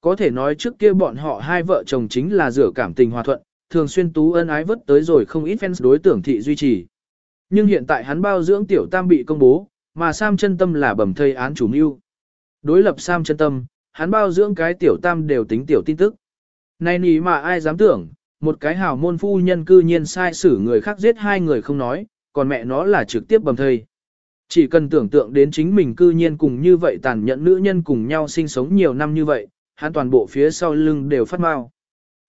Có thể nói trước kia bọn họ hai vợ chồng chính là rửa cảm tình hòa thuận, thường xuyên tú ân ái vất tới rồi không ít fans đối tưởng thị duy trì. Nhưng hiện tại hắn bao dưỡng tiểu tam bị công bố, mà Sam chân tâm là bẩm thây án chủ mưu. Đối lập Sam chân tâm, hắn bao dưỡng cái tiểu tam đều tính tiểu tin tức. Này nỉ mà ai dám tưởng, một cái hào môn phu nhân cư nhiên sai xử người khác giết hai người không nói, còn mẹ nó là trực tiếp bầm thây. Chỉ cần tưởng tượng đến chính mình cư nhiên cùng như vậy tàn nhẫn nữ nhân cùng nhau sinh sống nhiều năm như vậy, hắn toàn bộ phía sau lưng đều phát mau.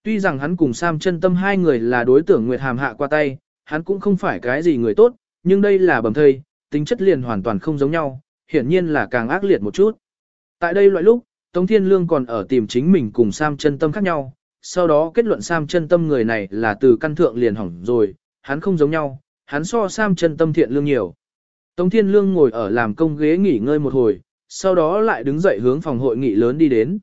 Tuy rằng hắn cùng Sam chân tâm hai người là đối tượng Nguyệt Hàm hạ qua tay, hắn cũng không phải cái gì người tốt, nhưng đây là bầm thây, tính chất liền hoàn toàn không giống nhau, hiển nhiên là càng ác liệt một chút. Tại đây loại lúc, Tống Thiên Lương còn ở tìm chính mình cùng Sam chân tâm khác nhau, sau đó kết luận Sam chân tâm người này là từ căn thượng liền hỏng rồi, hắn không giống nhau, hắn so Sam chân tâm thiện lương nhiều. Tống Thiên Lương ngồi ở làm công ghế nghỉ ngơi một hồi, sau đó lại đứng dậy hướng phòng hội nghị lớn đi đến.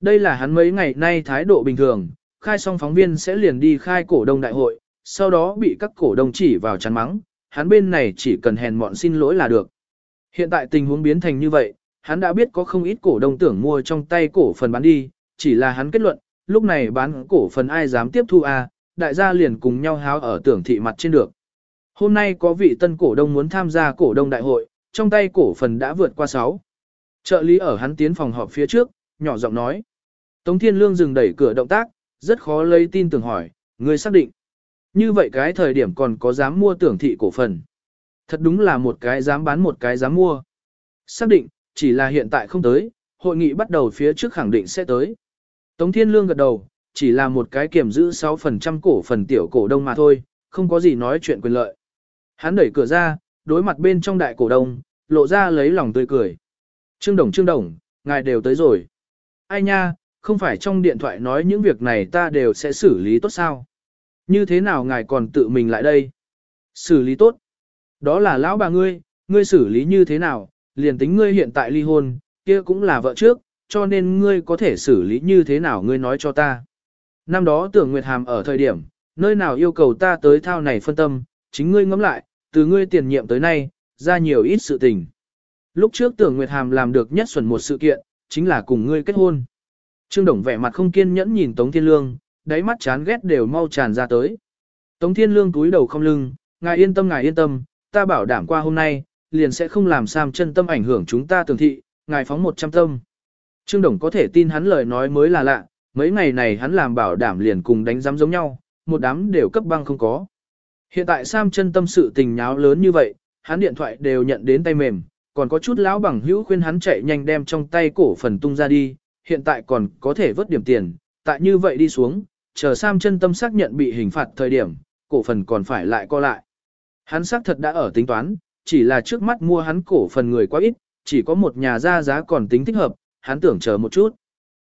Đây là hắn mấy ngày nay thái độ bình thường, khai xong phóng viên sẽ liền đi khai cổ đông đại hội, sau đó bị các cổ đông chỉ vào chắn mắng, hắn bên này chỉ cần hèn mọn xin lỗi là được. Hiện tại tình huống biến thành như vậy, hắn đã biết có không ít cổ đông tưởng mua trong tay cổ phần bán đi, chỉ là hắn kết luận, lúc này bán cổ phần ai dám tiếp thu à, đại gia liền cùng nhau háo ở tưởng thị mặt trên được. Hôm nay có vị tân cổ đông muốn tham gia cổ đông đại hội, trong tay cổ phần đã vượt qua 6. Trợ lý ở hắn tiến phòng họp phía trước, nhỏ giọng nói. Tống Thiên Lương dừng đẩy cửa động tác, rất khó lấy tin tưởng hỏi, người xác định. Như vậy cái thời điểm còn có dám mua tưởng thị cổ phần. Thật đúng là một cái dám bán một cái dám mua. Xác định, chỉ là hiện tại không tới, hội nghị bắt đầu phía trước khẳng định sẽ tới. Tống Thiên Lương gật đầu, chỉ là một cái kiểm giữ 6% cổ phần tiểu cổ đông mà thôi, không có gì nói chuyện quyền lợi. Hắn đẩy cửa ra, đối mặt bên trong đại cổ đông, lộ ra lấy lòng tươi cười. Trương Đồng Trương Đồng, ngài đều tới rồi. Ai nha, không phải trong điện thoại nói những việc này ta đều sẽ xử lý tốt sao? Như thế nào ngài còn tự mình lại đây? Xử lý tốt. Đó là lão bà ngươi, ngươi xử lý như thế nào, liền tính ngươi hiện tại ly hôn, kia cũng là vợ trước, cho nên ngươi có thể xử lý như thế nào ngươi nói cho ta. Năm đó tưởng Nguyệt Hàm ở thời điểm, nơi nào yêu cầu ta tới thao này phân tâm, chính ngươi ngẫm lại, từ ngươi tiền nhiệm tới nay, ra nhiều ít sự tình. Lúc trước tưởng Nguyệt Hàm làm được nhất xuẩn một sự kiện, chính là cùng ngươi kết hôn. Trương Đồng vẻ mặt không kiên nhẫn nhìn Tống Thiên Lương, đáy mắt chán ghét đều mau tràn ra tới. Tống Thiên Lương túi đầu không lưng, ngài yên tâm ngài yên tâm, ta bảo đảm qua hôm nay, liền sẽ không làm Sam chân tâm ảnh hưởng chúng ta tường thị, ngài phóng một trăm tâm. Trương Đồng có thể tin hắn lời nói mới là lạ, mấy ngày này hắn làm bảo đảm liền cùng đánh giám giống nhau, một đám đều cấp băng không có. Hiện tại Sam chân tâm sự tình nháo lớn như vậy, hắn điện thoại đều nhận đến tay mềm, còn có chút lão bằng hữu khuyên hắn chạy nhanh đem trong tay cổ phần tung ra đi, hiện tại còn có thể vớt điểm tiền, tại như vậy đi xuống, chờ Sam chân tâm xác nhận bị hình phạt thời điểm, cổ phần còn phải lại co lại. Hắn xác thật đã ở tính toán, chỉ là trước mắt mua hắn cổ phần người quá ít, chỉ có một nhà ra giá còn tính thích hợp, hắn tưởng chờ một chút.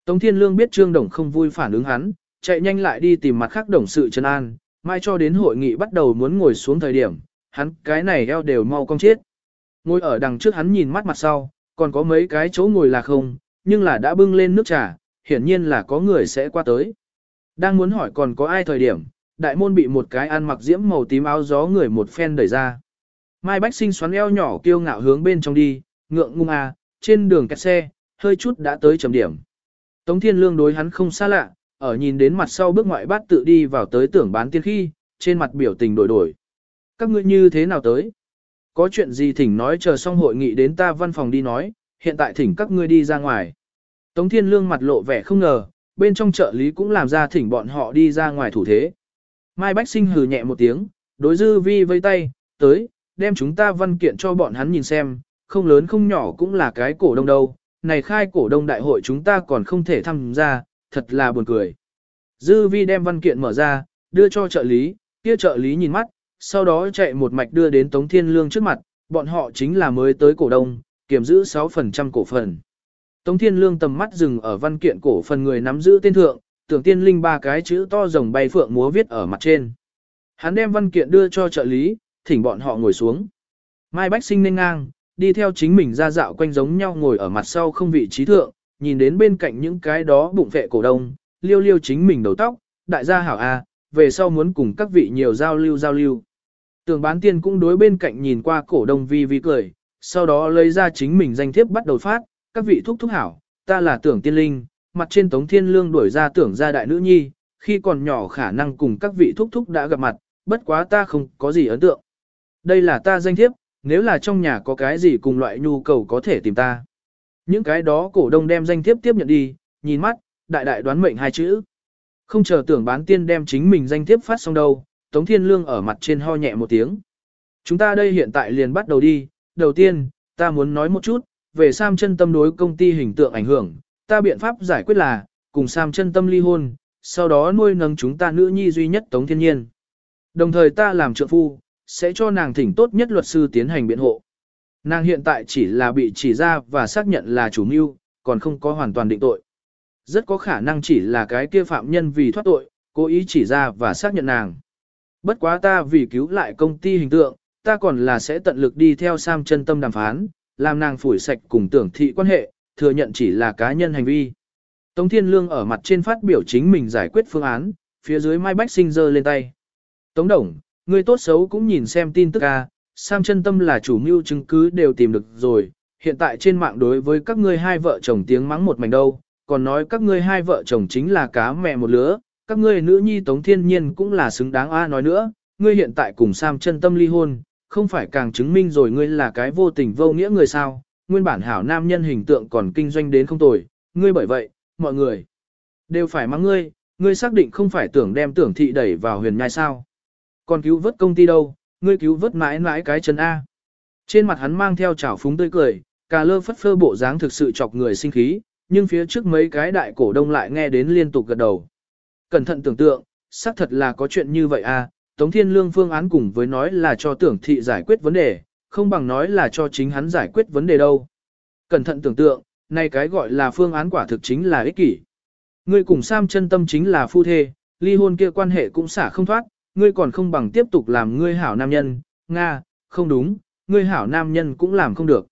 Tống Thiên Lương biết Trương Đồng không vui phản ứng hắn, chạy nhanh lại đi tìm mặt khác đồng sự Trần An, mai cho đến hội nghị bắt đầu muốn ngồi xuống thời điểm, hắn cái này eo đều mau cong chết. Ngồi ở đằng trước hắn nhìn mắt mặt sau, còn có mấy cái chỗ ngồi là không, nhưng là đã bưng lên nước trà, hiển nhiên là có người sẽ qua tới. Đang muốn hỏi còn có ai thời điểm, đại môn bị một cái ăn mặc diễm màu tím áo gió người một phen đẩy ra. Mai Bách Sinh xoắn eo nhỏ kiêu ngạo hướng bên trong đi, ngượng ngung à, trên đường kẹt xe, hơi chút đã tới chấm điểm. Tống Thiên Lương đối hắn không xa lạ, ở nhìn đến mặt sau bước ngoại bát tự đi vào tới tưởng bán tiên khi, trên mặt biểu tình đổi đổi. Các ngươi như thế nào tới? Có chuyện gì thỉnh nói chờ xong hội nghị đến ta văn phòng đi nói, hiện tại thỉnh các ngươi đi ra ngoài. Tống Thiên Lương mặt lộ vẻ không ngờ, bên trong trợ lý cũng làm ra thỉnh bọn họ đi ra ngoài thủ thế. Mai Bách Sinh hừ nhẹ một tiếng, đối dư vi vây tay, tới, đem chúng ta văn kiện cho bọn hắn nhìn xem, không lớn không nhỏ cũng là cái cổ đông đâu, này khai cổ đông đại hội chúng ta còn không thể tham gia, thật là buồn cười. Dư vi đem văn kiện mở ra, đưa cho trợ lý, kia trợ lý nhìn mắt, sau đó chạy một mạch đưa đến Tống Thiên Lương trước mặt, bọn họ chính là mới tới cổ đông, kiểm giữ 6% cổ phần. Tống Thiên Lương tầm mắt dừng ở văn kiện cổ phần người nắm giữ tên thượng, tưởng tiên linh ba cái chữ to rồng bay phượng múa viết ở mặt trên. Hắn đem văn kiện đưa cho trợ lý, thỉnh bọn họ ngồi xuống. Mai Bách Sinh nên ngang, đi theo chính mình ra dạo quanh giống nhau ngồi ở mặt sau không vị trí thượng, nhìn đến bên cạnh những cái đó bụng vệ cổ đông, liêu liêu chính mình đầu tóc, đại gia hảo A, về sau muốn cùng các vị nhiều giao lưu giao lưu. Tưởng bán tiên cũng đối bên cạnh nhìn qua cổ đông vi vi cười, sau đó lấy ra chính mình danh thiếp bắt đầu phát, các vị thúc thúc hảo, ta là tưởng tiên linh, mặt trên Tống Thiên Lương đuổi ra tưởng ra đại nữ nhi, khi còn nhỏ khả năng cùng các vị thúc thúc đã gặp mặt, bất quá ta không có gì ấn tượng. Đây là ta danh thiếp, nếu là trong nhà có cái gì cùng loại nhu cầu có thể tìm ta. Những cái đó cổ đông đem danh thiếp tiếp nhận đi, nhìn mắt, đại đại đoán mệnh hai chữ. Không chờ tưởng bán tiên đem chính mình danh thiếp phát xong đâu, Tống Thiên Lương ở mặt trên ho nhẹ một tiếng. Chúng ta đây hiện tại liền bắt đầu đi, đầu tiên, ta muốn nói một chút, về Sam chân tâm đối công ty hình tượng ảnh hưởng, ta biện pháp giải quyết là, cùng Sam chân tâm ly hôn, sau đó nuôi nấng chúng ta nữ nhi duy nhất Tống Thiên Nhiên. Đồng thời ta làm trợ phu, sẽ cho nàng thỉnh tốt nhất luật sư tiến hành biện hộ. Nàng hiện tại chỉ là bị chỉ ra và xác nhận là chủ mưu, còn không có hoàn toàn định tội. Rất có khả năng chỉ là cái kia phạm nhân vì thoát tội, cố ý chỉ ra và xác nhận nàng. Bất quá ta vì cứu lại công ty hình tượng, ta còn là sẽ tận lực đi theo Sam chân tâm đàm phán, làm nàng phủi sạch cùng tưởng thị quan hệ, thừa nhận chỉ là cá nhân hành vi. Tống Thiên Lương ở mặt trên phát biểu chính mình giải quyết phương án, phía dưới Mai Bách Sinh giơ lên tay. Tống Đồng, người tốt xấu cũng nhìn xem tin tức a, Sam chân tâm là chủ mưu chứng cứ đều tìm được rồi, hiện tại trên mạng đối với các ngươi hai vợ chồng tiếng mắng một mảnh đâu, còn nói các ngươi hai vợ chồng chính là cá mẹ một lứa, các ngươi nữ nhi Tống Thiên Nhiên cũng là xứng đáng a nói nữa, ngươi hiện tại cùng Sam chân tâm ly hôn, không phải càng chứng minh rồi ngươi là cái vô tình vô nghĩa người sao, nguyên bản hảo nam nhân hình tượng còn kinh doanh đến không tồi, ngươi bởi vậy, mọi người đều phải mắng ngươi, ngươi xác định không phải tưởng đem tưởng thị đẩy vào huyền nhai sao. Còn cứu vớt công ty đâu, ngươi cứu vớt mãi mãi cái chân A. Trên mặt hắn mang theo chảo phúng tươi cười, cà lơ phất phơ bộ dáng thực sự chọc người sinh khí, nhưng phía trước mấy cái đại cổ đông lại nghe đến liên tục gật đầu. Cẩn thận tưởng tượng, xác thật là có chuyện như vậy à? Tống Thiên Lương phương án cùng với nói là cho tưởng thị giải quyết vấn đề, không bằng nói là cho chính hắn giải quyết vấn đề đâu. Cẩn thận tưởng tượng, này cái gọi là phương án quả thực chính là ích kỷ. Ngươi cùng Sam chân tâm chính là phu thê, ly hôn kia quan hệ cũng xả không thoát, ngươi còn không bằng tiếp tục làm ngươi hảo nam nhân, Nga, không đúng, ngươi hảo nam nhân cũng làm không được.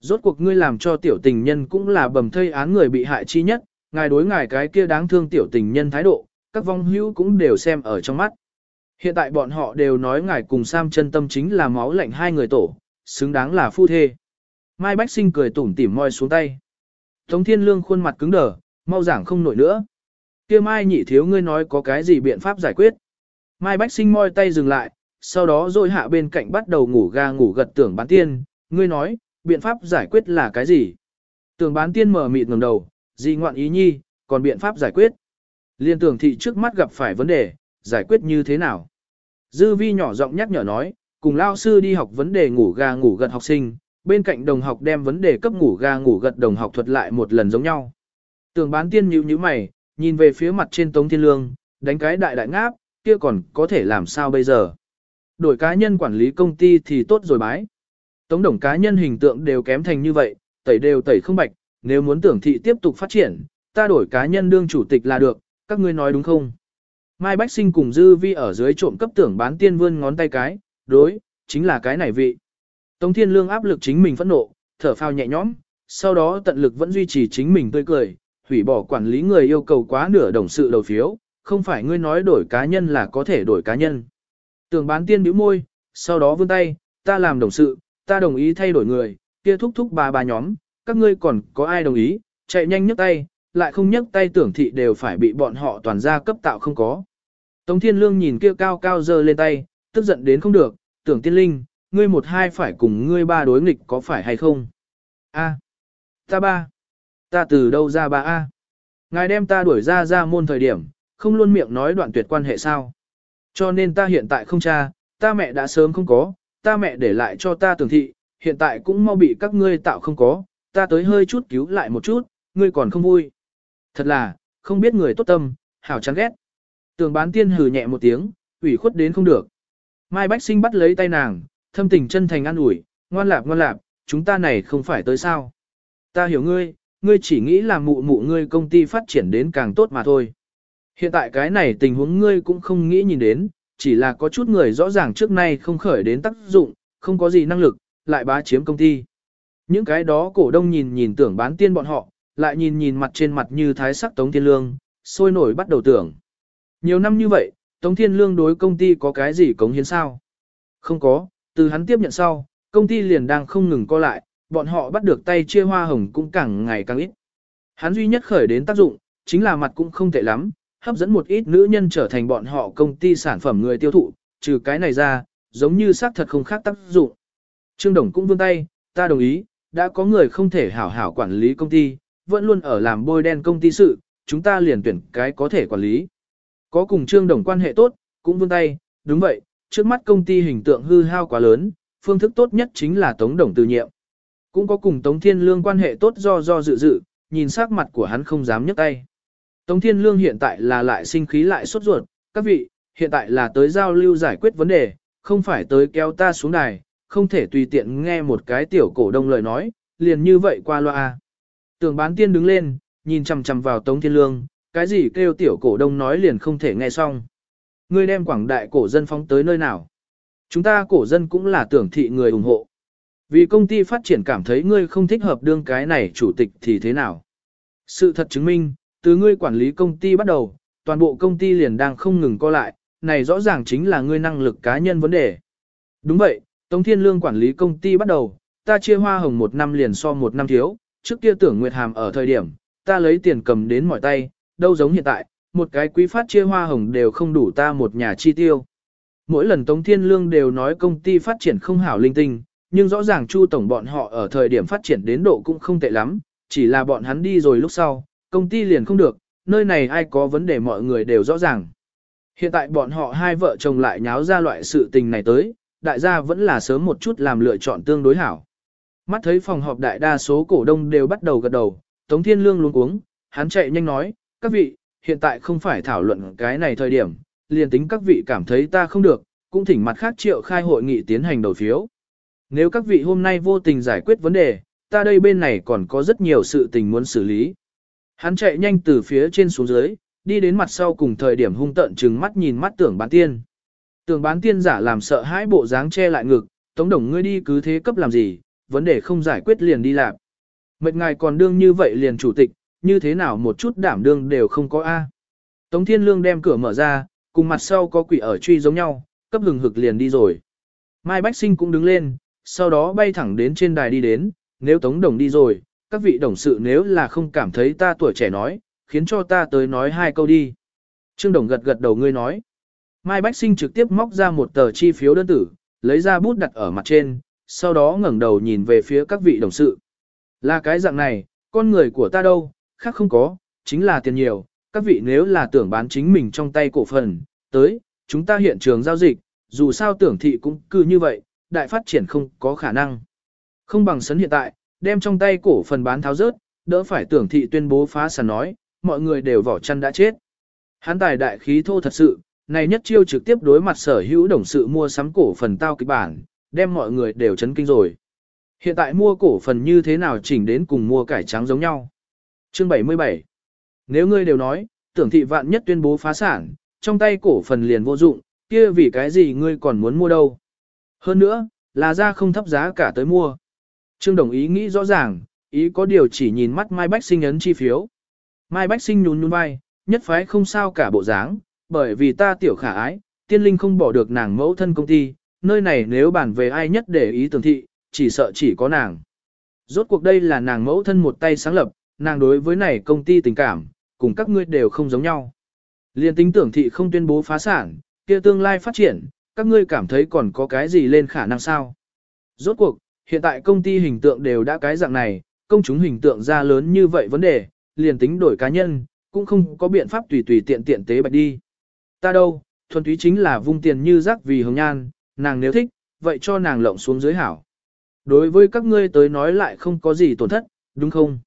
Rốt cuộc ngươi làm cho tiểu tình nhân cũng là bầm thây án người bị hại chi nhất, ngài đối ngài cái kia đáng thương tiểu tình nhân thái độ, các vong hữu cũng đều xem ở trong mắt. Hiện tại bọn họ đều nói ngài cùng Sam chân tâm chính là máu lạnh hai người tổ, xứng đáng là phu thê. Mai Bách Sinh cười tủm tỉm moi xuống tay. Tống Thiên Lương khuôn mặt cứng đờ, mau giảng không nổi nữa. Kia Mai nhị thiếu ngươi nói có cái gì biện pháp giải quyết. Mai Bách Sinh moi tay dừng lại, sau đó rồi hạ bên cạnh bắt đầu ngủ ga ngủ gật tưởng bán tiên, ngươi nói, biện pháp giải quyết là cái gì? Tưởng bán tiên mở mịt ngẩng đầu, gì ngoạn ý nhi, còn biện pháp giải quyết. Liên tưởng thị trước mắt gặp phải vấn đề, giải quyết như thế nào? Dư vi nhỏ giọng nhắc nhở nói, cùng lao sư đi học vấn đề ngủ gà ngủ gật học sinh, bên cạnh đồng học đem vấn đề cấp ngủ gà ngủ gật đồng học thuật lại một lần giống nhau. Tưởng bán tiên nhíu nhíu mày, nhìn về phía mặt trên Tống Thiên Lương, đánh cái đại đại ngáp, kia còn có thể làm sao bây giờ? Đổi cá nhân quản lý công ty thì tốt rồi bái. Tống đồng cá nhân hình tượng đều kém thành như vậy, tẩy đều tẩy không bạch, nếu muốn tưởng thị tiếp tục phát triển, ta đổi cá nhân đương chủ tịch là được, các ngươi nói đúng không? Mai Bách Sinh cùng Dư Vi ở dưới trộm cấp tưởng bán tiên vươn ngón tay cái, đối, chính là cái này vị. Tống Thiên Lương áp lực chính mình phẫn nộ, thở phào nhẹ nhõm, sau đó tận lực vẫn duy trì chính mình tươi cười, hủy bỏ quản lý người yêu cầu quá nửa đồng sự đầu phiếu, không phải ngươi nói đổi cá nhân là có thể đổi cá nhân. Tưởng bán tiên bĩu môi, sau đó vươn tay, ta làm đồng sự, ta đồng ý thay đổi người, kia thúc thúc bà bà nhóm, các ngươi còn có ai đồng ý, chạy nhanh nhấc tay, lại không nhấc tay tưởng thị đều phải bị bọn họ toàn ra cấp tạo không có. Tống Thiên Lương nhìn kia cao cao giơ lên tay, tức giận đến không được, tưởng tiên linh, ngươi một hai phải cùng ngươi ba đối nghịch có phải hay không? A. Ta ba. Ta từ đâu ra ba A? Ngài đem ta đuổi ra ra môn thời điểm, không luôn miệng nói đoạn tuyệt quan hệ sao? Cho nên ta hiện tại không cha, ta mẹ đã sớm không có, ta mẹ để lại cho ta tưởng thị, hiện tại cũng mau bị các ngươi tạo không có, ta tới hơi chút cứu lại một chút, ngươi còn không vui. Thật là, không biết người tốt tâm, hảo chán ghét. Tường bán tiên hừ nhẹ một tiếng, ủy khuất đến không được. Mai Bách Sinh bắt lấy tay nàng, thâm tình chân thành an ủi, ngoan lạp ngoan lạp, chúng ta này không phải tới sao. Ta hiểu ngươi, ngươi chỉ nghĩ là mụ mụ ngươi công ty phát triển đến càng tốt mà thôi. Hiện tại cái này tình huống ngươi cũng không nghĩ nhìn đến, chỉ là có chút người rõ ràng trước nay không khởi đến tác dụng, không có gì năng lực, lại bá chiếm công ty. Những cái đó cổ đông nhìn nhìn tưởng bán tiên bọn họ, lại nhìn nhìn mặt trên mặt như thái sắc Tống Thiên Lương, sôi nổi bắt đầu tưởng. Nhiều năm như vậy, Tống Thiên Lương đối công ty có cái gì cống hiến sao? Không có, từ hắn tiếp nhận sau, công ty liền đang không ngừng co lại, bọn họ bắt được tay chia hoa hồng cũng càng ngày càng ít. Hắn duy nhất khởi đến tác dụng, chính là mặt cũng không tệ lắm, hấp dẫn một ít nữ nhân trở thành bọn họ công ty sản phẩm người tiêu thụ, trừ cái này ra, giống như xác thật không khác tác dụng. Trương Đồng cũng vươn tay, ta đồng ý, đã có người không thể hảo hảo quản lý công ty, vẫn luôn ở làm bôi đen công ty sự, chúng ta liền tuyển cái có thể quản lý. Có cùng Trương Đồng quan hệ tốt, cũng vươn tay, đúng vậy, trước mắt công ty hình tượng hư hao quá lớn, phương thức tốt nhất chính là Tống Đồng từ nhiệm. Cũng có cùng Tống Thiên Lương quan hệ tốt do do dự dự, nhìn sắc mặt của hắn không dám nhấc tay. Tống Thiên Lương hiện tại là lại sinh khí lại sốt ruột, các vị, hiện tại là tới giao lưu giải quyết vấn đề, không phải tới kéo ta xuống đài, không thể tùy tiện nghe một cái tiểu cổ đông lời nói, liền như vậy qua loa. Tưởng bán tiên đứng lên, nhìn chằm chằm vào Tống Thiên Lương, cái gì kêu tiểu cổ đông nói liền không thể nghe xong. Ngươi đem quảng đại cổ dân phóng tới nơi nào? Chúng ta cổ dân cũng là tưởng thị người ủng hộ. Vì công ty phát triển cảm thấy ngươi không thích hợp đương cái này chủ tịch thì thế nào? Sự thật chứng minh, từ ngươi quản lý công ty bắt đầu, toàn bộ công ty liền đang không ngừng co lại, này rõ ràng chính là ngươi năng lực cá nhân vấn đề. Đúng vậy, Tống Thiên Lương quản lý công ty bắt đầu, ta chia hoa hồng một năm liền so một năm thiếu, trước kia tưởng Nguyệt Hàm ở thời điểm, ta lấy tiền cầm đến mọi tay, đâu giống hiện tại, một cái quý phát chia hoa hồng đều không đủ ta một nhà chi tiêu. Mỗi lần Tống Thiên Lương đều nói công ty phát triển không hảo linh tinh, nhưng rõ ràng Chu Tổng bọn họ ở thời điểm phát triển đến độ cũng không tệ lắm, chỉ là bọn hắn đi rồi lúc sau, công ty liền không được, nơi này ai có vấn đề mọi người đều rõ ràng. Hiện tại bọn họ hai vợ chồng lại nháo ra loại sự tình này tới, đại gia vẫn là sớm một chút làm lựa chọn tương đối hảo. Mắt thấy phòng họp đại đa số cổ đông đều bắt đầu gật đầu, Tống Thiên Lương luôn uống, hắn chạy nhanh nói, các vị, hiện tại không phải thảo luận cái này thời điểm, liền tính các vị cảm thấy ta không được, cũng thỉnh mặt khác triệu khai hội nghị tiến hành đầu phiếu. Nếu các vị hôm nay vô tình giải quyết vấn đề, ta đây bên này còn có rất nhiều sự tình muốn xử lý. Hắn chạy nhanh từ phía trên xuống dưới, đi đến mặt sau cùng thời điểm hung tận trừng mắt nhìn mắt tưởng bán tiên. Tưởng bán tiên giả làm sợ hãi bộ dáng che lại ngực, tống đồng ngươi đi cứ thế cấp làm gì, vấn đề không giải quyết liền đi làm. Mệt ngài còn đương như vậy liền chủ tịch, như thế nào một chút đảm đương đều không có A. Tống thiên lương đem cửa mở ra, cùng mặt sau có quỷ ở truy giống nhau, cấp hừng hực liền đi rồi. Mai Bách Sinh cũng đứng lên, sau đó bay thẳng đến trên đài đi đến, nếu Tống Đồng đi rồi, các vị đồng sự nếu là không cảm thấy ta tuổi trẻ nói, khiến cho ta tới nói hai câu đi. Trương Đồng gật gật đầu ngươi nói. Mai Bách Sinh trực tiếp móc ra một tờ chi phiếu đơn tử, lấy ra bút đặt ở mặt trên, sau đó ngẩng đầu nhìn về phía các vị đồng sự. Là cái dạng này, con người của ta đâu, khác không có, chính là tiền nhiều, các vị nếu là tưởng bán chính mình trong tay cổ phần, tới, chúng ta hiện trường giao dịch, dù sao tưởng thị cũng cứ như vậy, đại phát triển không có khả năng. Không bằng sấn hiện tại, đem trong tay cổ phần bán tháo rớt, đỡ phải tưởng thị tuyên bố phá sản nói, mọi người đều vỏ chăn đã chết. Hắn tài đại khí thô thật sự, này nhất chiêu trực tiếp đối mặt sở hữu đồng sự mua sắm cổ phần tao kịch bản, đem mọi người đều chấn kinh rồi. Hiện tại mua cổ phần như thế nào chỉnh đến cùng mua cải trắng giống nhau. Chương 77 Nếu ngươi đều nói, tưởng thị vạn nhất tuyên bố phá sản, trong tay cổ phần liền vô dụng, kia vì cái gì ngươi còn muốn mua đâu. Hơn nữa, là ra không thấp giá cả tới mua. Trương đồng ý nghĩ rõ ràng, ý có điều chỉ nhìn mắt Mai Bách Sinh ấn chi phiếu. Mai Bách Sinh nhún nhún vai, nhất phái không sao cả bộ dáng, bởi vì ta tiểu khả ái, tiên linh không bỏ được nàng mẫu thân công ty, nơi này nếu bản về ai nhất để ý tưởng thị, chỉ sợ chỉ có nàng. Rốt cuộc đây là nàng mẫu thân một tay sáng lập, nàng đối với này công ty tình cảm, cùng các ngươi đều không giống nhau. Liên tính tưởng thị không tuyên bố phá sản, kia tương lai phát triển, các ngươi cảm thấy còn có cái gì lên khả năng sao? Rốt cuộc, hiện tại công ty hình tượng đều đã cái dạng này, công chúng hình tượng ra lớn như vậy vấn đề, liền tính đổi cá nhân, cũng không có biện pháp tùy tùy tiện tiện tế bạch đi. Ta đâu, thuần túy chính là vung tiền như rác vì hồng nhan, nàng nếu thích, vậy cho nàng lộng xuống dưới hảo. Đối với các ngươi tới nói lại không có gì tổn thất, đúng không?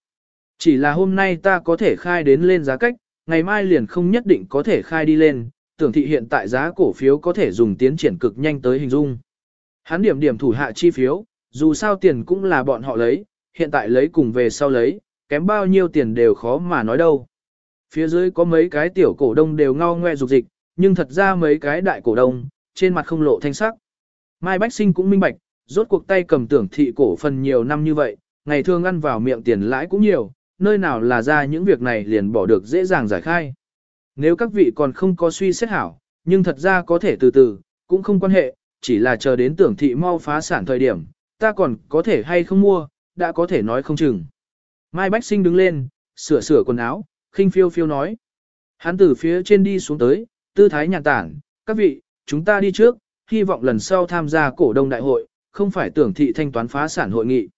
Chỉ là hôm nay ta có thể khai đến lên giá cách, ngày mai liền không nhất định có thể khai đi lên, tưởng thị hiện tại giá cổ phiếu có thể dùng tiến triển cực nhanh tới hình dung. Hắn điểm điểm thủ hạ chi phiếu, dù sao tiền cũng là bọn họ lấy, hiện tại lấy cùng về sau lấy, kém bao nhiêu tiền đều khó mà nói đâu. Phía dưới có mấy cái tiểu cổ đông đều ngao ngoe dục dịch, nhưng thật ra mấy cái đại cổ đông, trên mặt không lộ thanh sắc. Mai Bách Sinh cũng minh bạch, rốt cuộc tay cầm tưởng thị cổ phần nhiều năm như vậy, ngày thường ăn vào miệng tiền lãi cũng nhiều, nơi nào là ra những việc này liền bỏ được dễ dàng giải khai. Nếu các vị còn không có suy xét hảo, nhưng thật ra có thể từ từ, cũng không quan hệ, chỉ là chờ đến tưởng thị mau phá sản thời điểm, ta còn có thể hay không mua, đã có thể nói không chừng. Mai Bách Sinh đứng lên, sửa sửa quần áo, khinh phiêu phiêu nói. Hắn từ phía trên đi xuống tới, tư thái nhàn tản, các vị, chúng ta đi trước, hy vọng lần sau tham gia cổ đông đại hội, không phải tưởng thị thanh toán phá sản hội nghị.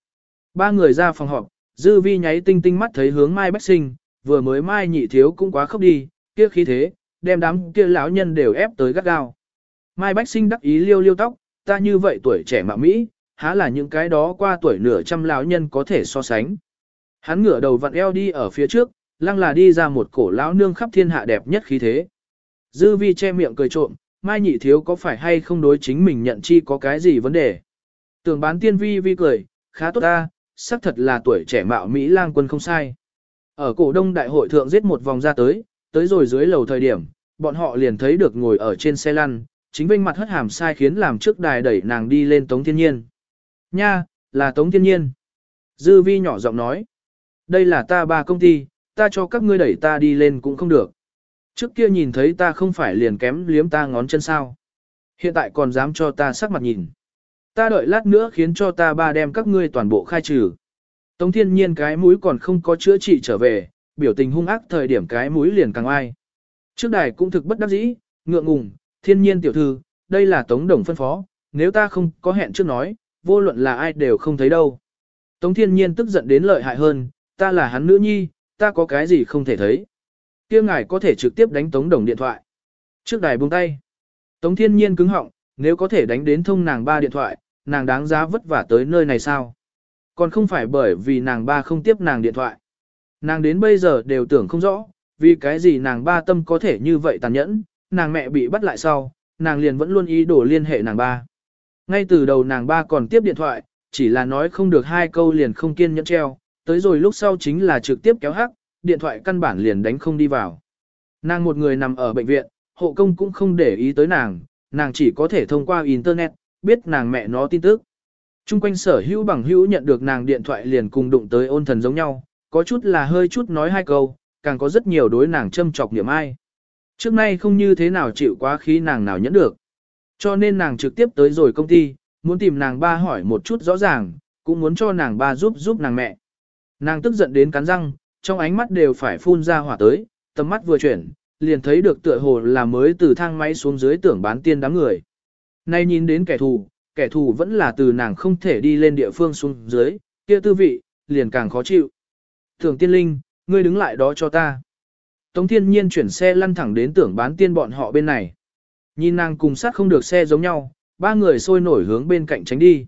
Ba người ra phòng họp, dư vi nháy tinh tinh mắt thấy hướng Mai Bách Sinh, vừa mới Mai nhị thiếu cũng quá khóc đi, kia khí thế, đem đám kia lão nhân đều ép tới gắt gao. Mai Bách Sinh đắc ý liêu liêu tóc, ta như vậy tuổi trẻ mạo Mỹ, há là những cái đó qua tuổi nửa trăm lão nhân có thể so sánh. Hắn ngửa đầu vặn eo đi ở phía trước, lăng là đi ra một cổ lão nương khắp thiên hạ đẹp nhất khí thế. Dư vi che miệng cười trộm, Mai nhị thiếu có phải hay không đối chính mình nhận chi có cái gì vấn đề. Tưởng bán tiên vi vi cười, khá tốt ta, xác thật là tuổi trẻ mạo Mỹ lang quân không sai. Ở cổ đông đại hội thượng giết một vòng ra tới, tới rồi dưới lầu thời điểm, bọn họ liền thấy được ngồi ở trên xe lăn, chính vinh mặt hất hàm sai khiến làm trước đài đẩy nàng đi lên Tống Thiên Nhiên. Nha, là Tống Thiên Nhiên. Dư vi nhỏ giọng nói. Đây là ta ba công ty, ta cho các ngươi đẩy ta đi lên cũng không được. Trước kia nhìn thấy ta không phải liền kém liếm ta ngón chân sao. Hiện tại còn dám cho ta sắc mặt nhìn. Ta đợi lát nữa khiến cho ta ba đem các ngươi toàn bộ khai trừ. Tống thiên nhiên cái mũi còn không có chữa trị trở về, biểu tình hung ác thời điểm cái mũi liền càng ai. Trước đài cũng thực bất đắc dĩ, ngượng ngùng, thiên nhiên tiểu thư, đây là tống đồng phân phó, nếu ta không có hẹn trước nói, vô luận là ai đều không thấy đâu. Tống thiên nhiên tức giận đến lợi hại hơn, ta là hắn nữ nhi, ta có cái gì không thể thấy kia ngài có thể trực tiếp đánh tống đồng điện thoại. Trước đài buông tay. Tống thiên nhiên cứng họng, nếu có thể đánh đến thông nàng ba điện thoại, nàng đáng giá vất vả tới nơi này sao? Còn không phải bởi vì nàng ba không tiếp nàng điện thoại. Nàng đến bây giờ đều tưởng không rõ, vì cái gì nàng ba tâm có thể như vậy tàn nhẫn, nàng mẹ bị bắt lại sau, nàng liền vẫn luôn ý đồ liên hệ nàng ba. Ngay từ đầu nàng ba còn tiếp điện thoại, chỉ là nói không được hai câu liền không kiên nhẫn treo, tới rồi lúc sau chính là trực tiếp kéo hắc, điện thoại căn bản liền đánh không đi vào. Nàng một người nằm ở bệnh viện, hộ công cũng không để ý tới nàng, nàng chỉ có thể thông qua internet, biết nàng mẹ nó tin tức. Trung quanh sở hữu bằng hữu nhận được nàng điện thoại liền cùng đụng tới ôn thần giống nhau, có chút là hơi chút nói hai câu, càng có rất nhiều đối nàng châm chọc niệm ai. Trước nay không như thế nào chịu quá khí nàng nào nhẫn được. Cho nên nàng trực tiếp tới rồi công ty, muốn tìm nàng ba hỏi một chút rõ ràng, cũng muốn cho nàng ba giúp giúp nàng mẹ. Nàng tức giận đến cắn răng, trong ánh mắt đều phải phun ra hỏa tới, tầm mắt vừa chuyển, liền thấy được tựa hồ là mới từ thang máy xuống dưới tưởng bán tiên đám người. Nay nhìn đến kẻ thù, kẻ thù vẫn là từ nàng không thể đi lên địa phương xuống dưới, kia tư vị, liền càng khó chịu. Tưởng tiên linh, ngươi đứng lại đó cho ta. Tống thiên nhiên chuyển xe lăn thẳng đến tưởng bán tiên bọn họ bên này. Nhìn nàng cùng sát không được xe giống nhau, ba người sôi nổi hướng bên cạnh tránh đi.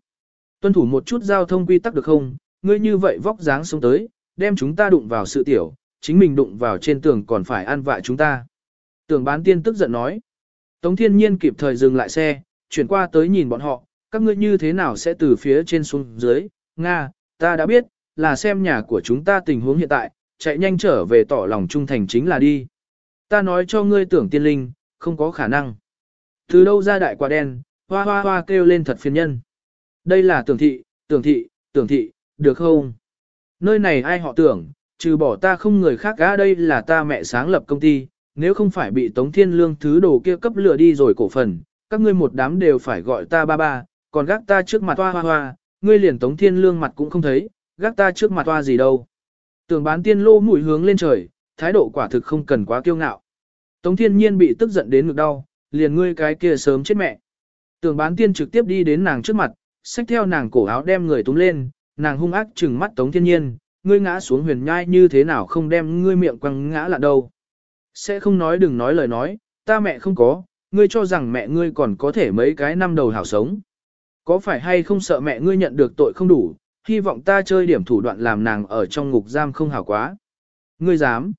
Tuân thủ một chút giao thông quy tắc được không, ngươi như vậy vóc dáng xuống tới, đem chúng ta đụng vào sự tiểu, chính mình đụng vào trên tường còn phải ăn vạ chúng ta. Tưởng bán tiên tức giận nói. Tống thiên nhiên kịp thời dừng lại xe, chuyển qua tới nhìn bọn họ, các ngươi như thế nào sẽ từ phía trên xuống dưới, Nga, ta đã biết, là xem nhà của chúng ta tình huống hiện tại, chạy nhanh trở về tỏ lòng trung thành chính là đi. Ta nói cho ngươi tưởng tiên linh, không có khả năng. Từ đâu ra đại quả đen, hoa hoa hoa kêu lên thật phiền nhân. Đây là tưởng thị, tưởng thị, tưởng thị, được không? Nơi này ai họ tưởng, trừ bỏ ta không người khác gã đây là ta mẹ sáng lập công ty, nếu không phải bị Tống Thiên Lương thứ đồ kia cấp lừa đi rồi cổ phần, các ngươi một đám đều phải gọi ta ba ba, còn gác ta trước mặt hoa hoa hoa, ngươi liền Tống Thiên Lương mặt cũng không thấy, gác ta trước mặt hoa gì đâu. Tưởng bán tiên lô mũi hướng lên trời, thái độ quả thực không cần quá kiêu ngạo. Tống Thiên Nhiên bị tức giận đến ngực đau, liền ngươi cái kia sớm chết mẹ. Tưởng bán tiên trực tiếp đi đến nàng trước mặt, xách theo nàng cổ áo đem người túm lên, nàng hung ác trừng mắt Tống Thiên Nhiên, ngươi ngã xuống huyền nhai như thế nào không đem ngươi miệng quăng ngã là đâu. Sẽ không nói đừng nói lời nói, ta mẹ không có, ngươi cho rằng mẹ ngươi còn có thể mấy cái năm đầu hảo sống. Có phải hay không sợ mẹ ngươi nhận được tội không đủ, hy vọng ta chơi điểm thủ đoạn làm nàng ở trong ngục giam không hảo quá. Ngươi dám.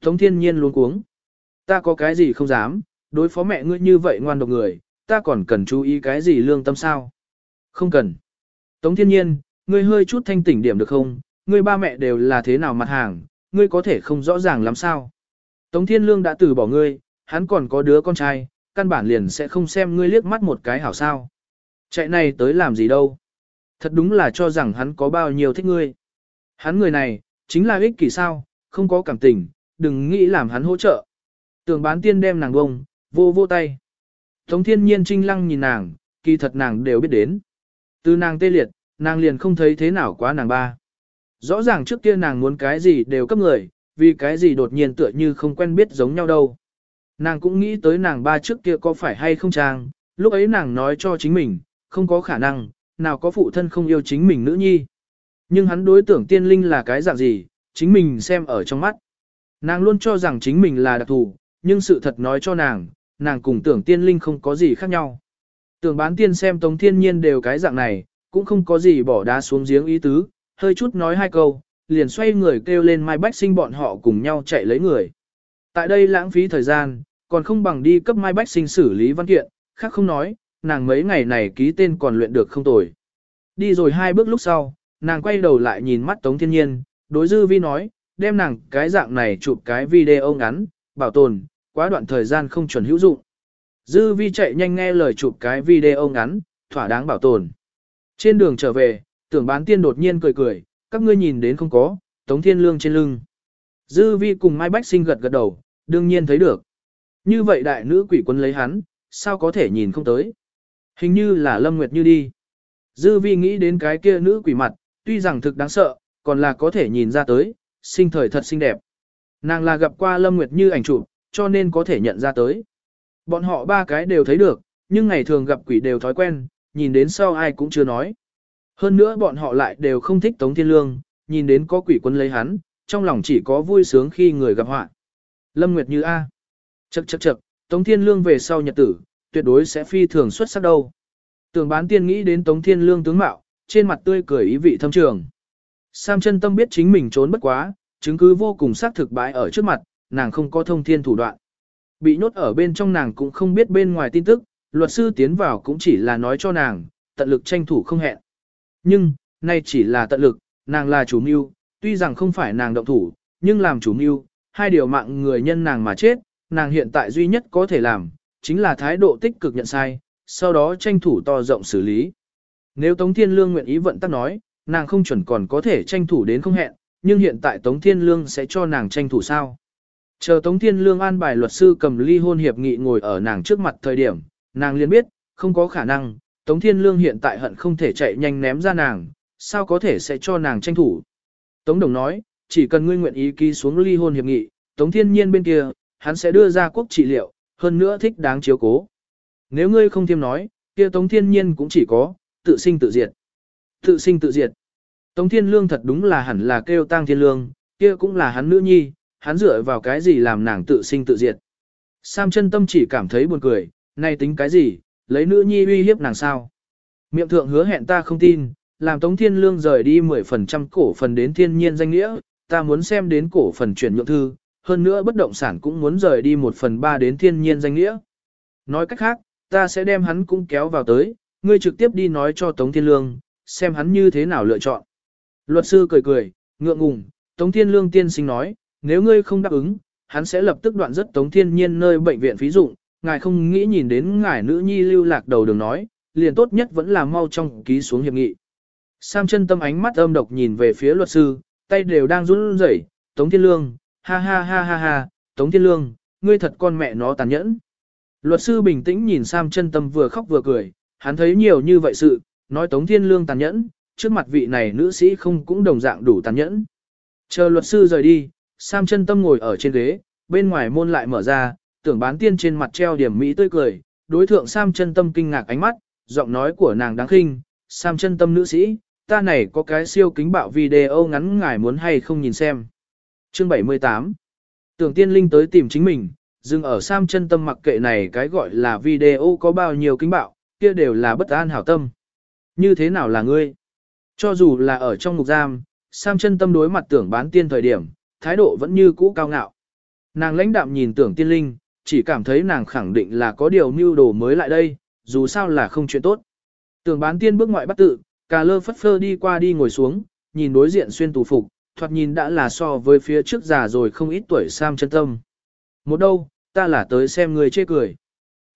Tống thiên nhiên luôn cuống. Ta có cái gì không dám, đối phó mẹ ngươi như vậy ngoan độc người, ta còn cần chú ý cái gì lương tâm sao? Không cần. Tống thiên nhiên, ngươi hơi chút thanh tỉnh điểm được không? Ngươi ba mẹ đều là thế nào mặt hàng, ngươi có thể không rõ ràng lắm sao? Tống thiên lương đã từ bỏ ngươi, hắn còn có đứa con trai, căn bản liền sẽ không xem ngươi liếc mắt một cái hảo sao. Chạy này tới làm gì đâu. Thật đúng là cho rằng hắn có bao nhiêu thích ngươi. Hắn người này, chính là ích kỷ sao, không có cảm tình, đừng nghĩ làm hắn hỗ trợ. Tường bán tiên đem nàng bông, vô vô tay. Tống thiên nhiên trinh lăng nhìn nàng, kỳ thật nàng đều biết đến. Từ nàng tê liệt, nàng liền không thấy thế nào quá nàng ba. Rõ ràng trước kia nàng muốn cái gì đều cấp người, vì cái gì đột nhiên tựa như không quen biết giống nhau đâu. Nàng cũng nghĩ tới nàng ba trước kia có phải hay không trang, lúc ấy nàng nói cho chính mình, không có khả năng, nào có phụ thân không yêu chính mình nữ nhi. Nhưng hắn đối tưởng tiên linh là cái dạng gì, chính mình xem ở trong mắt. Nàng luôn cho rằng chính mình là đặc thù, nhưng sự thật nói cho nàng, nàng cùng tưởng tiên linh không có gì khác nhau. Tưởng bán tiên xem tống thiên nhiên đều cái dạng này, cũng không có gì bỏ đá xuống giếng ý tứ, hơi chút nói hai câu, liền xoay người kêu lên Mai Bách Sinh bọn họ cùng nhau chạy lấy người. Tại đây lãng phí thời gian, còn không bằng đi cấp Mai Bách Sinh xử lý văn kiện, khác không nói, nàng mấy ngày này ký tên còn luyện được không tồi. Đi rồi hai bước lúc sau, nàng quay đầu lại nhìn mắt Tống Thiên Nhiên, đối Dư Vi nói, đem nàng cái dạng này chụp cái video ngắn, bảo tồn, quá đoạn thời gian không chuẩn hữu dụng. Dư Vi chạy nhanh nghe lời chụp cái video ngắn, thỏa đáng bảo tồn. Trên đường trở về, tưởng bán tiên đột nhiên cười cười, các ngươi nhìn đến không có, Tống Thiên Lương trên lưng. Dư Vi cùng Mai Bách Sinh gật gật đầu, đương nhiên thấy được. Như vậy đại nữ quỷ quân lấy hắn, sao có thể nhìn không tới. Hình như là Lâm Nguyệt Như đi. Dư Vi nghĩ đến cái kia nữ quỷ mặt, tuy rằng thực đáng sợ, còn là có thể nhìn ra tới, sinh thời thật xinh đẹp. Nàng là gặp qua Lâm Nguyệt Như ảnh chụp, cho nên có thể nhận ra tới. Bọn họ ba cái đều thấy được, nhưng ngày thường gặp quỷ đều thói quen, nhìn đến sau ai cũng chưa nói. Hơn nữa bọn họ lại đều không thích Tống Thiên Lương, nhìn đến có quỷ quân lấy hắn, trong lòng chỉ có vui sướng khi người gặp họa. Lâm Nguyệt Như A. Chậc chậc chậc, Tống Thiên Lương về sau nhật tử, tuyệt đối sẽ phi thường xuất sắc đâu. Tưởng bán tiên nghĩ đến Tống Thiên Lương tướng mạo, trên mặt tươi cười ý vị thâm trường. Sam chân tâm biết chính mình trốn bất quá, chứng cứ vô cùng xác thực bãi ở trước mặt, nàng không có thông thiên thủ đoạn. Bị nhốt ở bên trong nàng cũng không biết bên ngoài tin tức, luật sư tiến vào cũng chỉ là nói cho nàng, tận lực tranh thủ không hẹn. Nhưng, nay chỉ là tận lực, nàng là chủ mưu, tuy rằng không phải nàng động thủ, nhưng làm chủ mưu, hai điều mạng người nhân nàng mà chết, nàng hiện tại duy nhất có thể làm, chính là thái độ tích cực nhận sai, sau đó tranh thủ to rộng xử lý. Nếu Tống Thiên Lương nguyện ý vận tắc nói, nàng không chuẩn còn có thể tranh thủ đến không hẹn, nhưng hiện tại Tống Thiên Lương sẽ cho nàng tranh thủ sao. Chờ Tống Thiên Lương an bài luật sư cầm ly hôn hiệp nghị ngồi ở nàng trước mặt thời điểm, nàng liền biết, không có khả năng, Tống Thiên Lương hiện tại hận không thể chạy nhanh ném ra nàng, sao có thể sẽ cho nàng tranh thủ. Tống Đồng nói, chỉ cần ngươi nguyện ý ký xuống ly hôn hiệp nghị, Tống Thiên Nhiên bên kia, hắn sẽ đưa ra quốc trị liệu, hơn nữa thích đáng chiếu cố. Nếu ngươi không thêm nói, kia Tống Thiên Nhiên cũng chỉ có, tự sinh tự diệt. Tự sinh tự diệt. Tống Thiên Lương thật đúng là hẳn là kêu tang thiên lương, kia cũng là hắn nữ nhi, hắn dựa vào cái gì làm nàng tự sinh tự diệt. Sam chân tâm chỉ cảm thấy buồn cười, nay tính cái gì, lấy nữ nhi uy hiếp nàng sao. Miệng thượng hứa hẹn ta không tin, làm Tống Thiên Lương rời đi 10% cổ phần đến thiên nhiên danh nghĩa, ta muốn xem đến cổ phần chuyển nhượng thư, hơn nữa bất động sản cũng muốn rời đi 1 phần 3 đến thiên nhiên danh nghĩa. Nói cách khác, ta sẽ đem hắn cũng kéo vào tới, ngươi trực tiếp đi nói cho Tống Thiên Lương, xem hắn như thế nào lựa chọn. Luật sư cười cười, ngượng ngùng, Tống Thiên Lương tiên sinh nói, nếu ngươi không đáp ứng, hắn sẽ lập tức đoạn rất Tống Thiên Nhiên nơi bệnh viện phí dụng, ngài không nghĩ nhìn đến ngài nữ nhi lưu lạc đầu đường nói, liền tốt nhất vẫn là mau trong ký xuống hiệp nghị. Sam chân tâm ánh mắt âm độc nhìn về phía luật sư, tay đều đang run rẩy, Tống Thiên Lương, ha ha ha ha ha, Tống Thiên Lương, ngươi thật con mẹ nó tàn nhẫn. Luật sư bình tĩnh nhìn Sam chân tâm vừa khóc vừa cười, hắn thấy nhiều như vậy sự, nói Tống Thiên Lương tàn nhẫn, trước mặt vị này nữ sĩ không cũng đồng dạng đủ tàn nhẫn. Chờ luật sư rời đi, Sam chân tâm ngồi ở trên ghế, bên ngoài môn lại mở ra, tưởng bán tiên trên mặt treo điểm mỹ tươi cười, đối thượng Sam chân tâm kinh ngạc ánh mắt, giọng nói của nàng đáng khinh, Sam chân tâm nữ sĩ, ta này có cái siêu kính bạo video ngắn ngài muốn hay không nhìn xem. Chương 78 Tưởng tiên linh tới tìm chính mình, dừng ở Sam chân tâm mặc kệ này cái gọi là video có bao nhiêu kính bạo, kia đều là bất an hảo tâm. Như thế nào là ngươi? Cho dù là ở trong ngục giam, Sam chân tâm đối mặt tưởng bán tiên thời điểm, thái độ vẫn như cũ cao ngạo. Nàng lãnh đạm nhìn tưởng tiên linh, chỉ cảm thấy nàng khẳng định là có điều mưu đồ mới lại đây, dù sao là không chuyện tốt. Tưởng bán tiên bước ngoại bắt tự, cà lơ phất phơ đi qua đi ngồi xuống, nhìn đối diện xuyên tù phục, thoạt nhìn đã là so với phía trước già rồi không ít tuổi Sam chân tâm. Một đâu, ta là tới xem người chê cười.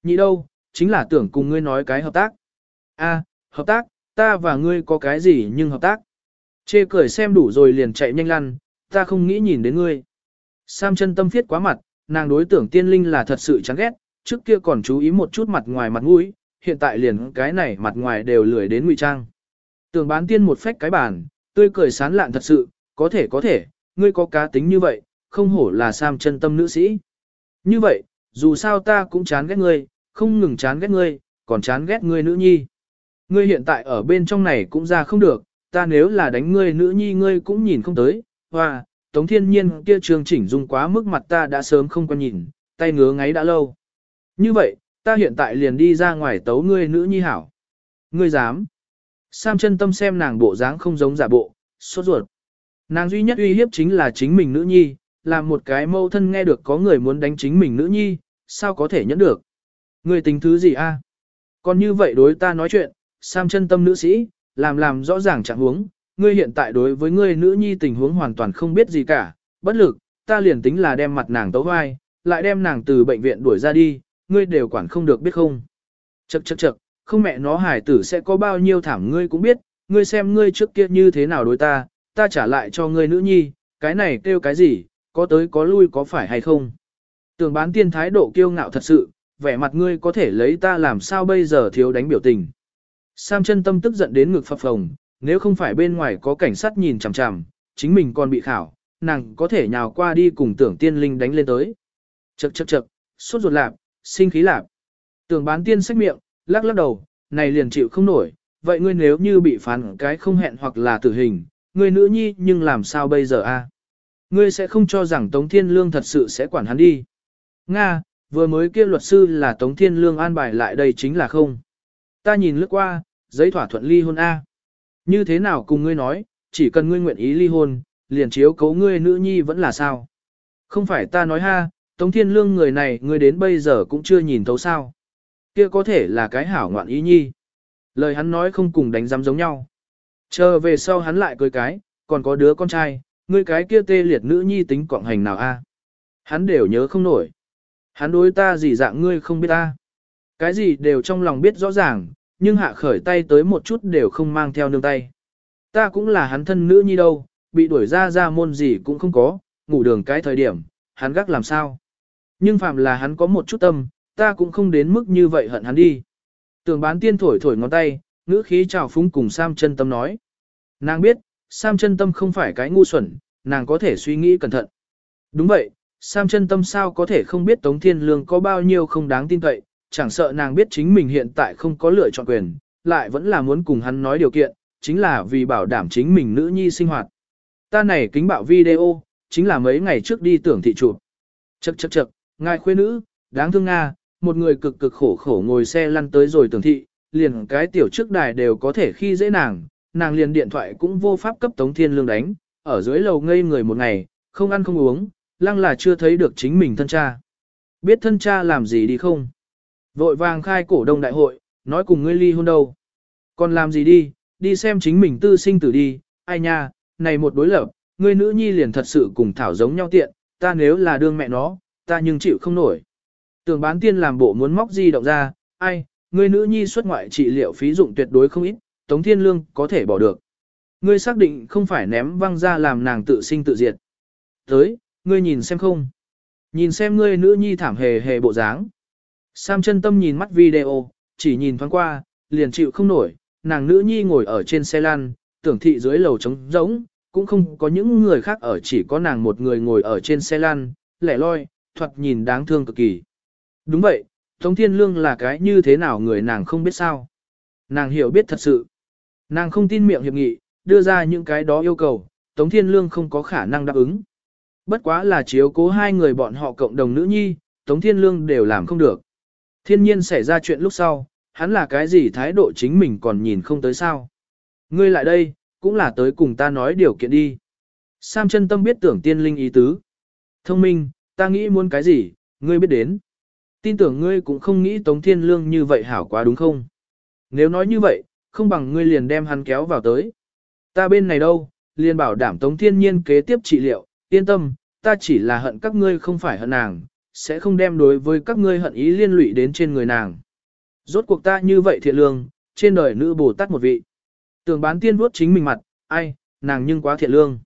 Nhị đâu, chính là tưởng cùng ngươi nói cái hợp tác. A, hợp tác, ta và ngươi có cái gì nhưng hợp tác. Chê cười xem đủ rồi liền chạy nhanh lăn, ta không nghĩ nhìn đến ngươi. Sam chân tâm phiết quá mặt, nàng đối tưởng tiên linh là thật sự chán ghét, trước kia còn chú ý một chút mặt ngoài mặt mũi, hiện tại liền cái này mặt ngoài đều lười đến ngụy trang. Tưởng bán tiên một phách cái bàn, tươi cười sán lạn thật sự, có thể có thể, ngươi có cá tính như vậy, không hổ là Sam chân tâm nữ sĩ. Như vậy, dù sao ta cũng chán ghét ngươi, không ngừng chán ghét ngươi, còn chán ghét ngươi nữ nhi. Ngươi hiện tại ở bên trong này cũng ra không được, ta nếu là đánh ngươi nữ nhi ngươi cũng nhìn không tới, hoa, Tống Thiên Nhiên kia trường chỉnh dung quá mức mặt ta đã sớm không quan nhìn, tay ngứa ngáy đã lâu. Như vậy, ta hiện tại liền đi ra ngoài tấu ngươi nữ nhi hảo. Ngươi dám. Sam chân tâm xem nàng bộ dáng không giống giả bộ, sốt ruột. Nàng duy nhất uy hiếp chính là chính mình nữ nhi, làm một cái mâu thân nghe được có người muốn đánh chính mình nữ nhi, sao có thể nhẫn được. Ngươi tính thứ gì a? Còn như vậy đối ta nói chuyện, Sam chân tâm nữ sĩ, làm làm rõ ràng trạng huống, ngươi hiện tại đối với ngươi nữ nhi tình huống hoàn toàn không biết gì cả, bất lực, ta liền tính là đem mặt nàng tấu vai, lại đem nàng từ bệnh viện đuổi ra đi, ngươi đều quản không được biết không. Chậc chậc chậc, không mẹ nó hải tử sẽ có bao nhiêu thảm ngươi cũng biết, ngươi xem ngươi trước kia như thế nào đối ta, ta trả lại cho ngươi nữ nhi, cái này kêu cái gì, có tới có lui có phải hay không. Tưởng bán tiên thái độ kiêu ngạo thật sự, vẻ mặt ngươi có thể lấy ta làm sao bây giờ thiếu đánh biểu tình. Sam chân tâm tức giận đến ngực phập phồng, nếu không phải bên ngoài có cảnh sát nhìn chằm chằm, chính mình còn bị khảo, nàng có thể nhào qua đi cùng tưởng tiên linh đánh lên tới. Chậc chậc chậc, sốt ruột lạp, sinh khí lạp. Tưởng bán tiên sách miệng, lắc lắc đầu, này liền chịu không nổi, vậy ngươi nếu như bị phán cái không hẹn hoặc là tử hình, ngươi nữ nhi nhưng làm sao bây giờ a? À? Ngươi sẽ không cho rằng Tống Thiên Lương thật sự sẽ quản hắn đi. Nga, vừa mới kia luật sư là Tống Thiên Lương an bài lại đây chính là không. Ta nhìn lướt qua, giấy thỏa thuận ly hôn A. Như thế nào cùng ngươi nói, chỉ cần ngươi nguyện ý ly hôn, liền chiếu cấu ngươi nữ nhi vẫn là sao. Không phải ta nói ha, Tống Thiên Lương người này ngươi đến bây giờ cũng chưa nhìn thấu sao. Kia có thể là cái hảo ngoạn ý nhi. Lời hắn nói không cùng đánh giám giống nhau. Chờ về sau hắn lại cười cái, còn có đứa con trai, ngươi cái kia tê liệt nữ nhi tính quọng hành nào a? Hắn đều nhớ không nổi. Hắn đối ta gì dạng ngươi không biết ta. Cái gì đều trong lòng biết rõ ràng, nhưng hạ khởi tay tới một chút đều không mang theo nương tay. Ta cũng là hắn thân nữ nhi đâu, bị đuổi ra ra môn gì cũng không có, ngủ đường cái thời điểm, hắn gác làm sao. Nhưng phạm là hắn có một chút tâm, ta cũng không đến mức như vậy hận hắn đi. Tưởng bán tiên thổi thổi ngón tay, ngữ khí trào phúng cùng Sam chân tâm nói. Nàng biết, Sam chân tâm không phải cái ngu xuẩn, nàng có thể suy nghĩ cẩn thận. Đúng vậy, Sam chân tâm sao có thể không biết Tống Thiên Lương có bao nhiêu không đáng tin cậy, chẳng sợ nàng biết chính mình hiện tại không có lựa chọn quyền, lại vẫn là muốn cùng hắn nói điều kiện, chính là vì bảo đảm chính mình nữ nhi sinh hoạt. Ta này kính bạo video, chính là mấy ngày trước đi tưởng thị chụp. Chậc chậc chậc, ngài khuê nữ, đáng thương Nga, một người cực cực khổ khổ ngồi xe lăn tới rồi tưởng thị, liền cái tiểu trước đài đều có thể khi dễ nàng, nàng liền điện thoại cũng vô pháp cấp Tống Thiên Lương đánh, ở dưới lầu ngây người một ngày, không ăn không uống, lăng là chưa thấy được chính mình thân cha. Biết thân cha làm gì đi không? Vội vàng khai cổ đông đại hội, nói cùng ngươi ly hôn đâu. Còn làm gì đi, đi xem chính mình tư sinh tử đi, ai nha, này một đối lập, ngươi nữ nhi liền thật sự cùng thảo giống nhau tiện, ta nếu là đương mẹ nó, ta nhưng chịu không nổi. Tưởng bán tiên làm bộ muốn móc di động ra, ai, ngươi nữ nhi xuất ngoại trị liệu phí dụng tuyệt đối không ít, Tống Thiên Lương có thể bỏ được. Ngươi xác định không phải ném văng ra làm nàng tự sinh tự diệt. Tới, ngươi nhìn xem không. Nhìn xem ngươi nữ nhi thảm hề hề bộ dáng. Sam chân tâm nhìn mắt video, chỉ nhìn thoáng qua, liền chịu không nổi, nàng nữ nhi ngồi ở trên xe lăn, tưởng thị dưới lầu trống rỗng, cũng không có những người khác ở chỉ có nàng một người ngồi ở trên xe lăn, lẻ loi, thoạt nhìn đáng thương cực kỳ. Đúng vậy, Tống Thiên Lương là cái như thế nào người nàng không biết sao. Nàng hiểu biết thật sự. Nàng không tin miệng hiệp nghị, đưa ra những cái đó yêu cầu, Tống Thiên Lương không có khả năng đáp ứng. Bất quá là chiếu cố hai người bọn họ cộng đồng nữ nhi, Tống Thiên Lương đều làm không được. Thiên nhiên xảy ra chuyện lúc sau, hắn là cái gì thái độ chính mình còn nhìn không tới sao. Ngươi lại đây, cũng là tới cùng ta nói điều kiện đi. Sam chân tâm biết tưởng tiên linh ý tứ. Thông minh, ta nghĩ muốn cái gì, ngươi biết đến. Tin tưởng ngươi cũng không nghĩ Tống Thiên Lương như vậy hảo quá đúng không? Nếu nói như vậy, không bằng ngươi liền đem hắn kéo vào tới. Ta bên này đâu, liền bảo đảm Tống Thiên Nhiên kế tiếp trị liệu, yên tâm, ta chỉ là hận các ngươi không phải hận nàng, sẽ không đem đối với các ngươi hận ý liên lụy đến trên người nàng. Rốt cuộc ta như vậy thiện lương, trên đời nữ Bồ Tát một vị. Tưởng bán tiên vuốt chính mình mặt, ai, nàng nhưng quá thiện lương.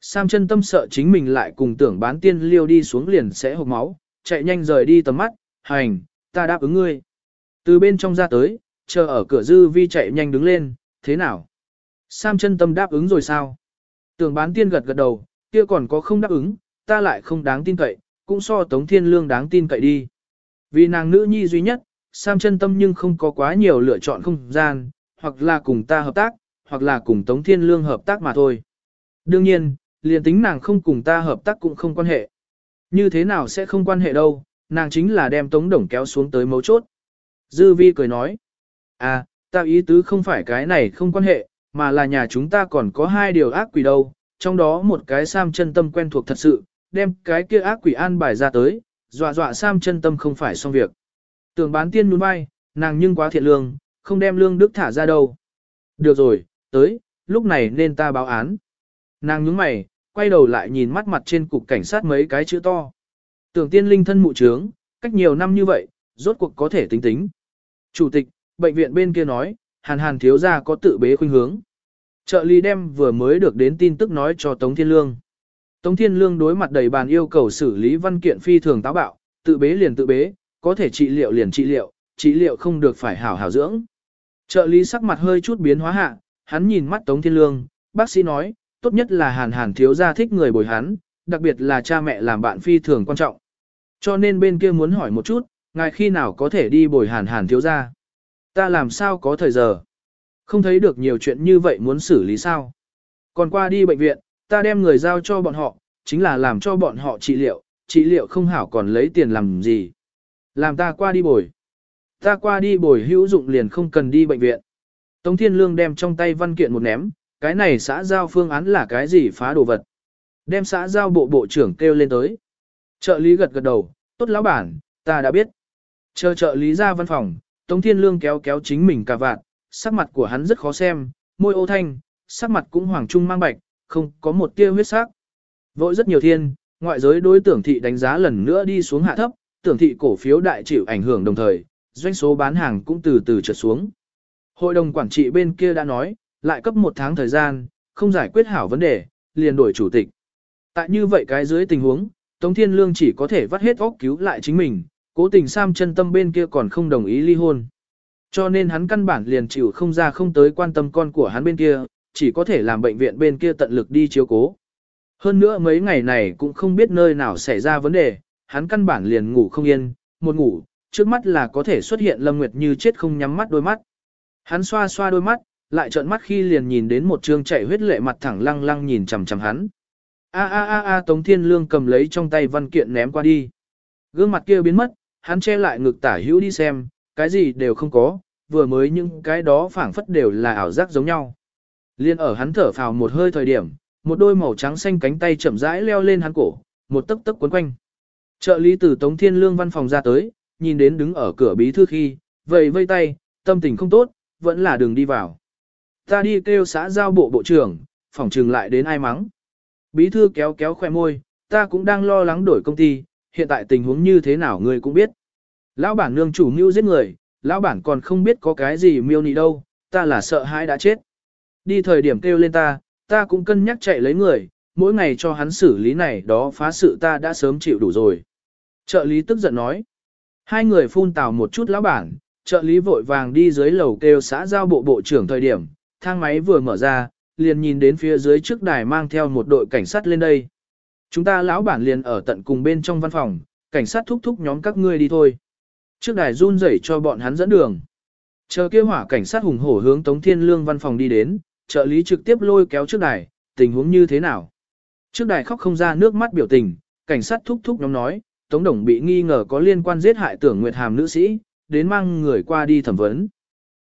Sam chân tâm sợ chính mình lại cùng tưởng bán tiên liêu đi xuống liền sẽ hộp máu, chạy nhanh rời đi tầm mắt, hành, ta đáp ứng ngươi. Từ bên trong ra tới, chờ ở cửa dư vi chạy nhanh đứng lên, thế nào? Sam chân tâm đáp ứng rồi sao? Tưởng bán tiên gật gật đầu, kia còn có không đáp ứng, ta lại không đáng tin cậy, cũng so Tống Thiên Lương đáng tin cậy đi. Vì nàng nữ nhi duy nhất, Sam chân tâm nhưng không có quá nhiều lựa chọn không gian, hoặc là cùng ta hợp tác, hoặc là cùng Tống Thiên Lương hợp tác mà thôi. Đương nhiên, liền tính nàng không cùng ta hợp tác cũng không quan hệ. Như thế nào sẽ không quan hệ đâu, nàng chính là đem Tống Đồng kéo xuống tới mấu chốt. Dư vi cười nói, à, ta ý tứ không phải cái này không quan hệ, mà là nhà chúng ta còn có hai điều ác quỷ đâu, trong đó một cái Sam chân tâm quen thuộc thật sự, đem cái kia ác quỷ an bài ra tới, dọa dọa Sam chân tâm không phải xong việc. Tưởng bán tiên nhún vai, nàng nhưng quá thiện lương, không đem lương đức thả ra đâu. Được rồi, tới, lúc này nên ta báo án. Nàng nhướng mày, quay đầu lại nhìn mắt mặt trên cục cảnh sát mấy cái chữ to. Tưởng tiên linh thân mụ trướng, cách nhiều năm như vậy, rốt cuộc có thể tính tính. Chủ tịch, bệnh viện bên kia nói, hàn hàn thiếu gia có tự bế khuynh hướng. Trợ lý đem vừa mới được đến tin tức nói cho Tống Thiên Lương. Tống Thiên Lương đối mặt đầy bàn yêu cầu xử lý văn kiện phi thường táo bạo, tự bế liền tự bế, có thể trị liệu liền trị liệu, trị liệu không được phải hảo hảo dưỡng. Trợ lý sắc mặt hơi chút biến hóa hạ, hắn nhìn mắt Tống Thiên Lương, bác sĩ nói, tốt nhất là hàn hàn thiếu gia thích người bồi hắn, đặc biệt là cha mẹ làm bạn phi thường quan trọng. Cho nên bên kia muốn hỏi một chút, ngài khi nào có thể đi bồi hàn hàn thiếu gia? Ta làm sao có thời giờ? Không thấy được nhiều chuyện như vậy muốn xử lý sao? Còn qua đi bệnh viện, ta đem người giao cho bọn họ, chính là làm cho bọn họ trị liệu, trị liệu không hảo còn lấy tiền làm gì. Làm ta qua đi bồi. Ta qua đi bồi hữu dụng liền không cần đi bệnh viện. Tống Thiên Lương đem trong tay văn kiện một ném, cái này xã giao phương án là cái gì phá đồ vật. Đem xã giao bộ bộ trưởng kêu lên tới. Trợ lý gật gật đầu, tốt lão bản, ta đã biết. Chờ trợ lý ra văn phòng, Tống Thiên Lương kéo kéo chính mình cả vạn, sắc mặt của hắn rất khó xem, môi ô thanh, sắc mặt cũng hoàng trung mang bạch, không có một tia huyết sắc. Vội rất nhiều thiên, ngoại giới đối tưởng thị đánh giá lần nữa đi xuống hạ thấp, tưởng thị cổ phiếu đại chịu ảnh hưởng đồng thời, doanh số bán hàng cũng từ từ trượt xuống. Hội đồng quản trị bên kia đã nói, lại cấp một tháng thời gian, không giải quyết hảo vấn đề, liền đổi chủ tịch. Tại như vậy cái dưới tình huống, Tống Thiên Lương chỉ có thể vắt hết óc cứu lại chính mình, cố tình Sam chân tâm bên kia còn không đồng ý ly hôn. Cho nên hắn căn bản liền chịu không ra không tới quan tâm con của hắn bên kia, chỉ có thể làm bệnh viện bên kia tận lực đi chiếu cố. Hơn nữa mấy ngày này cũng không biết nơi nào xảy ra vấn đề, hắn căn bản liền ngủ không yên, một ngủ, trước mắt là có thể xuất hiện Lâm Nguyệt như chết không nhắm mắt đôi mắt. Hắn xoa xoa đôi mắt, lại trợn mắt khi liền nhìn đến một trương chảy huyết lệ mặt thẳng lăng lăng nhìn chằm chằm hắn. A a a a Tống Thiên Lương cầm lấy trong tay văn kiện ném qua đi. Gương mặt kia biến mất, hắn che lại ngực tả hữu đi xem, cái gì đều không có, vừa mới những cái đó phảng phất đều là ảo giác giống nhau. Liên ở hắn thở phào một hơi thời điểm, một đôi màu trắng xanh cánh tay chậm rãi leo lên hắn cổ, một tấc tấc quấn quanh. Trợ lý từ Tống Thiên Lương văn phòng ra tới, nhìn đến đứng ở cửa bí thư khi, vầy vây tay, tâm tình không tốt, vẫn là đường đi vào. Ta đi kêu xã giao bộ bộ trưởng, phòng trừng lại đến ai mắng. Bí thư kéo kéo khoe môi, ta cũng đang lo lắng đổi công ty, hiện tại tình huống như thế nào ngươi cũng biết. Lão bản nương chủ mưu giết người, lão bản còn không biết có cái gì miêu nị đâu, ta là sợ hãi đã chết. Đi thời điểm kêu lên ta, ta cũng cân nhắc chạy lấy người, mỗi ngày cho hắn xử lý này đó phá sự ta đã sớm chịu đủ rồi. Trợ lý tức giận nói. Hai người phun tào một chút lão bản, trợ lý vội vàng đi dưới lầu kêu xã giao bộ bộ trưởng thời điểm, thang máy vừa mở ra, liền nhìn đến phía dưới trước đài mang theo một đội cảnh sát lên đây. Chúng ta lão bản liền ở tận cùng bên trong văn phòng, cảnh sát thúc thúc nhóm các ngươi đi thôi. Trước đài run rẩy cho bọn hắn dẫn đường. Chờ kia hỏa cảnh sát hùng hổ hướng Tống Thiên Lương văn phòng đi đến, trợ lý trực tiếp lôi kéo trước đài, tình huống như thế nào? Trước đài khóc không ra nước mắt biểu tình, cảnh sát thúc thúc nhóm nói, Tống Đồng bị nghi ngờ có liên quan giết hại tưởng Nguyệt Hàm nữ sĩ, đến mang người qua đi thẩm vấn.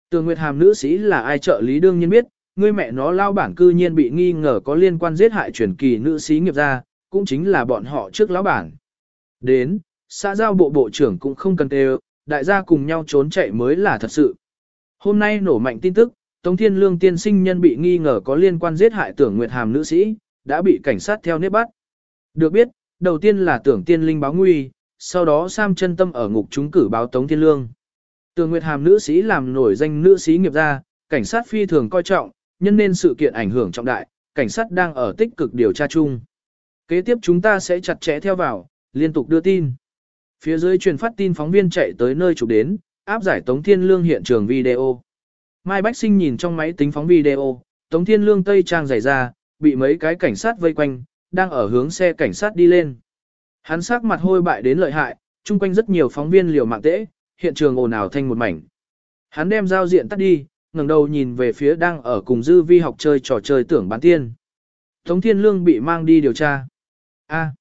Tưởng Nguyệt Hàm nữ sĩ là ai trợ lý đương nhiên biết, người mẹ nó lao bản cư nhiên bị nghi ngờ có liên quan giết hại truyền kỳ nữ sĩ nghiệp gia, cũng chính là bọn họ trước lão bản. Đến, xã giao bộ bộ trưởng cũng không cần tê đại gia cùng nhau trốn chạy mới là thật sự. Hôm nay nổ mạnh tin tức, Tống Thiên Lương tiên sinh nhân bị nghi ngờ có liên quan giết hại tưởng Nguyệt Hàm nữ sĩ, đã bị cảnh sát theo nếp bắt. Được biết, đầu tiên là tưởng tiên linh báo nguy, sau đó Sam chân tâm ở ngục chúng cử báo Tống Thiên Lương. Tưởng Nguyệt Hàm nữ sĩ làm nổi danh nữ sĩ nghiệp gia, cảnh sát phi thường coi trọng, nhân nên sự kiện ảnh hưởng trọng đại, cảnh sát đang ở tích cực điều tra chung. Kế tiếp chúng ta sẽ chặt chẽ theo vào, liên tục đưa tin. Phía dưới truyền phát tin phóng viên chạy tới nơi chụp đến, áp giải Tống Thiên Lương hiện trường video. Mai Bách Sinh nhìn trong máy tính phóng video, Tống Thiên Lương tây trang giày ra, bị mấy cái cảnh sát vây quanh, đang ở hướng xe cảnh sát đi lên. Hắn sắc mặt hôi bại đến lợi hại, chung quanh rất nhiều phóng viên liều mạng tễ, hiện trường ồn ào thanh một mảnh. Hắn đem giao diện tắt đi, ngẩng đầu nhìn về phía đang ở cùng dư vi học chơi trò chơi tưởng bán tiên. Tống Thiên Lương bị mang đi điều tra. A,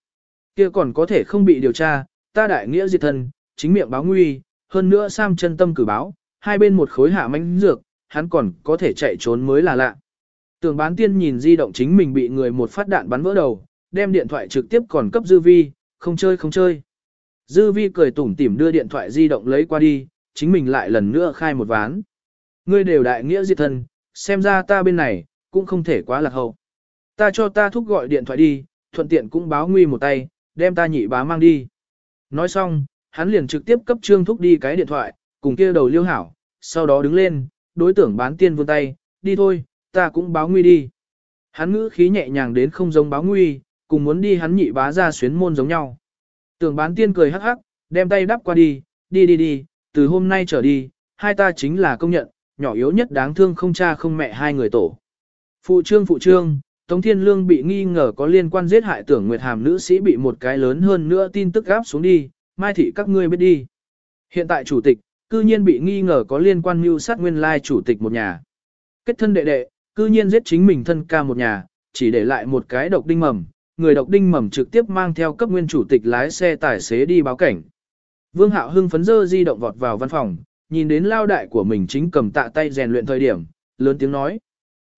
kia còn có thể không bị điều tra, ta đại nghĩa diệt thân, chính miệng báo nguy, hơn nữa Sam chân tâm cử báo, hai bên một khối hạ mánh dược, hắn còn có thể chạy trốn mới là lạ. Tưởng bán tiên nhìn di động chính mình bị người một phát đạn bắn vỡ đầu, đem điện thoại trực tiếp còn cấp dư vi, không chơi không chơi. Dư vi cười tủm tỉm đưa điện thoại di động lấy qua đi, chính mình lại lần nữa khai một ván. Ngươi đều đại nghĩa diệt thân, xem ra ta bên này, cũng không thể quá lạc hậu. Ta cho ta thúc gọi điện thoại đi, thuận tiện cũng báo nguy một tay, đem ta nhị bá mang đi. Nói xong, hắn liền trực tiếp cấp trương thúc đi cái điện thoại, cùng kia đầu liêu hảo, sau đó đứng lên, đối tưởng bán tiên vươn tay, đi thôi, ta cũng báo nguy đi. Hắn ngữ khí nhẹ nhàng đến không giống báo nguy, cùng muốn đi hắn nhị bá ra xuyến môn giống nhau. Tưởng bán tiên cười hắc hắc, đem tay đắp qua đi, đi đi đi, từ hôm nay trở đi, hai ta chính là công nhận, nhỏ yếu nhất đáng thương không cha không mẹ hai người tổ. Phụ trương phụ trương, Tống Thiên Lương bị nghi ngờ có liên quan giết hại tưởng Nguyệt Hàm nữ sĩ bị một cái lớn hơn nữa tin tức gáp xuống đi, mai thị các ngươi biết đi. Hiện tại chủ tịch, cư nhiên bị nghi ngờ có liên quan mưu sát nguyên lai chủ tịch một nhà. Kết thân đệ đệ, cư nhiên giết chính mình thân ca một nhà, chỉ để lại một cái độc đinh mầm, người độc đinh mầm trực tiếp mang theo cấp nguyên chủ tịch lái xe tài xế đi báo cảnh. Vương Hạo hưng phấn dơ di động vọt vào văn phòng, nhìn đến lao đại của mình chính cầm tạ tay rèn luyện thời điểm, lớn tiếng nói.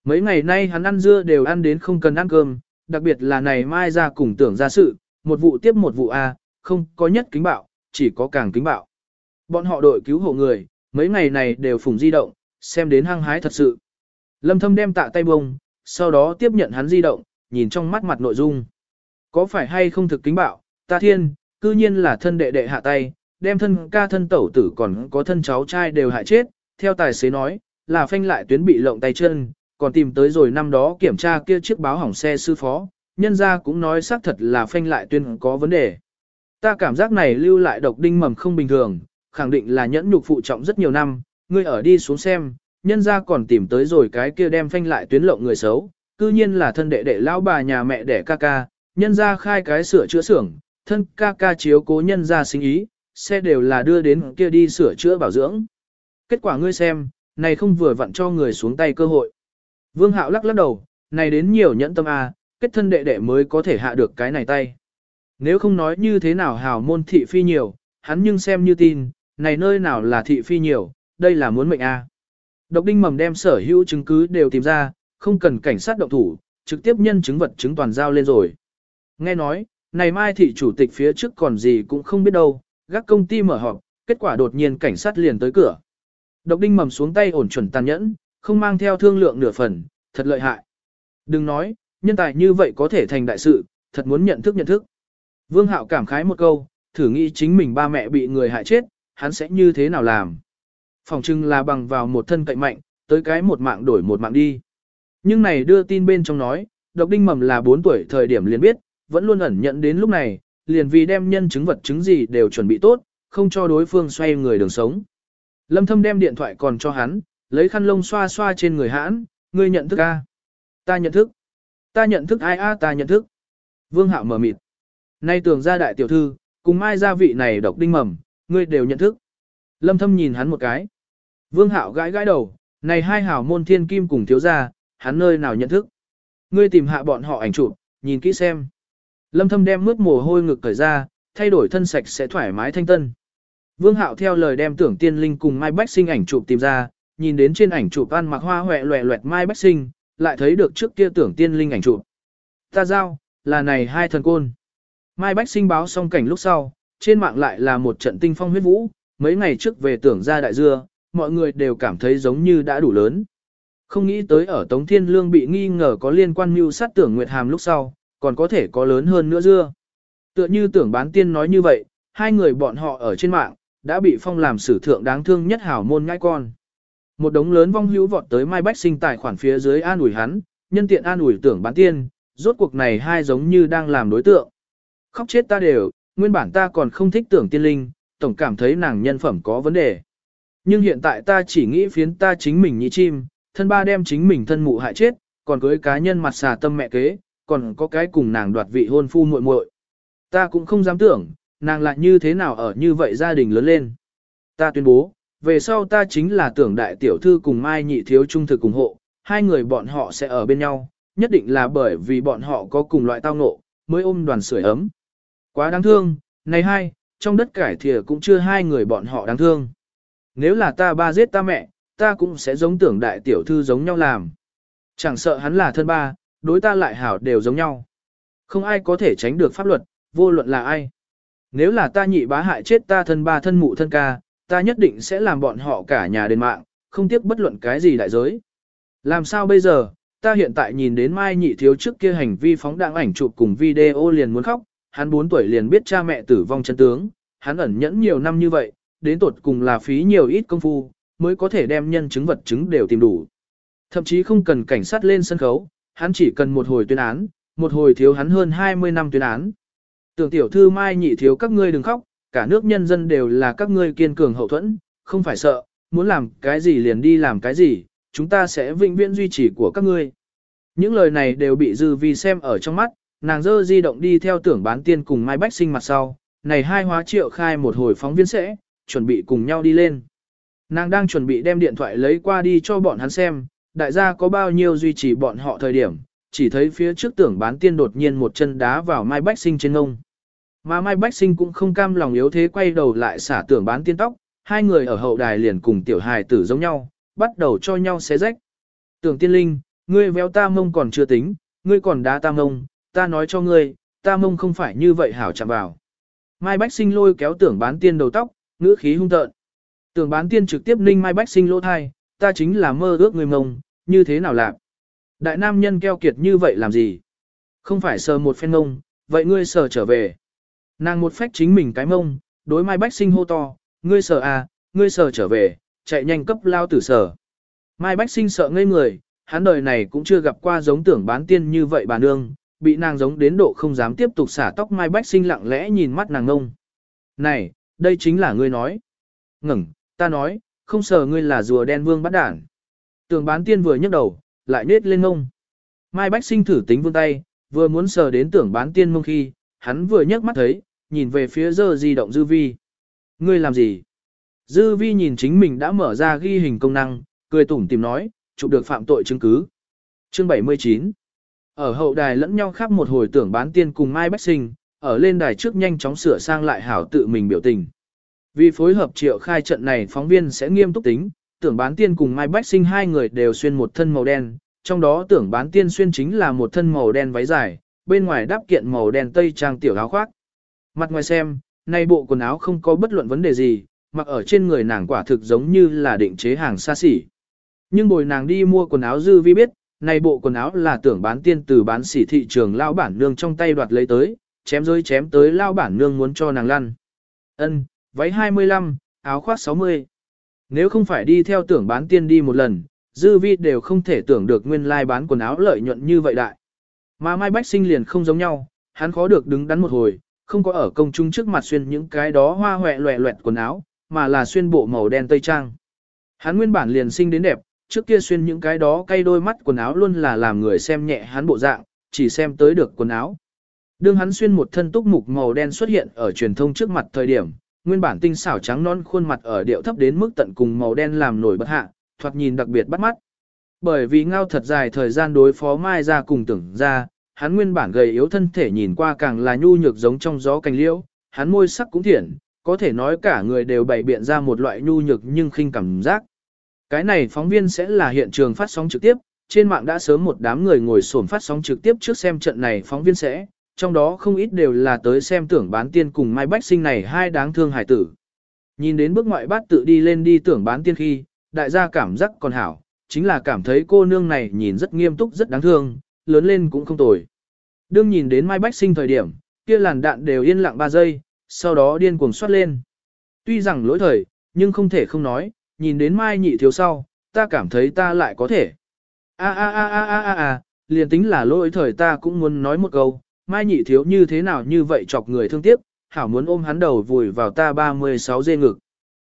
Mấy ngày nay hắn ăn dưa đều ăn đến không cần ăn cơm, đặc biệt là này mai ra cùng tưởng ra sự, một vụ tiếp một vụ A, không có nhất kính bạo, chỉ có càng kính bạo. Bọn họ đội cứu hộ người, mấy ngày này đều phủng di động, xem đến hăng hái thật sự. Lâm thâm đem tạ tay bông, sau đó tiếp nhận hắn di động, nhìn trong mắt mặt nội dung. Có phải hay không thực kính bạo, ta thiên, cư nhiên là thân đệ đệ hạ tay, đem thân ca thân tẩu tử còn có thân cháu trai đều hại chết, theo tài xế nói, là phanh lại tuyến bị lộng tay chân, còn tìm tới rồi năm đó kiểm tra kia chiếc báo hỏng xe sư phó, nhân ra cũng nói xác thật là phanh lại tuyến có vấn đề. Ta cảm giác này lưu lại độc đinh mầm không bình thường, khẳng định là nhẫn nhục phụ trọng rất nhiều năm, ngươi ở đi xuống xem, nhân ra còn tìm tới rồi cái kia đem phanh lại tuyến lộng người xấu, cư nhiên là thân đệ đệ lão bà nhà mẹ đẻ ca ca, nhân ra khai cái sửa chữa xưởng, thân ca ca chiếu cố nhân ra sinh ý, xe đều là đưa đến kia đi sửa chữa bảo dưỡng. Kết quả ngươi xem, này không vừa vặn cho người xuống tay cơ hội. Vương Hạo lắc lắc đầu, này đến nhiều nhẫn tâm A, kết thân đệ đệ mới có thể hạ được cái này tay. Nếu không nói như thế nào hào môn thị phi nhiều, hắn nhưng xem như tin, này nơi nào là thị phi nhiều, đây là muốn mệnh A. Độc đinh mầm đem sở hữu chứng cứ đều tìm ra, không cần cảnh sát động thủ, trực tiếp nhân chứng vật chứng toàn giao lên rồi. Nghe nói, này mai thị chủ tịch phía trước còn gì cũng không biết đâu, gác công ty mở họp, kết quả đột nhiên cảnh sát liền tới cửa. Độc đinh mầm xuống tay ổn chuẩn tàn nhẫn, không mang theo thương lượng nửa phần, thật lợi hại. Đừng nói, nhân tài như vậy có thể thành đại sự, thật muốn nhận thức nhận thức. Vương Hạo cảm khái một câu, thử nghĩ chính mình ba mẹ bị người hại chết, hắn sẽ như thế nào làm. Phòng trưng là bằng vào một thân cậy mạnh, tới cái một mạng đổi một mạng đi. Nhưng này đưa tin bên trong nói, độc đinh mầm là 4 tuổi thời điểm liền biết, vẫn luôn ẩn nhận đến lúc này, liền vì đem nhân chứng vật chứng gì đều chuẩn bị tốt, không cho đối phương xoay người đường sống. Lâm thâm đem điện thoại còn cho hắn, lấy khăn lông xoa xoa trên người hãn, ngươi nhận thức a? Ta nhận thức. Ta nhận thức ai a ta nhận thức. Vương Hạo mở mịt. Nay tưởng ra đại tiểu thư, cùng mai gia vị này độc đinh mầm, ngươi đều nhận thức. Lâm thâm nhìn hắn một cái. Vương Hạo gãi gãi đầu, này hai hảo môn thiên kim cùng thiếu gia, hắn nơi nào nhận thức. Ngươi tìm hạ bọn họ ảnh chụp, nhìn kỹ xem. Lâm thâm đem mướt mồ hôi ngực cởi ra, thay đổi thân sạch sẽ thoải mái thanh tân. Vương Hạo theo lời đem tưởng tiên linh cùng Mai Bách sinh ảnh chụp tìm ra, nhìn đến trên ảnh chụp ăn mặc hoa hoẹ loẹ loẹt Mai Bách sinh, lại thấy được trước kia tưởng tiên linh ảnh chụp. Ta giao, là này hai thần côn. Mai Bách sinh báo xong cảnh lúc sau, trên mạng lại là một trận tinh phong huyết vũ, mấy ngày trước về tưởng ra đại dưa, mọi người đều cảm thấy giống như đã đủ lớn. Không nghĩ tới ở Tống Thiên Lương bị nghi ngờ có liên quan mưu sát tưởng Nguyệt Hàm lúc sau, còn có thể có lớn hơn nữa dưa. Tựa như tưởng bán tiên nói như vậy, hai người bọn họ ở trên mạng, đã bị phong làm sử thượng đáng thương nhất hảo môn ngai con. Một đống lớn vong hữu vọt tới Mai Bách sinh tài khoản phía dưới an ủi hắn, nhân tiện an ủi tưởng bán tiên, rốt cuộc này hai giống như đang làm đối tượng. Khóc chết ta đều, nguyên bản ta còn không thích tưởng tiên linh, tổng cảm thấy nàng nhân phẩm có vấn đề. Nhưng hiện tại ta chỉ nghĩ phiến ta chính mình nhị chim, thân ba đem chính mình thân mụ hại chết, còn cưới cá nhân mặt xà tâm mẹ kế, còn có cái cùng nàng đoạt vị hôn phu muội muội. Ta cũng không dám tưởng, nàng lại như thế nào ở như vậy gia đình lớn lên. Ta tuyên bố, về sau ta chính là tưởng đại tiểu thư cùng Mai nhị thiếu trung thực ủng hộ, hai người bọn họ sẽ ở bên nhau, nhất định là bởi vì bọn họ có cùng loại tao ngộ, mới ôm đoàn sưởi ấm. Quá đáng thương, này hai, trong đất cải thìa cũng chưa hai người bọn họ đáng thương. Nếu là ta ba giết ta mẹ, ta cũng sẽ giống tưởng đại tiểu thư giống nhau làm. Chẳng sợ hắn là thân ba, đối ta lại hảo đều giống nhau. Không ai có thể tránh được pháp luật, vô luận là ai. Nếu là ta nhị bá hại chết ta thân ba thân mụ thân ca, ta nhất định sẽ làm bọn họ cả nhà đền mạng, không tiếc bất luận cái gì đại giới. Làm sao bây giờ, ta hiện tại nhìn đến Mai nhị thiếu trước kia hành vi phóng đạng ảnh chụp cùng video liền muốn khóc, hắn 4 tuổi liền biết cha mẹ tử vong chân tướng, hắn ẩn nhẫn nhiều năm như vậy, đến tột cùng là phí nhiều ít công phu, mới có thể đem nhân chứng vật chứng đều tìm đủ. Thậm chí không cần cảnh sát lên sân khấu, hắn chỉ cần một hồi tuyên án, một hồi thiếu hắn hơn 20 năm tuyên án. Tưởng tiểu thư Mai nhị thiếu các ngươi đừng khóc, cả nước nhân dân đều là các ngươi kiên cường hậu thuẫn, không phải sợ, muốn làm cái gì liền đi làm cái gì, chúng ta sẽ vĩnh viễn duy trì của các ngươi. Những lời này đều bị dư vi xem ở trong mắt, nàng dơ di động đi theo tưởng bán tiên cùng Mai Bách sinh mặt sau, này hai hóa triệu khai một hồi phóng viên sẽ, chuẩn bị cùng nhau đi lên. Nàng đang chuẩn bị đem điện thoại lấy qua đi cho bọn hắn xem, đại gia có bao nhiêu duy trì bọn họ thời điểm, chỉ thấy phía trước tưởng bán tiên đột nhiên một chân đá vào Mai Bách sinh trên ngông. Mà Mai Bách sinh cũng không cam lòng yếu thế quay đầu lại xả tưởng bán tiên tóc, hai người ở hậu đài liền cùng tiểu hài tử giống nhau, bắt đầu cho nhau xé rách. Tưởng tiên linh, ngươi véo ta mông còn chưa tính, ngươi còn đá ta mông, ta nói cho ngươi, ta mông không phải như vậy hảo chạm vào. Mai Bách sinh lôi kéo tưởng bán tiên đầu tóc, ngữ khí hung tợn. Tưởng bán tiên trực tiếp ninh Mai Bách sinh lỗ thai, ta chính là mơ ước người mông, như thế nào làm? Đại nam nhân keo kiệt như vậy làm gì? Không phải sờ một phen mông, vậy ngươi sờ trở về. Nàng một phách chính mình cái mông, đối Mai Bách sinh hô to, ngươi sờ à, ngươi sờ trở về, chạy nhanh cấp lao tử sờ. Mai Bách sinh sợ ngây người, hắn đời này cũng chưa gặp qua giống tưởng bán tiên như vậy bà nương, bị nàng giống đến độ không dám tiếp tục xả tóc Mai Bách sinh lặng lẽ nhìn mắt nàng ngông. Này, đây chính là ngươi nói. Ngừng, ta nói, không sợ ngươi là rùa đen vương bắt đản. Tưởng bán tiên vừa nhấc đầu, lại nết lên ngông. Mai Bách sinh thử tính vương tay, vừa muốn sờ đến tưởng bán tiên mông khi, hắn vừa nhấc mắt thấy, nhìn về phía giờ di động dư vi. Ngươi làm gì? Dư vi nhìn chính mình đã mở ra ghi hình công năng, cười tủm tìm nói, chụp được phạm tội chứng cứ. Chương 79 ở hậu đài lẫn nhau khắp một hồi tưởng bán tiên cùng Mai Bách Sinh, ở lên đài trước nhanh chóng sửa sang lại hảo tự mình biểu tình. Vì phối hợp triệu khai trận này phóng viên sẽ nghiêm túc tính, tưởng bán tiên cùng Mai Bách Sinh hai người đều xuyên một thân màu đen, trong đó tưởng bán tiên xuyên chính là một thân màu đen váy dài, bên ngoài đắp kiện màu đen tây trang tiểu áo khoác. Mặt ngoài xem, nay bộ quần áo không có bất luận vấn đề gì, mặc ở trên người nàng quả thực giống như là định chế hàng xa xỉ. Nhưng bồi nàng đi mua quần áo dư vi biết, này bộ quần áo là tưởng bán tiên từ bán sỉ thị trường lao bản nương trong tay đoạt lấy tới, chém rơi chém tới lao bản nương muốn cho nàng lăn. Ân, váy 25, áo khoác 60. Nếu không phải đi theo tưởng bán tiên đi một lần, dư vi đều không thể tưởng được nguyên lai like bán quần áo lợi nhuận như vậy đại. Mà Mai Bách Sinh liền không giống nhau, hắn khó được đứng đắn một hồi, không có ở công chúng trước mặt xuyên những cái đó hoa hoẹ loẹ loẹt quần áo, mà là xuyên bộ màu đen tây trang. Hắn nguyên bản liền sinh đến đẹp, trước kia xuyên những cái đó cay đôi mắt quần áo luôn là làm người xem nhẹ hắn bộ dạng, chỉ xem tới được quần áo. Đương hắn xuyên một thân túc mục màu đen xuất hiện ở truyền thông trước mặt thời điểm, nguyên bản tinh xảo trắng non khuôn mặt ở điệu thấp đến mức tận cùng màu đen làm nổi bật hạ, thoạt nhìn đặc biệt bắt mắt. Bởi vì ngao thật dài thời gian đối phó Mai ra cùng tưởng ra, hắn nguyên bản gầy yếu thân thể nhìn qua càng là nhu nhược giống trong gió cành liễu, hắn môi sắc cũng thiện, có thể nói cả người đều bày biện ra một loại nhu nhược nhưng khinh cảm giác. Cái này phóng viên sẽ là hiện trường phát sóng trực tiếp, trên mạng đã sớm một đám người ngồi xổm phát sóng trực tiếp trước xem trận này phóng viên sẽ, trong đó không ít đều là tới xem tưởng bán tiên cùng Mai Bách Sinh này hai đáng thương hải tử. Nhìn đến bước ngoại bát tự đi lên đi tưởng bán tiên khi, đại gia cảm giác còn hảo, chính là cảm thấy cô nương này nhìn rất nghiêm túc rất đáng thương, lớn lên cũng không tồi. Đương nhìn đến Mai Bách Sinh thời điểm, kia làn đạn đều yên lặng 3 giây, sau đó điên cuồng xoát lên. Tuy rằng lỗi thời, nhưng không thể không nói, nhìn đến Mai nhị thiếu sau, ta cảm thấy ta lại có thể. A a a a a a a, liền tính là lỗi thời ta cũng muốn nói một câu, Mai nhị thiếu như thế nào như vậy chọc người thương tiếc, hảo muốn ôm hắn đầu vùi vào ta 36 dê ngực.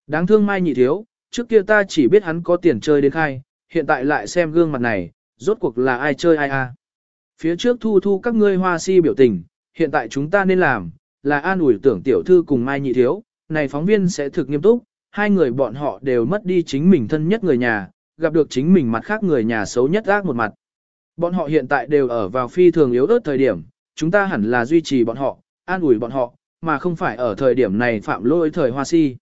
Đáng thương Mai nhị thiếu, trước kia ta chỉ biết hắn có tiền chơi đến khai, hiện tại lại xem gương mặt này, rốt cuộc là ai chơi ai a. Phía trước thu thu các ngươi hoa si biểu tình, hiện tại chúng ta nên làm, là an ủi tưởng tiểu thư cùng Mai Nhị Thiếu, này phóng viên sẽ thực nghiêm túc, hai người bọn họ đều mất đi chính mình thân nhất người nhà, gặp được chính mình mặt khác người nhà xấu nhất ác một mặt. Bọn họ hiện tại đều ở vào phi thường yếu ớt thời điểm, chúng ta hẳn là duy trì bọn họ, an ủi bọn họ, mà không phải ở thời điểm này phạm lỗi thời hoa si.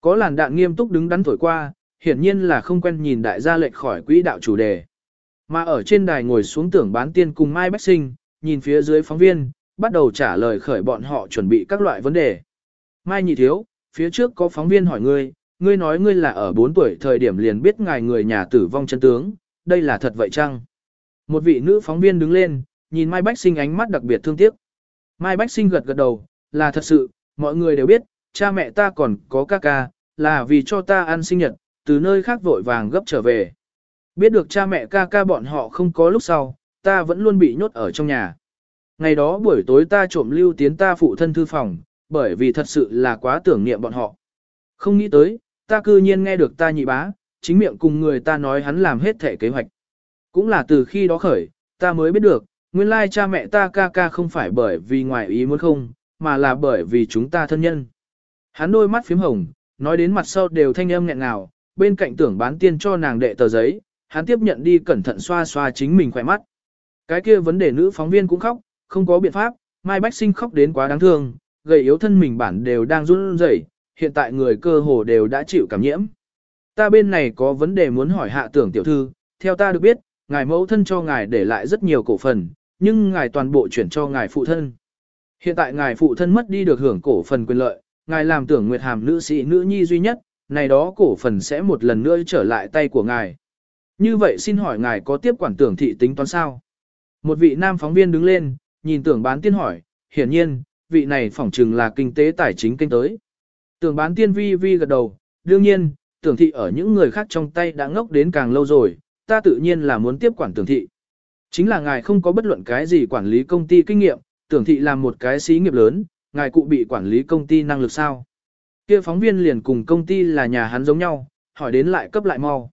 Có làn đạn nghiêm túc đứng đắn thổi qua, hiển nhiên là không quen nhìn đại gia lệch khỏi quỹ đạo chủ đề. Mà ở trên đài ngồi xuống tưởng bán tiên cùng Mai Bách Sinh, nhìn phía dưới phóng viên, bắt đầu trả lời khởi bọn họ chuẩn bị các loại vấn đề. Mai nhị thiếu, phía trước có phóng viên hỏi ngươi, ngươi nói ngươi là ở 4 tuổi thời điểm liền biết ngài người nhà tử vong chân tướng, đây là thật vậy chăng? Một vị nữ phóng viên đứng lên, nhìn Mai Bách Sinh ánh mắt đặc biệt thương tiếc. Mai Bách Sinh gật gật đầu, là thật sự, mọi người đều biết, cha mẹ ta còn có ca ca, là vì cho ta ăn sinh nhật, từ nơi khác vội vàng gấp trở về. Biết được cha mẹ ca ca bọn họ không có lúc sau, ta vẫn luôn bị nhốt ở trong nhà. Ngày đó buổi tối ta trộm lưu tiến ta phụ thân thư phòng, bởi vì thật sự là quá tưởng niệm bọn họ. Không nghĩ tới, ta cư nhiên nghe được ta nhị bá, chính miệng cùng người ta nói hắn làm hết thể kế hoạch. Cũng là từ khi đó khởi, ta mới biết được, nguyên lai cha mẹ ta ca ca không phải bởi vì ngoài ý muốn không, mà là bởi vì chúng ta thân nhân. Hắn đôi mắt phím hồng, nói đến mặt sau đều thanh âm nghẹn ngào, bên cạnh tưởng bán tiên cho nàng đệ tờ giấy, hắn tiếp nhận đi cẩn thận xoa xoa chính mình khỏe mắt. Cái kia vấn đề nữ phóng viên cũng khóc, không có biện pháp, Mai Bách Sinh khóc đến quá đáng thương, gầy yếu thân mình bản đều đang run rẩy, hiện tại người cơ hồ đều đã chịu cảm nhiễm. Ta bên này có vấn đề muốn hỏi hạ tưởng tiểu thư, theo ta được biết, ngài mẫu thân cho ngài để lại rất nhiều cổ phần, nhưng ngài toàn bộ chuyển cho ngài phụ thân. Hiện tại ngài phụ thân mất đi được hưởng cổ phần quyền lợi, ngài làm tưởng Nguyệt Hàm nữ sĩ nữ nhi duy nhất, này đó cổ phần sẽ một lần nữa trở lại tay của ngài. Như vậy xin hỏi ngài có tiếp quản tưởng thị tính toán sao? Một vị nam phóng viên đứng lên, nhìn tưởng bán tiên hỏi, hiển nhiên, vị này phỏng chừng là kinh tế tài chính kinh tới. Tưởng bán tiên vi vi gật đầu, đương nhiên, tưởng thị ở những người khác trong tay đã ngốc đến càng lâu rồi, ta tự nhiên là muốn tiếp quản tưởng thị. Chính là ngài không có bất luận cái gì quản lý công ty kinh nghiệm, tưởng thị làm một cái xí nghiệp lớn, ngài cụ bị quản lý công ty năng lực sao? Kia phóng viên liền cùng công ty là nhà hắn giống nhau, hỏi đến lại cấp lại mau.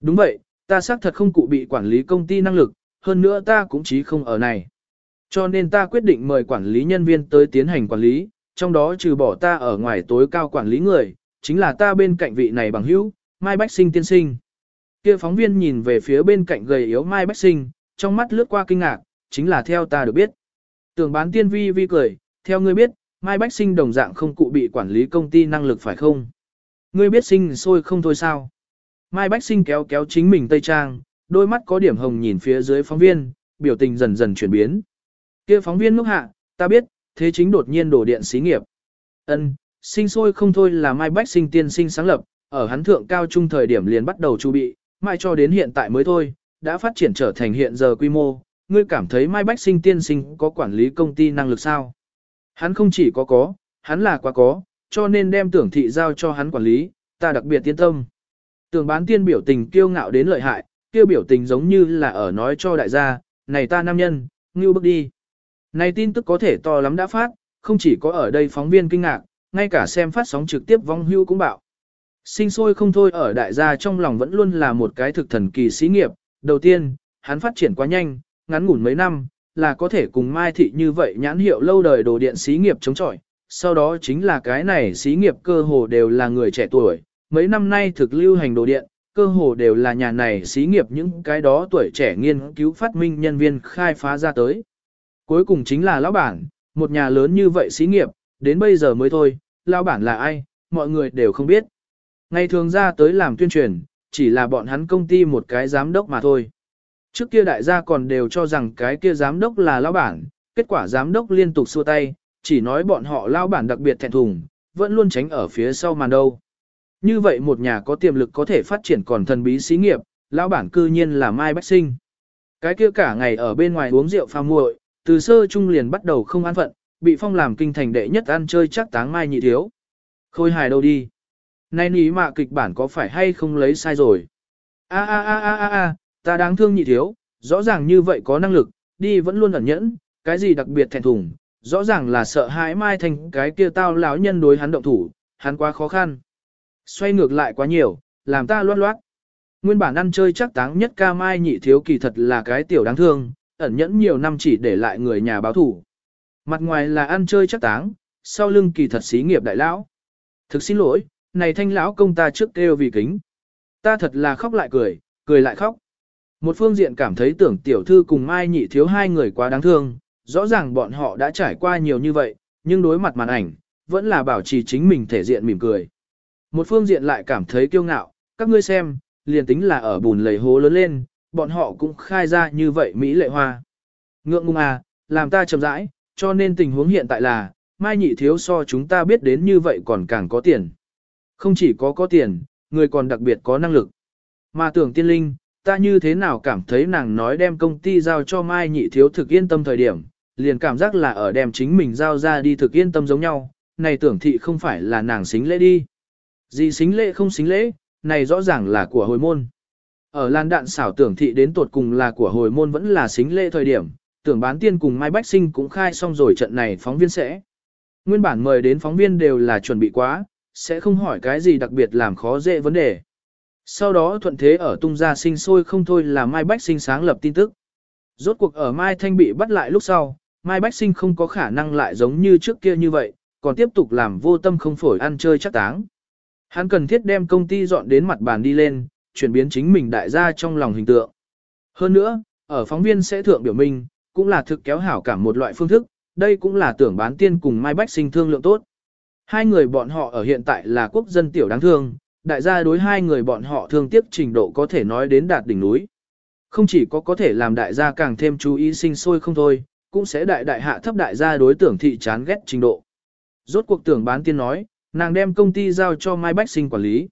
Đúng vậy, ta xác thật không cụ bị quản lý công ty năng lực, hơn nữa ta cũng chí không ở này. Cho nên ta quyết định mời quản lý nhân viên tới tiến hành quản lý, trong đó trừ bỏ ta ở ngoài tối cao quản lý người, chính là ta bên cạnh vị này bằng hữu, Mai Bách Sinh tiên sinh. Kia phóng viên nhìn về phía bên cạnh gầy yếu Mai Bách Sinh, trong mắt lướt qua kinh ngạc, chính là theo ta được biết. Tưởng bán tiên vi vi cười, theo ngươi biết, Mai Bách Sinh đồng dạng không cụ bị quản lý công ty năng lực phải không? Ngươi biết sinh sôi không thôi sao? Mai Bách Sinh kéo kéo chính mình tây trang, đôi mắt có điểm hồng nhìn phía dưới phóng viên, biểu tình dần dần chuyển biến. Kia phóng viên ngốc hạ, ta biết, thế chính đột nhiên đổ điện xí nghiệp. Ân, sinh sôi không thôi là Mai Bách Sinh tiên sinh sáng lập, ở hắn thượng cao trung thời điểm liền bắt đầu chu bị, mai cho đến hiện tại mới thôi, đã phát triển trở thành hiện giờ quy mô. Ngươi cảm thấy Mai Bách Sinh tiên sinh có quản lý công ty năng lực sao? Hắn không chỉ có có, hắn là quá có, cho nên đem tưởng thị giao cho hắn quản lý, ta đặc biệt tiên tâm. Tưởng bán tiên biểu tình kiêu ngạo đến lợi hại, kêu biểu tình giống như là ở nói cho đại gia, này ta nam nhân, ngưu bước đi. Này tin tức có thể to lắm đã phát, không chỉ có ở đây phóng viên kinh ngạc, ngay cả xem phát sóng trực tiếp vong hưu cũng bảo. Sinh sôi không thôi ở đại gia trong lòng vẫn luôn là một cái thực thần kỳ xí nghiệp. Đầu tiên, hắn phát triển quá nhanh, ngắn ngủn mấy năm, là có thể cùng Mai Thị như vậy nhãn hiệu lâu đời đồ điện xí nghiệp chống chọi. Sau đó chính là cái này xí nghiệp cơ hồ đều là người trẻ tuổi, mấy năm nay thực lưu hành đồ điện, cơ hồ đều là nhà này xí nghiệp những cái đó tuổi trẻ nghiên cứu phát minh nhân viên khai phá ra tới. Cuối cùng chính là lão bản, một nhà lớn như vậy xí nghiệp, đến bây giờ mới thôi, lão bản là ai, mọi người đều không biết. Ngày thường ra tới làm tuyên truyền, chỉ là bọn hắn công ty một cái giám đốc mà thôi. Trước kia đại gia còn đều cho rằng cái kia giám đốc là lão bản, kết quả giám đốc liên tục xua tay, chỉ nói bọn họ lão bản đặc biệt thẹn thùng, vẫn luôn tránh ở phía sau màn đâu. Như vậy một nhà có tiềm lực có thể phát triển còn thần bí xí nghiệp, lão bản cư nhiên là Mai Bách Sinh. Cái kia cả ngày ở bên ngoài uống rượu pha muội, từ sơ trung liền bắt đầu không an phận, bị phong làm kinh thành đệ nhất ăn chơi chắc táng Mai nhị thiếu. Khôi hài đâu đi. Nay ní mạ kịch bản có phải hay không lấy sai rồi. A a a a a a, ta đáng thương nhị thiếu, rõ ràng như vậy có năng lực, đi vẫn luôn ẩn nhẫn, cái gì đặc biệt thẹn thùng, rõ ràng là sợ hãi Mai Thành cái kia tao lão nhân đối hắn động thủ, hắn quá khó khăn. Xoay ngược lại quá nhiều, làm ta loát loát. Nguyên bản ăn chơi chắc táng nhất ca mai nhị thiếu kỳ thật là cái tiểu đáng thương, ẩn nhẫn nhiều năm chỉ để lại người nhà báo thủ. Mặt ngoài là ăn chơi chắc táng, sau lưng kỳ thật xí nghiệp đại lão. Thực xin lỗi, này thanh lão công ta trước kêu vì kính. Ta thật là khóc lại cười, cười lại khóc. Một phương diện cảm thấy tưởng tiểu thư cùng Mai nhị thiếu hai người quá đáng thương, rõ ràng bọn họ đã trải qua nhiều như vậy, nhưng đối mặt màn ảnh, vẫn là bảo trì chính mình thể diện mỉm cười. Một phương diện lại cảm thấy kiêu ngạo, các ngươi xem, liền tính là ở bùn lầy hố lớn lên, bọn họ cũng khai ra như vậy Mỹ lệ hoa. Ngượng ngùng à, làm ta chậm rãi, cho nên tình huống hiện tại là, Mai nhị thiếu so chúng ta biết đến như vậy còn càng có tiền. Không chỉ có có tiền, người còn đặc biệt có năng lực. Mà tưởng tiên linh, ta như thế nào cảm thấy nàng nói đem công ty giao cho Mai nhị thiếu thực yên tâm thời điểm, liền cảm giác là ở đem chính mình giao ra đi thực yên tâm giống nhau, này tưởng thị không phải là nàng xính lễ đi. Gì xính lễ không xính lễ, này rõ ràng là của hồi môn. Ở lan đạn xảo tưởng thị đến tột cùng là của hồi môn vẫn là xính lễ thời điểm, tưởng bán tiên cùng Mai Bách Sinh cũng khai xong rồi trận này phóng viên sẽ. Nguyên bản mời đến phóng viên đều là chuẩn bị quá, sẽ không hỏi cái gì đặc biệt làm khó dễ vấn đề. Sau đó thuận thế ở tung ra sinh sôi không thôi là Mai Bách Sinh sáng lập tin tức. Rốt cuộc ở Mai Thanh bị bắt lại lúc sau, Mai Bách Sinh không có khả năng lại giống như trước kia như vậy, còn tiếp tục làm vô tâm không phổi ăn chơi chắc táng. Hắn cần thiết đem công ty dọn đến mặt bàn đi lên, chuyển biến chính mình đại gia trong lòng hình tượng. Hơn nữa, ở phóng viên sẽ thượng biểu minh, cũng là thực kéo hảo cảm một loại phương thức, đây cũng là tưởng bán tiên cùng Mai Bách Sinh thương lượng tốt. Hai người bọn họ ở hiện tại là quốc dân tiểu đáng thương, đại gia đối hai người bọn họ thương tiếp trình độ có thể nói đến đạt đỉnh núi. Không chỉ có có thể làm đại gia càng thêm chú ý sinh sôi không thôi, cũng sẽ đại đại hạ thấp đại gia đối tưởng thị chán ghét trình độ. Rốt cuộc tưởng bán tiên nói, nàng đem công ty giao cho Mai Bách Sinh quản lý.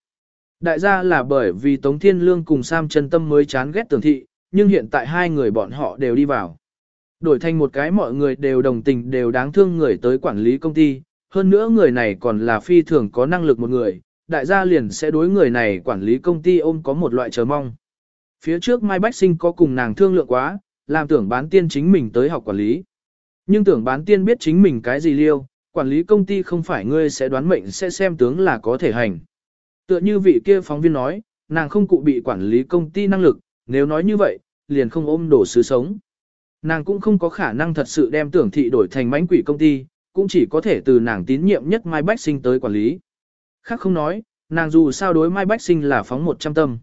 Đại gia là bởi vì Tống Thiên Lương cùng Sam Trần Tâm mới chán ghét tưởng thị, nhưng hiện tại hai người bọn họ đều đi vào. Đổi thành một cái mọi người đều đồng tình đều đáng thương người tới quản lý công ty, hơn nữa người này còn là phi thường có năng lực một người, đại gia liền sẽ đối người này quản lý công ty ôm có một loại chờ mong. Phía trước Mai Bách Sinh có cùng nàng thương lượng quá, làm tưởng bán tiên chính mình tới học quản lý. Nhưng tưởng bán tiên biết chính mình cái gì liêu, quản lý công ty không phải ngươi sẽ đoán mệnh sẽ xem tướng là có thể hành. Tựa như vị kia phóng viên nói, nàng không cụ bị quản lý công ty năng lực, nếu nói như vậy, liền không ôm đổ sứ sống. Nàng cũng không có khả năng thật sự đem tưởng thị đổi thành mánh quỷ công ty, cũng chỉ có thể từ nàng tín nhiệm nhất Mai Bách Sinh tới quản lý. Khác không nói, nàng dù sao đối Mai Bách Sinh là phóng một trăm tâm.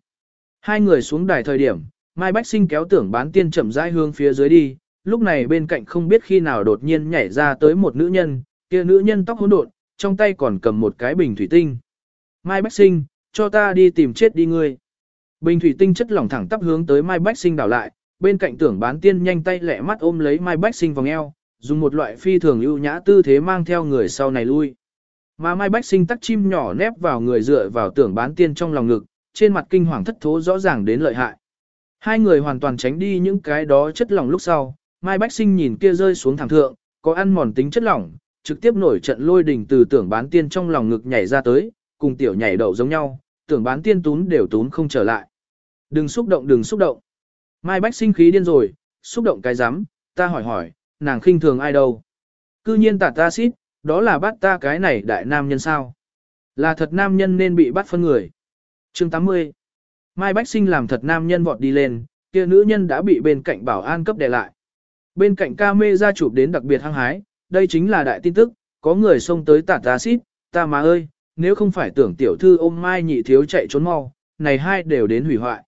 Hai người xuống đài thời điểm, Mai Bách Sinh kéo tưởng bán tiên chậm rãi hướng phía dưới đi, lúc này bên cạnh không biết khi nào đột nhiên nhảy ra tới một nữ nhân, kia nữ nhân tóc hỗn độn, trong tay còn cầm một cái bình thủy tinh. Mai Bách Sinh, cho ta đi tìm chết đi ngươi. Bình thủy tinh chất lỏng thẳng tắp hướng tới Mai Bách Sinh đảo lại, bên cạnh tưởng bán tiên nhanh tay lẹ mắt ôm lấy Mai Bách Sinh vòng eo, dùng một loại phi thường ưu nhã tư thế mang theo người sau này lui. Mà Mai Bách Sinh tắt chim nhỏ nép vào người dựa vào tưởng bán tiên trong lòng ngực, trên mặt kinh hoàng thất thố rõ ràng đến lợi hại. Hai người hoàn toàn tránh đi những cái đó chất lỏng lúc sau, Mai Bách Sinh nhìn kia rơi xuống thẳng thượng, có ăn mòn tính chất lỏng, trực tiếp nổi trận lôi đình từ tưởng bán tiên trong lòng ngực nhảy ra tới, cùng tiểu nhảy đậu giống nhau, tưởng bán tiên tún đều tún không trở lại. Đừng xúc động đừng xúc động. Mai Bách sinh khí điên rồi, xúc động cái rắm ta hỏi hỏi, nàng khinh thường ai đâu. Cư nhiên tạt ta xít, đó là bắt ta cái này đại nam nhân sao. Là thật nam nhân nên bị bắt phân người. chương 80 Mai Bách sinh làm thật nam nhân vọt đi lên, kia nữ nhân đã bị bên cạnh bảo an cấp đè lại. Bên cạnh ca mê ra chụp đến đặc biệt hăng hái, đây chính là đại tin tức, có người xông tới tạt ta xít, ta má ơi, nếu không phải tưởng tiểu thư ôm mai nhị thiếu chạy trốn mau, này hai đều đến hủy hoại.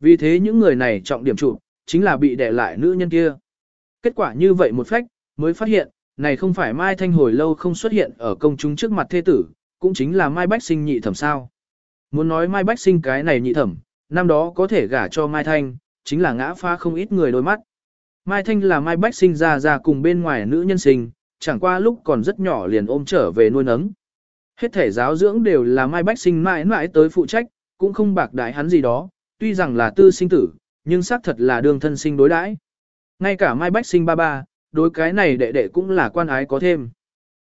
Vì thế những người này trọng điểm chủ chính là bị đè lại nữ nhân kia. Kết quả như vậy một phách, mới phát hiện, này không phải Mai Thanh hồi lâu không xuất hiện ở công chúng trước mặt thê tử, cũng chính là Mai Bách Sinh nhị thẩm sao. Muốn nói Mai Bách Sinh cái này nhị thẩm, năm đó có thể gả cho Mai Thanh, chính là ngã pha không ít người đôi mắt. Mai Thanh là Mai Bách Sinh ra ra cùng bên ngoài nữ nhân sinh, chẳng qua lúc còn rất nhỏ liền ôm trở về nuôi nấng. Hết thể giáo dưỡng đều là Mai Bách Sinh mãi mãi tới phụ trách, cũng không bạc đại hắn gì đó, tuy rằng là tư sinh tử, nhưng xác thật là đường thân sinh đối đãi. Ngay cả Mai Bách sinh ba ba, đối cái này đệ đệ cũng là quan ái có thêm.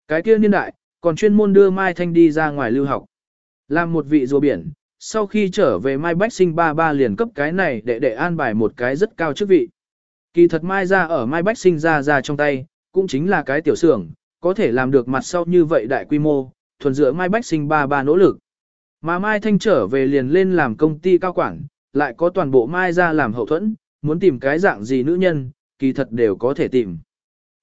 Cái kia niên đại, còn chuyên môn đưa Mai Thanh đi ra ngoài lưu học. Làm một vị rùa biển, sau khi trở về Mai Bách sinh ba ba liền cấp cái này đệ đệ an bài một cái rất cao chức vị. Kỳ thật Mai ra ở Mai Bách sinh ra ra trong tay, cũng chính là cái tiểu xưởng, có thể làm được mặt sau như vậy đại quy mô, thuần dựa Mai Bách sinh ba ba nỗ lực. Mà Mai Thanh trở về liền lên làm công ty cao quản, lại có toàn bộ mai ra làm hậu thuẫn, muốn tìm cái dạng gì nữ nhân, kỳ thật đều có thể tìm.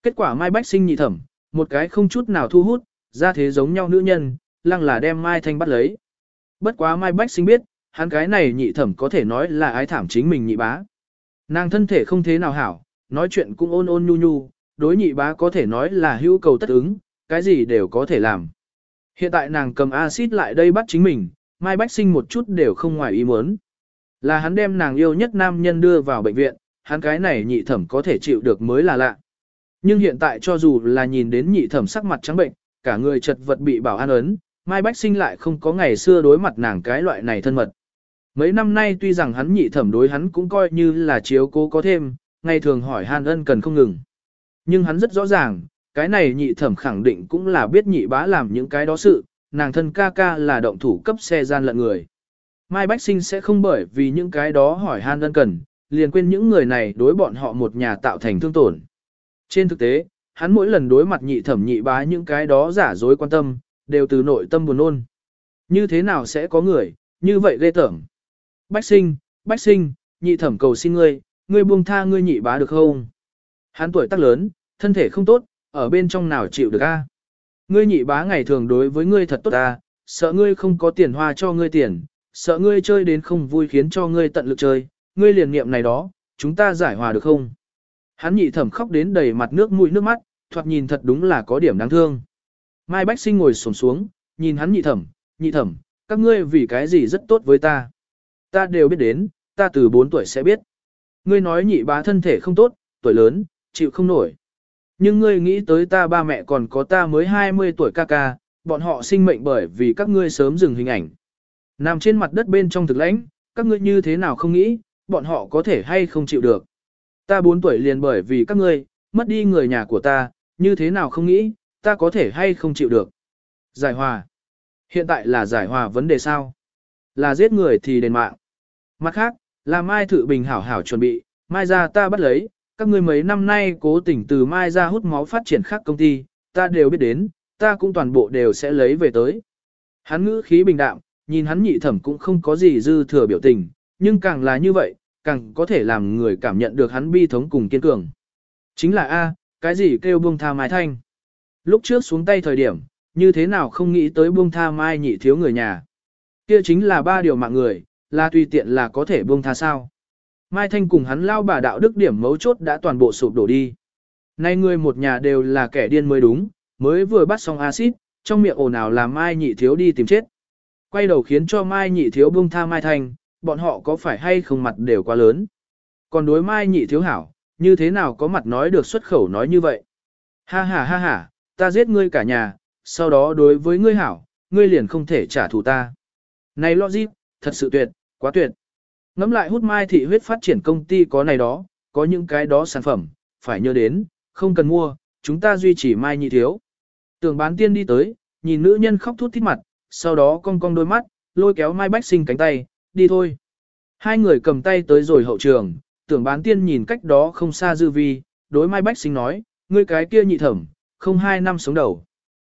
Kết quả mai bách sinh nhị thẩm, một cái không chút nào thu hút, ra thế giống nhau nữ nhân, lăng là đem mai thanh bắt lấy. Bất quá mai bách sinh biết, hắn cái này nhị thẩm có thể nói là ái thảm chính mình nhị bá. Nàng thân thể không thế nào hảo, nói chuyện cũng ôn ôn nhu nhu, đối nhị bá có thể nói là hữu cầu tất ứng, cái gì đều có thể làm. Hiện tại nàng cầm axit lại đây bắt chính mình, Mai Bách Sinh một chút đều không ngoài ý muốn. Là hắn đem nàng yêu nhất nam nhân đưa vào bệnh viện, hắn cái này nhị thẩm có thể chịu được mới là lạ. Nhưng hiện tại cho dù là nhìn đến nhị thẩm sắc mặt trắng bệnh, cả người chật vật bị bảo an ấn, Mai Bách Sinh lại không có ngày xưa đối mặt nàng cái loại này thân mật. Mấy năm nay tuy rằng hắn nhị thẩm đối hắn cũng coi như là chiếu cố có thêm, ngày thường hỏi han ân cần không ngừng. Nhưng hắn rất rõ ràng, cái này nhị thẩm khẳng định cũng là biết nhị bá làm những cái đó sự, nàng thân ca ca là động thủ cấp xe gian lận người. Mai Bách Sinh sẽ không bởi vì những cái đó hỏi han đơn cần, liền quên những người này đối bọn họ một nhà tạo thành thương tổn. Trên thực tế, hắn mỗi lần đối mặt nhị thẩm nhị bá những cái đó giả dối quan tâm, đều từ nội tâm buồn ôn. Như thế nào sẽ có người, như vậy ghê tởm. Bách sinh, bách sinh, nhị thẩm cầu xin ngươi, ngươi buông tha ngươi nhị bá được không? Hắn tuổi tác lớn, thân thể không tốt, ở bên trong nào chịu được a? Ngươi nhị bá ngày thường đối với ngươi thật tốt ta, sợ ngươi không có tiền hoa cho ngươi tiền, sợ ngươi chơi đến không vui khiến cho ngươi tận lực chơi, ngươi liền niệm này đó, chúng ta giải hòa được không? Hắn nhị thẩm khóc đến đầy mặt nước mũi nước mắt, thoạt nhìn thật đúng là có điểm đáng thương. Mai Bách Sinh ngồi xổm xuống, nhìn hắn nhị thẩm, nhị thẩm, các ngươi vì cái gì rất tốt với ta. Ta đều biết đến, ta từ 4 tuổi sẽ biết. Ngươi nói nhị bá thân thể không tốt, tuổi lớn, chịu không nổi. Nhưng ngươi nghĩ tới ta ba mẹ còn có ta mới 20 tuổi ca ca, bọn họ sinh mệnh bởi vì các ngươi sớm dừng hình ảnh. Nằm trên mặt đất bên trong thực lãnh, các ngươi như thế nào không nghĩ, bọn họ có thể hay không chịu được. Ta 4 tuổi liền bởi vì các ngươi, mất đi người nhà của ta, như thế nào không nghĩ, ta có thể hay không chịu được. Giải hòa. Hiện tại là giải hòa vấn đề sao? Là giết người thì đền mạng. Mặt khác, là Mai Thự Bình hảo hảo chuẩn bị, Mai ra ta bắt lấy, các ngươi mấy năm nay cố tình từ Mai ra hút máu phát triển khác công ty, ta đều biết đến, ta cũng toàn bộ đều sẽ lấy về tới. Hắn ngữ khí bình đạm, nhìn hắn nhị thẩm cũng không có gì dư thừa biểu tình, nhưng càng là như vậy, càng có thể làm người cảm nhận được hắn bi thống cùng kiên cường. Chính là A, cái gì kêu buông tha Mai Thanh. Lúc trước xuống tay thời điểm, như thế nào không nghĩ tới buông tha Mai nhị thiếu người nhà. Kia chính là ba điều mạng người, là tùy tiện là có thể buông tha sao. Mai Thanh cùng hắn lao bà đạo đức điểm mấu chốt đã toàn bộ sụp đổ đi. Nay người một nhà đều là kẻ điên mới đúng, mới vừa bắt xong axit, trong miệng ồn ào làm Mai nhị thiếu đi tìm chết. Quay đầu khiến cho Mai nhị thiếu buông tha Mai Thanh, bọn họ có phải hay không mặt đều quá lớn. Còn đối Mai nhị thiếu hảo, như thế nào có mặt nói được xuất khẩu nói như vậy. Ha ha ha ha, ta giết ngươi cả nhà, sau đó đối với ngươi hảo, ngươi liền không thể trả thù ta. Này logic, thật sự tuyệt, quá tuyệt. Ngắm lại hút mai thị huyết phát triển công ty có này đó, có những cái đó sản phẩm, phải nhớ đến, không cần mua, chúng ta duy trì mai nhị thiếu. Tưởng bán tiên đi tới, nhìn nữ nhân khóc thút thít mặt, sau đó cong cong đôi mắt, lôi kéo mai bách sinh cánh tay, đi thôi. Hai người cầm tay tới rồi hậu trường, tưởng bán tiên nhìn cách đó không xa dư vi, đối mai bách sinh nói, ngươi cái kia nhị thẩm, không hai năm sống đầu.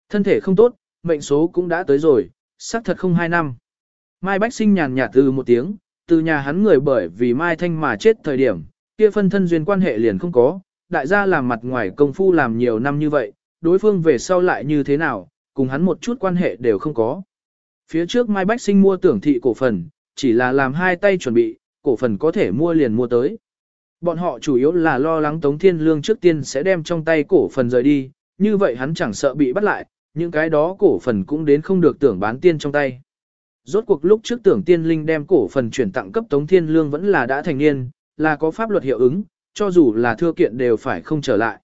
Thân thể không tốt, mệnh số cũng đã tới rồi, xác thật không hai năm. Mai bách sinh nhàn nhạt từ một tiếng, từ nhà hắn người bởi vì Mai Thanh mà chết thời điểm, kia phân thân duyên quan hệ liền không có, đại gia làm mặt ngoài công phu làm nhiều năm như vậy, đối phương về sau lại như thế nào, cùng hắn một chút quan hệ đều không có. Phía trước Mai Bách Sinh mua tưởng thị cổ phần, chỉ là làm hai tay chuẩn bị, cổ phần có thể mua liền mua tới. Bọn họ chủ yếu là lo lắng Tống Thiên Lương trước tiên sẽ đem trong tay cổ phần rời đi, như vậy hắn chẳng sợ bị bắt lại, những cái đó cổ phần cũng đến không được tưởng bán tiên trong tay. Rốt cuộc lúc trước tưởng tiên linh đem cổ phần chuyển tặng cấp Tống Thiên Lương vẫn là đã thành niên, là có pháp luật hiệu ứng, cho dù là thưa kiện đều phải không trở lại.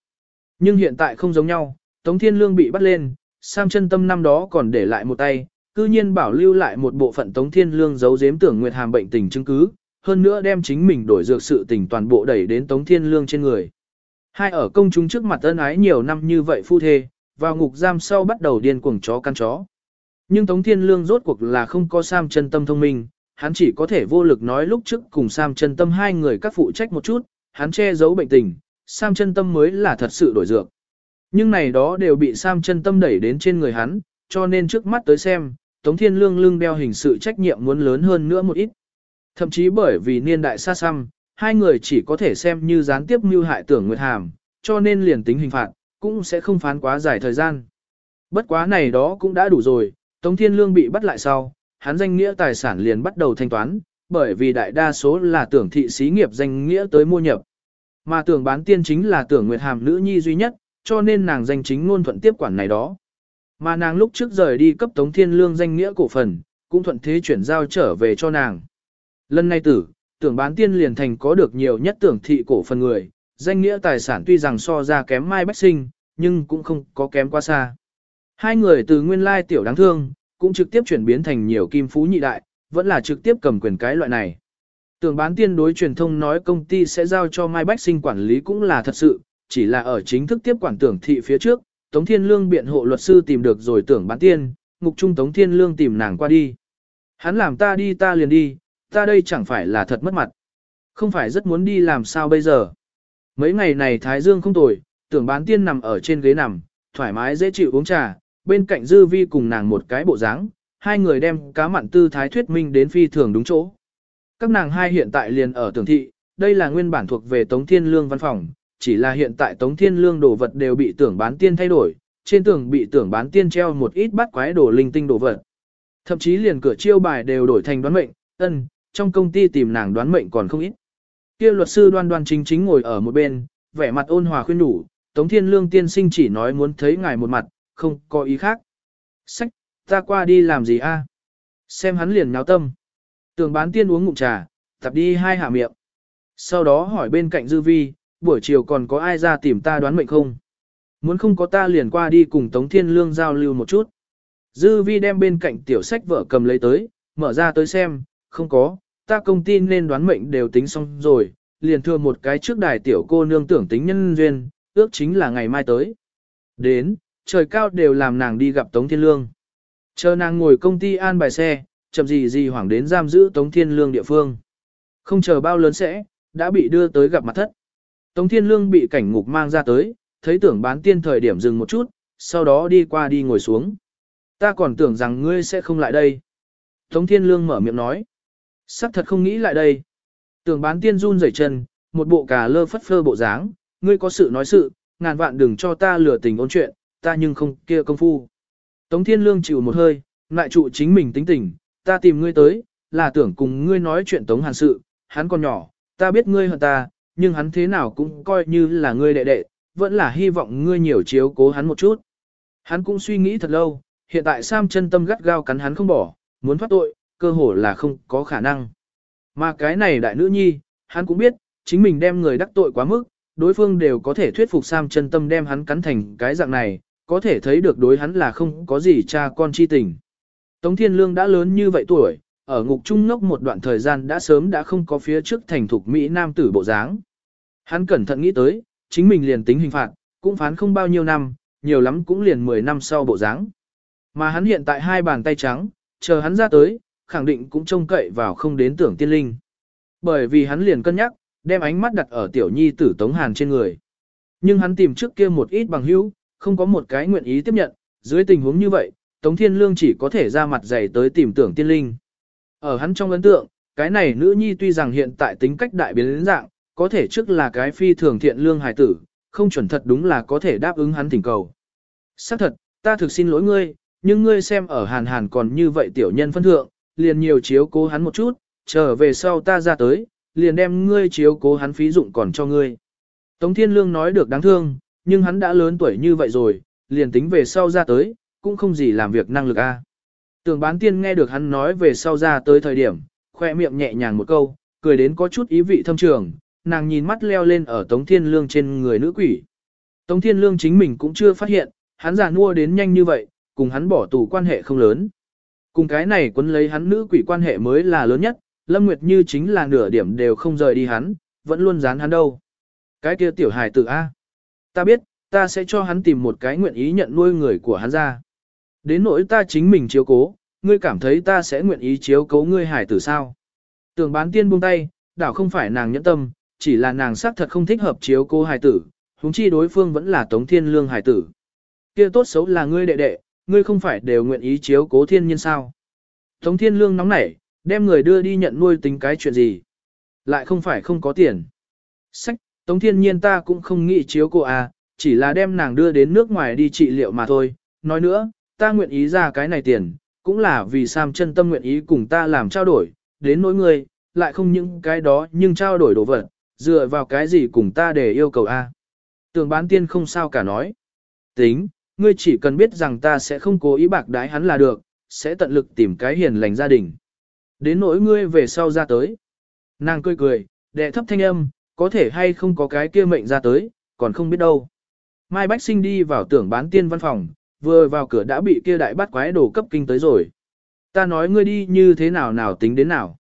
Nhưng hiện tại không giống nhau, Tống Thiên Lương bị bắt lên, Sam chân tâm năm đó còn để lại một tay, cư nhiên bảo lưu lại một bộ phận Tống Thiên Lương giấu giếm tưởng Nguyệt Hàm bệnh tình chứng cứ, hơn nữa đem chính mình đổi dược sự tình toàn bộ đẩy đến Tống Thiên Lương trên người. Hai ở công chúng trước mặt ân ái nhiều năm như vậy phu thê, vào ngục giam sau bắt đầu điên cuồng chó căn chó. Nhưng Tống Thiên Lương rốt cuộc là không có Sam chân tâm thông minh, hắn chỉ có thể vô lực nói lúc trước cùng Sam chân tâm hai người các phụ trách một chút, hắn che giấu bệnh tình, Sam chân tâm mới là thật sự đổi dược. Nhưng này đó đều bị Sam chân tâm đẩy đến trên người hắn, cho nên trước mắt tới xem, Tống Thiên Lương lưng đeo hình sự trách nhiệm muốn lớn hơn nữa một ít. Thậm chí bởi vì niên đại xa xăm, hai người chỉ có thể xem như gián tiếp mưu hại tưởng Nguyệt Hàm, cho nên liền tính hình phạt, cũng sẽ không phán quá dài thời gian. Bất quá này đó cũng đã đủ rồi, Tống Thiên Lương bị bắt lại sau, hắn danh nghĩa tài sản liền bắt đầu thanh toán, bởi vì đại đa số là tưởng thị xí nghiệp danh nghĩa tới mua nhập. Mà tưởng bán tiên chính là tưởng Nguyệt Hàm nữ nhi duy nhất, cho nên nàng danh chính ngôn thuận tiếp quản này đó. Mà nàng lúc trước rời đi cấp Tống Thiên Lương danh nghĩa cổ phần, cũng thuận thế chuyển giao trở về cho nàng. Lần này tử, tưởng bán tiên liền thành có được nhiều nhất tưởng thị cổ phần người, danh nghĩa tài sản tuy rằng so ra kém Mai Bách Sinh, nhưng cũng không có kém quá xa. Hai người từ nguyên lai tiểu đáng thương, cũng trực tiếp chuyển biến thành nhiều kim phú nhị đại, vẫn là trực tiếp cầm quyền cái loại này. Tưởng bán tiên đối truyền thông nói công ty sẽ giao cho Mai Bách Sinh quản lý cũng là thật sự, chỉ là ở chính thức tiếp quản tưởng thị phía trước, Tống Thiên Lương biện hộ luật sư tìm được rồi tưởng bán tiên, ngục trung Tống Thiên Lương tìm nàng qua đi. Hắn làm ta đi ta liền đi, ta đây chẳng phải là thật mất mặt. Không phải rất muốn đi làm sao bây giờ. Mấy ngày này Thái Dương không tồi, tưởng bán tiên nằm ở trên ghế nằm, thoải mái dễ chịu uống trà, bên cạnh dư vi cùng nàng một cái bộ dáng, hai người đem cá mặn tư thái thuyết minh đến phi thường đúng chỗ. Các nàng hai hiện tại liền ở tưởng thị, đây là nguyên bản thuộc về Tống Thiên Lương văn phòng, chỉ là hiện tại Tống Thiên Lương đồ vật đều bị tưởng bán tiên thay đổi, trên tường bị tưởng bán tiên treo một ít bắt quái đồ linh tinh đồ vật. Thậm chí liền cửa chiêu bài đều đổi thành đoán mệnh, ân, trong công ty tìm nàng đoán mệnh còn không ít. Kia luật sư đoan đoan chính chính ngồi ở một bên, vẻ mặt ôn hòa khuyên đủ, Tống Thiên Lương tiên sinh chỉ nói muốn thấy ngài một mặt, không có ý khác. Sách, ta qua đi làm gì a? Xem hắn liền náo tâm. Tưởng bán tiên uống ngụm trà, tập đi hai hạ miệng. Sau đó hỏi bên cạnh Dư Vi, buổi chiều còn có ai ra tìm ta đoán mệnh không? Muốn không có ta liền qua đi cùng Tống Thiên Lương giao lưu một chút. Dư Vi đem bên cạnh tiểu sách vợ cầm lấy tới, mở ra tới xem, không có, ta công ty nên đoán mệnh đều tính xong rồi, liền thừa một cái trước đài tiểu cô nương tưởng tính nhân duyên, ước chính là ngày mai tới. Đến, trời cao đều làm nàng đi gặp Tống Thiên Lương. Chờ nàng ngồi công ty an bài xe, chậm gì gì hoảng đến giam giữ Tống Thiên Lương địa phương. Không chờ bao lớn sẽ, đã bị đưa tới gặp mặt thất. Tống Thiên Lương bị cảnh ngục mang ra tới, thấy tưởng bán tiên thời điểm dừng một chút, sau đó đi qua đi ngồi xuống. Ta còn tưởng rằng ngươi sẽ không lại đây. Tống Thiên Lương mở miệng nói. Sắc thật không nghĩ lại đây. Tưởng bán tiên run rẩy chân, một bộ cà lơ phất phơ bộ dáng, ngươi có sự nói sự, ngàn vạn đừng cho ta lừa tình ôn chuyện, ta nhưng không kia công phu. Tống Thiên Lương chịu một hơi, lại trụ chính mình tính tình, ta tìm ngươi tới, là tưởng cùng ngươi nói chuyện Tống Hàn sự, hắn còn nhỏ, ta biết ngươi hơn ta, nhưng hắn thế nào cũng coi như là ngươi đệ đệ, vẫn là hy vọng ngươi nhiều chiếu cố hắn một chút. Hắn cũng suy nghĩ thật lâu, hiện tại Sam chân tâm gắt gao cắn hắn không bỏ, muốn thoát tội, cơ hồ là không có khả năng. Mà cái này đại nữ nhi, hắn cũng biết, chính mình đem người đắc tội quá mức, đối phương đều có thể thuyết phục Sam chân tâm đem hắn cắn thành cái dạng này, có thể thấy được đối hắn là không có gì cha con chi tình. Tống Thiên Lương đã lớn như vậy tuổi, ở ngục trung ngốc một đoạn thời gian đã sớm đã không có phía trước thành thục Mỹ Nam tử bộ dáng. Hắn cẩn thận nghĩ tới, chính mình liền tính hình phạt, cũng phán không bao nhiêu năm, nhiều lắm cũng liền 10 năm sau bộ dáng. Mà hắn hiện tại hai bàn tay trắng, chờ hắn ra tới, khẳng định cũng trông cậy vào không đến tưởng tiên linh. Bởi vì hắn liền cân nhắc, đem ánh mắt đặt ở tiểu nhi tử Tống Hàn trên người. Nhưng hắn tìm trước kia một ít bằng hữu, không có một cái nguyện ý tiếp nhận, dưới tình huống như vậy, Tống Thiên Lương chỉ có thể ra mặt dày tới tìm tưởng tiên linh. Ở hắn trong ấn tượng, cái này nữ nhi tuy rằng hiện tại tính cách đại biến dạng, có thể trước là cái phi thường thiện lương hài tử, không chuẩn thật đúng là có thể đáp ứng hắn thỉnh cầu. Xác thật, ta thực xin lỗi ngươi, nhưng ngươi xem ở hàn hàn còn như vậy tiểu nhân phân thượng, liền nhiều chiếu cố hắn một chút, trở về sau ta ra tới, liền đem ngươi chiếu cố hắn phí dụng còn cho ngươi. Tống Thiên Lương nói được đáng thương, nhưng hắn đã lớn tuổi như vậy rồi, liền tính về sau ra tới, cũng không gì làm việc năng lực a. Tường bán tiên nghe được hắn nói về sau ra tới thời điểm, khoe miệng nhẹ nhàng một câu, cười đến có chút ý vị thâm trường, nàng nhìn mắt leo lên ở Tống Thiên Lương trên người nữ quỷ. Tống Thiên Lương chính mình cũng chưa phát hiện, hắn già nua đến nhanh như vậy, cùng hắn bỏ tù quan hệ không lớn. Cùng cái này quấn lấy hắn nữ quỷ quan hệ mới là lớn nhất, Lâm Nguyệt Như chính là nửa điểm đều không rời đi hắn, vẫn luôn dán hắn đâu. Cái kia tiểu hài tử A. Ta biết, ta sẽ cho hắn tìm một cái nguyện ý nhận nuôi người của hắn ra. Đến nỗi ta chính mình chiếu cố, ngươi cảm thấy ta sẽ nguyện ý chiếu cố ngươi hải tử sao. Tưởng bán tiên buông tay, đảo không phải nàng nhẫn tâm, chỉ là nàng xác thật không thích hợp chiếu cố hải tử, huống chi đối phương vẫn là Tống Thiên Lương hải tử. Kia tốt xấu là ngươi đệ đệ, ngươi không phải đều nguyện ý chiếu cố thiên nhiên sao. Tống Thiên Lương nóng nảy, Đem người đưa đi nhận nuôi tính cái chuyện gì. Lại không phải không có tiền. Sách, Tống Thiên Nhiên ta cũng không nghĩ chiếu cô à, chỉ là đem nàng đưa đến nước ngoài đi trị liệu mà thôi. Nói nữa, ta nguyện ý ra cái này tiền, cũng là vì Sam chân tâm nguyện ý cùng ta làm trao đổi, đến nỗi ngươi, lại không những cái đó nhưng trao đổi đồ vật, dựa vào cái gì cùng ta để yêu cầu a? Tường bán tiên không sao cả nói. Tính, ngươi chỉ cần biết rằng ta sẽ không cố ý bạc đái hắn là được, sẽ tận lực tìm cái hiền lành gia đình. Đến nỗi ngươi về sau ra tới. Nàng cười cười, đệ thấp thanh âm, có thể hay không có cái kia mệnh ra tới, còn không biết đâu. Mai Bách Sinh đi vào tưởng bán tiên văn phòng, vừa vào cửa đã bị kia đại bắt quái đồ cấp kinh tới rồi. Ta nói ngươi đi như thế nào nào tính đến nào.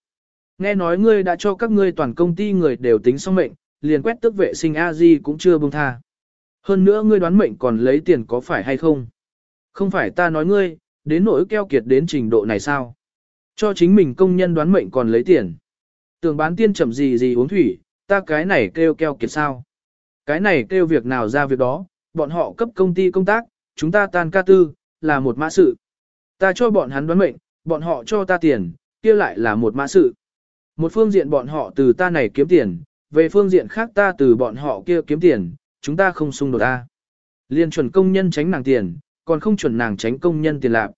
Nghe nói ngươi đã cho các ngươi toàn công ty người đều tính xong mệnh, liền quét tức vệ sinh a di cũng chưa buông tha. Hơn nữa ngươi đoán mệnh còn lấy tiền có phải hay không? Không phải ta nói ngươi, đến nỗi keo kiệt đến trình độ này sao? Cho chính mình công nhân đoán mệnh còn lấy tiền. Tưởng bán tiên chậm gì gì uống thủy, ta cái này kêu keo kiệt sao? Cái này kêu việc nào ra việc đó, bọn họ cấp công ty công tác, chúng ta tan ca tư, là một mã sự. Ta cho bọn hắn đoán mệnh, bọn họ cho ta tiền, kia lại là một mã sự. Một phương diện bọn họ từ ta này kiếm tiền, về phương diện khác ta từ bọn họ kia kiếm tiền, chúng ta không xung đột ta. Liên chuẩn công nhân tránh nàng tiền, còn không chuẩn nàng tránh công nhân tiền lạc.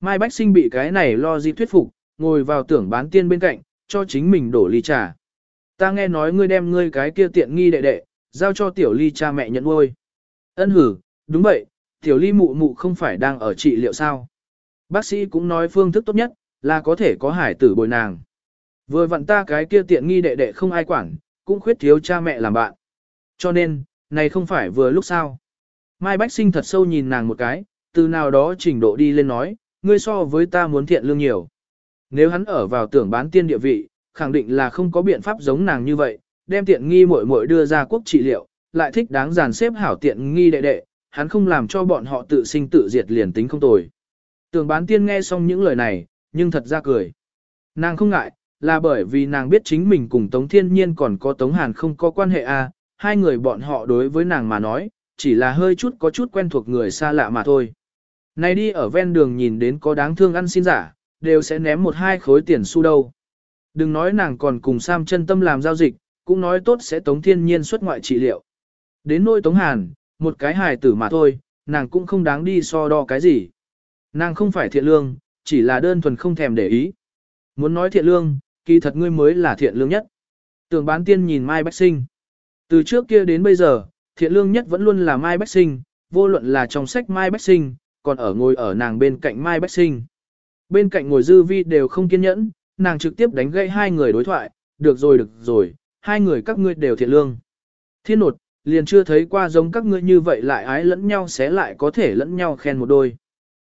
Mai Bách Sinh bị cái này lo di thuyết phục, ngồi vào tưởng bán tiên bên cạnh, cho chính mình đổ ly trà. Ta nghe nói ngươi đem ngươi cái kia tiện nghi đệ đệ, giao cho tiểu ly cha mẹ nhận nuôi. Ân hử, đúng vậy, tiểu ly mụ mụ không phải đang ở trị liệu sao. Bác sĩ cũng nói phương thức tốt nhất, là có thể có hải tử bồi nàng. Vừa vặn ta cái kia tiện nghi đệ đệ không ai quản, cũng khuyết thiếu cha mẹ làm bạn. Cho nên, này không phải vừa lúc sao. Mai Bách Sinh thật sâu nhìn nàng một cái, từ nào đó trình độ đi lên nói, ngươi so với ta muốn thiện lương nhiều. Nếu hắn ở vào tưởng bán tiên địa vị, khẳng định là không có biện pháp giống nàng như vậy, đem tiện nghi muội muội đưa ra quốc trị liệu, lại thích đáng giàn xếp hảo tiện nghi đệ đệ, hắn không làm cho bọn họ tự sinh tự diệt liền tính không tồi. Tưởng bán tiên nghe xong những lời này, nhưng thật ra cười. Nàng không ngại, là bởi vì nàng biết chính mình cùng Tống Thiên Nhiên còn có Tống Hàn không có quan hệ a, à, hai người bọn họ đối với nàng mà nói, chỉ là hơi chút có chút quen thuộc người xa lạ mà thôi. Này đi ở ven đường nhìn đến có đáng thương ăn xin giả, đều sẽ ném một hai khối tiền xu đâu. Đừng nói nàng còn cùng Sam chân tâm làm giao dịch, cũng nói tốt sẽ Tống Thiên Nhiên xuất ngoại trị liệu. Đến nỗi Tống Hàn, một cái hài tử mà thôi, nàng cũng không đáng đi so đo cái gì. Nàng không phải thiện lương, chỉ là đơn thuần không thèm để ý. Muốn nói thiện lương, kỳ thật ngươi mới là thiện lương nhất. Tưởng bán tiên nhìn Mai Bách Sinh. Từ trước kia đến bây giờ, thiện lương nhất vẫn luôn là Mai Bách Sinh, vô luận là trong sách Mai Bách Sinh, còn ở ngồi ở nàng bên cạnh Mai Bách Sinh. Bên cạnh ngồi dư vi đều không kiên nhẫn, nàng trực tiếp đánh gãy hai người đối thoại, được rồi được rồi, hai người các ngươi đều thiện lương. Thiên nột, liền chưa thấy qua giống các ngươi như vậy lại ái lẫn nhau sẽ lại có thể lẫn nhau khen một đôi.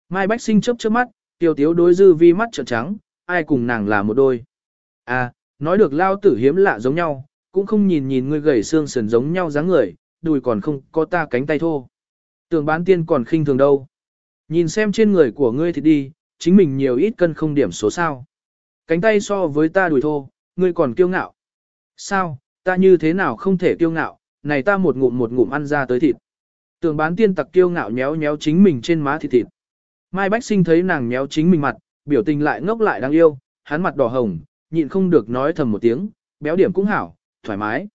Mai Bách Sinh chớp chớp mắt, tiêu tiếu đối dư vi mắt trợn trắng, ai cùng nàng là một đôi. À, nói được lao tử hiếm lạ giống nhau, cũng không nhìn nhìn ngươi gầy xương sườn giống nhau dáng người, đùi còn không có ta cánh tay thô. Tường bán tiên còn khinh thường đâu. Nhìn xem trên người của ngươi thì đi, chính mình nhiều ít cân không điểm số sao. Cánh tay so với ta đùi thô, ngươi còn kiêu ngạo. Sao, ta như thế nào không thể kiêu ngạo, này ta một ngụm một ngụm ăn ra tới thịt. tường bán tiên tặc kiêu ngạo nhéo nhéo chính mình trên má thịt thịt. Mai Bách Sinh thấy nàng nhéo chính mình mặt, biểu tình lại ngốc lại đáng yêu, hắn mặt đỏ hồng, nhịn không được nói thầm một tiếng, béo điểm cũng hảo, thoải mái.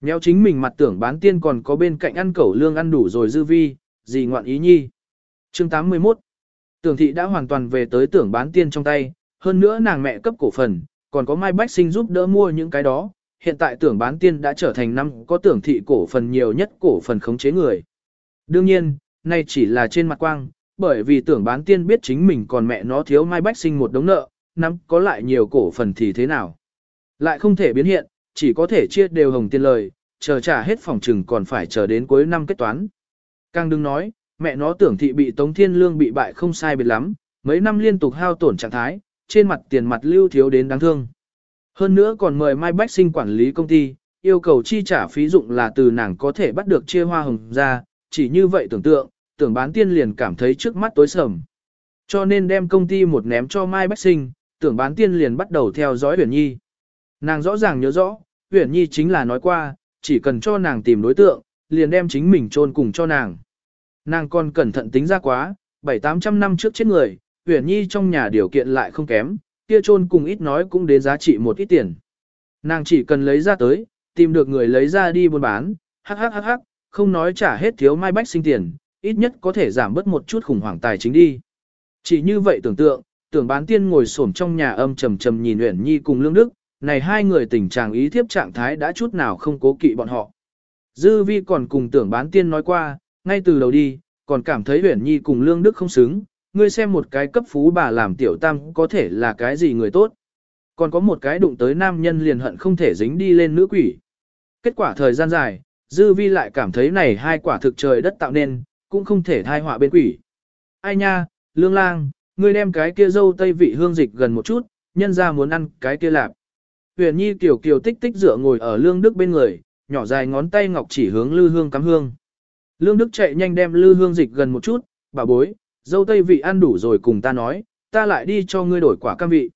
Nhéo chính mình mặt tưởng bán tiên còn có bên cạnh ăn cẩu lương ăn đủ rồi dư vi, gì ngoạn ý nhi. Chương 81 Tưởng thị đã hoàn toàn về tới tưởng bán tiên trong tay, hơn nữa nàng mẹ cấp cổ phần, còn có Mai Bách Sinh giúp đỡ mua những cái đó. Hiện tại tưởng bán tiên đã trở thành năm có tưởng thị cổ phần nhiều nhất cổ phần khống chế người. Đương nhiên, nay chỉ là trên mặt quang, bởi vì tưởng bán tiên biết chính mình còn mẹ nó thiếu Mai Bách Sinh một đống nợ, năm có lại nhiều cổ phần thì thế nào. Lại không thể biến hiện, chỉ có thể chia đều hồng tiên lời, chờ trả hết phòng trừng còn phải chờ đến cuối năm kết toán. Càng đừng nói, mẹ nó tưởng thị bị Tống Thiên Lương bị bại không sai biệt lắm, mấy năm liên tục hao tổn trạng thái, trên mặt tiền mặt lưu thiếu đến đáng thương. Hơn nữa còn mời Mai Bách Sinh quản lý công ty, yêu cầu chi trả phí dụng là từ nàng có thể bắt được chia hoa hồng ra, chỉ như vậy tưởng tượng, tưởng bán tiên liền cảm thấy trước mắt tối sầm. Cho nên đem công ty một ném cho Mai Bách Sinh, tưởng bán tiên liền bắt đầu theo dõi Huyền Nhi. Nàng rõ ràng nhớ rõ, Huyền Nhi chính là nói qua, chỉ cần cho nàng tìm đối tượng, liền đem chính mình chôn cùng cho nàng. Nàng còn cẩn thận tính ra quá, bảy tám trăm năm trước chết người, Huyền Nhi trong nhà điều kiện lại không kém, kia trôn cùng ít nói cũng đến giá trị một ít tiền. Nàng chỉ cần lấy ra tới, tìm được người lấy ra đi buôn bán, hắc hắc hắc hắc, không nói trả hết thiếu mai bách sinh tiền, ít nhất có thể giảm bớt một chút khủng hoảng tài chính đi. Chỉ như vậy tưởng tượng, tưởng bán tiên ngồi xổm trong nhà âm trầm trầm nhìn Uyển Nhi cùng Lương Đức, này hai người tình trạng ý thiếp trạng thái đã chút nào không cố kỵ bọn họ. Dư vi còn cùng tưởng bán tiên nói qua, ngay từ đầu đi, còn cảm thấy Uyển Nhi cùng Lương Đức không xứng, ngươi xem một cái cấp phú bà làm tiểu tam có thể là cái gì người tốt. Còn có một cái đụng tới nam nhân liền hận không thể dính đi lên nữ quỷ. Kết quả thời gian dài, dư vi lại cảm thấy này hai quả thực trời đất tạo nên, cũng không thể thai họa bên quỷ. Ai nha, lương lang, ngươi đem cái kia dâu tây vị hương dịch gần một chút, nhân ra muốn ăn cái kia lạp. Huyền Nhi tiểu kiều tích tích dựa ngồi ở Lương Đức bên người, nhỏ dài ngón tay ngọc chỉ hướng Lư Hương cắm hương. Lương Đức chạy nhanh đem Lư Hương dịch gần một chút, bà bối, dâu tây vị ăn đủ rồi cùng ta nói, ta lại đi cho ngươi đổi quả cam vị.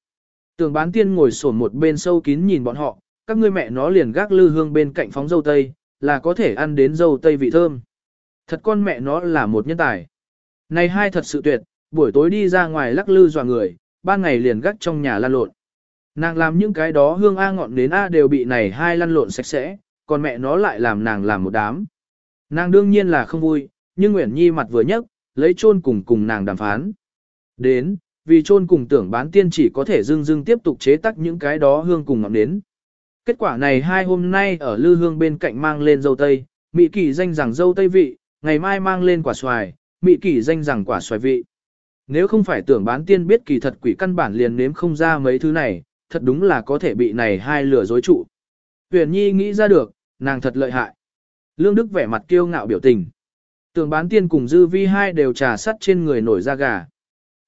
Tường bán tiên ngồi sổn một bên sâu kín nhìn bọn họ, các ngươi mẹ nó liền gác Lư Hương bên cạnh phóng dâu tây, là có thể ăn đến dâu tây vị thơm. Thật con mẹ nó là một nhân tài. Này hai thật sự tuyệt, buổi tối đi ra ngoài lắc lư dọa người, ban ngày liền gác trong nhà lan lộn. Nàng làm những cái đó hương A ngọn đến A đều bị này hai lăn lộn sạch sẽ, còn mẹ nó lại làm nàng làm một đám. Nàng đương nhiên là không vui, nhưng Nguyễn Nhi mặt vừa nhấc, lấy chôn cùng cùng nàng đàm phán. Đến, vì chôn cùng tưởng bán tiên chỉ có thể dưng dưng tiếp tục chế tác những cái đó hương cùng ngọn đến. Kết quả này hai hôm nay ở lư hương bên cạnh mang lên dâu tây, Mỹ kỳ danh rằng dâu tây vị, ngày mai mang lên quả xoài, Mỹ kỳ danh rằng quả xoài vị. Nếu không phải tưởng bán tiên biết kỳ thật quỷ căn bản liền nếm không ra mấy thứ này, thật đúng là có thể bị này hai lửa dối trụ. Huyền Nhi nghĩ ra được, nàng thật lợi hại. Lương Đức vẻ mặt kiêu ngạo biểu tình. Tưởng bán tiên cùng dư vi hai đều trà sắt trên người nổi da gà.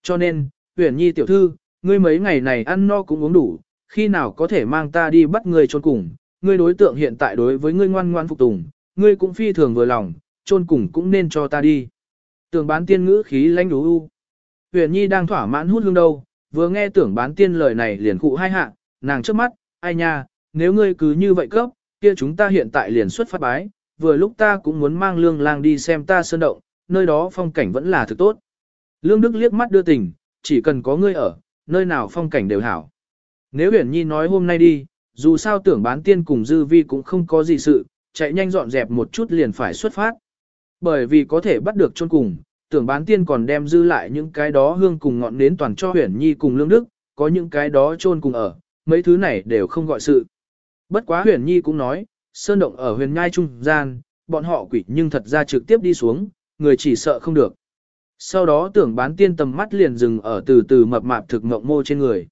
Cho nên, Huyền Nhi tiểu thư, ngươi mấy ngày này ăn no cũng uống đủ, khi nào có thể mang ta đi bắt ngươi trôn cùng, ngươi đối tượng hiện tại đối với ngươi ngoan ngoan phục tùng, ngươi cũng phi thường vừa lòng, trôn cùng cũng nên cho ta đi. Tưởng bán tiên ngữ khí lãnh đú u. Huyền Nhi đang thỏa mãn hút hương đâu, vừa nghe tưởng bán tiên lời này liền cụ hai hạ, nàng trước mắt, ai nha, nếu ngươi cứ như vậy cấp, kia chúng ta hiện tại liền xuất phát bái, vừa lúc ta cũng muốn mang lương lang đi xem ta sơn động, nơi đó phong cảnh vẫn là thực tốt. Lương Đức liếc mắt đưa tình, chỉ cần có ngươi ở, nơi nào phong cảnh đều hảo. Nếu Huyền Nhi nói hôm nay đi, dù sao tưởng bán tiên cùng dư vi cũng không có gì sự, chạy nhanh dọn dẹp một chút liền phải xuất phát. Bởi vì có thể bắt được chôn cùng, tưởng bán tiên còn đem dư lại những cái đó hương cùng ngọn nến toàn cho huyền nhi cùng lương đức, có những cái đó chôn cùng ở, mấy thứ này đều không gọi sự. Bất quá huyền nhi cũng nói, sơn động ở huyền nhai trung gian, bọn họ quỷ nhưng thật ra trực tiếp đi xuống, người chỉ sợ không được. Sau đó tưởng bán tiên tầm mắt liền dừng ở từ từ mập mạp thực mộng mô trên người.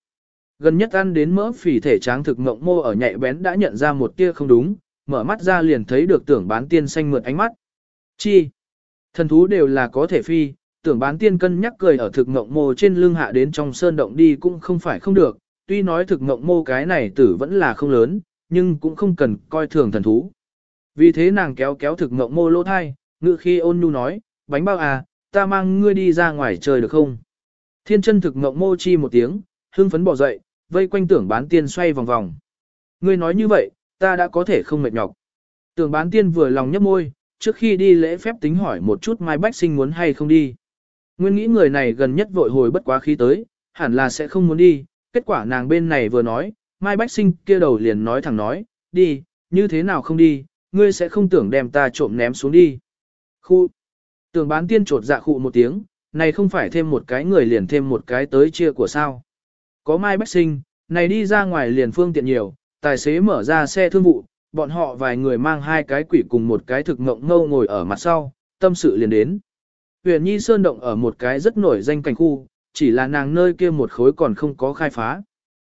Gần nhất ăn đến mỡ phỉ thể tráng thực mộng mô ở nhạy bén đã nhận ra một tia không đúng, mở mắt ra liền thấy được tưởng bán tiên xanh mượt ánh mắt. Chi? Thần thú đều là có thể phi, tưởng bán tiên cân nhắc cười ở thực mộng mô trên lưng hạ đến trong sơn động đi cũng không phải không được, tuy nói thực mộng mô cái này tử vẫn là không lớn, nhưng cũng không cần coi thường thần thú. Vì thế nàng kéo kéo thực ngộng mô lỗ thai, ngự khi ôn nhu nói, bánh bao à, ta mang ngươi đi ra ngoài trời được không? Thiên chân thực ngộng mô chi một tiếng, hưng phấn bỏ dậy, vây quanh tưởng bán tiên xoay vòng vòng. Ngươi nói như vậy, ta đã có thể không mệt nhọc. Tưởng bán tiên vừa lòng nhấp môi, trước khi đi lễ phép tính hỏi một chút Mai Bách Sinh muốn hay không đi. Nguyên nghĩ người này gần nhất vội hồi bất quá khí tới, hẳn là sẽ không muốn đi, kết quả nàng bên này vừa nói, Mai Bách Sinh kia đầu liền nói thẳng nói, đi, như thế nào không đi, ngươi sẽ không tưởng đem ta trộm ném xuống đi. Khu, tưởng bán tiên trột dạ khụ một tiếng, này không phải thêm một cái người liền thêm một cái tới chia của sao. Có Mai Bách Sinh, này đi ra ngoài liền phương tiện nhiều, tài xế mở ra xe thương vụ, bọn họ vài người mang hai cái quỷ cùng một cái thực ngộng ngâu ngồi ở mặt sau, tâm sự liền đến. Huyền Nhi Sơn Động ở một cái rất nổi danh cảnh khu, chỉ là nàng nơi kia một khối còn không có khai phá.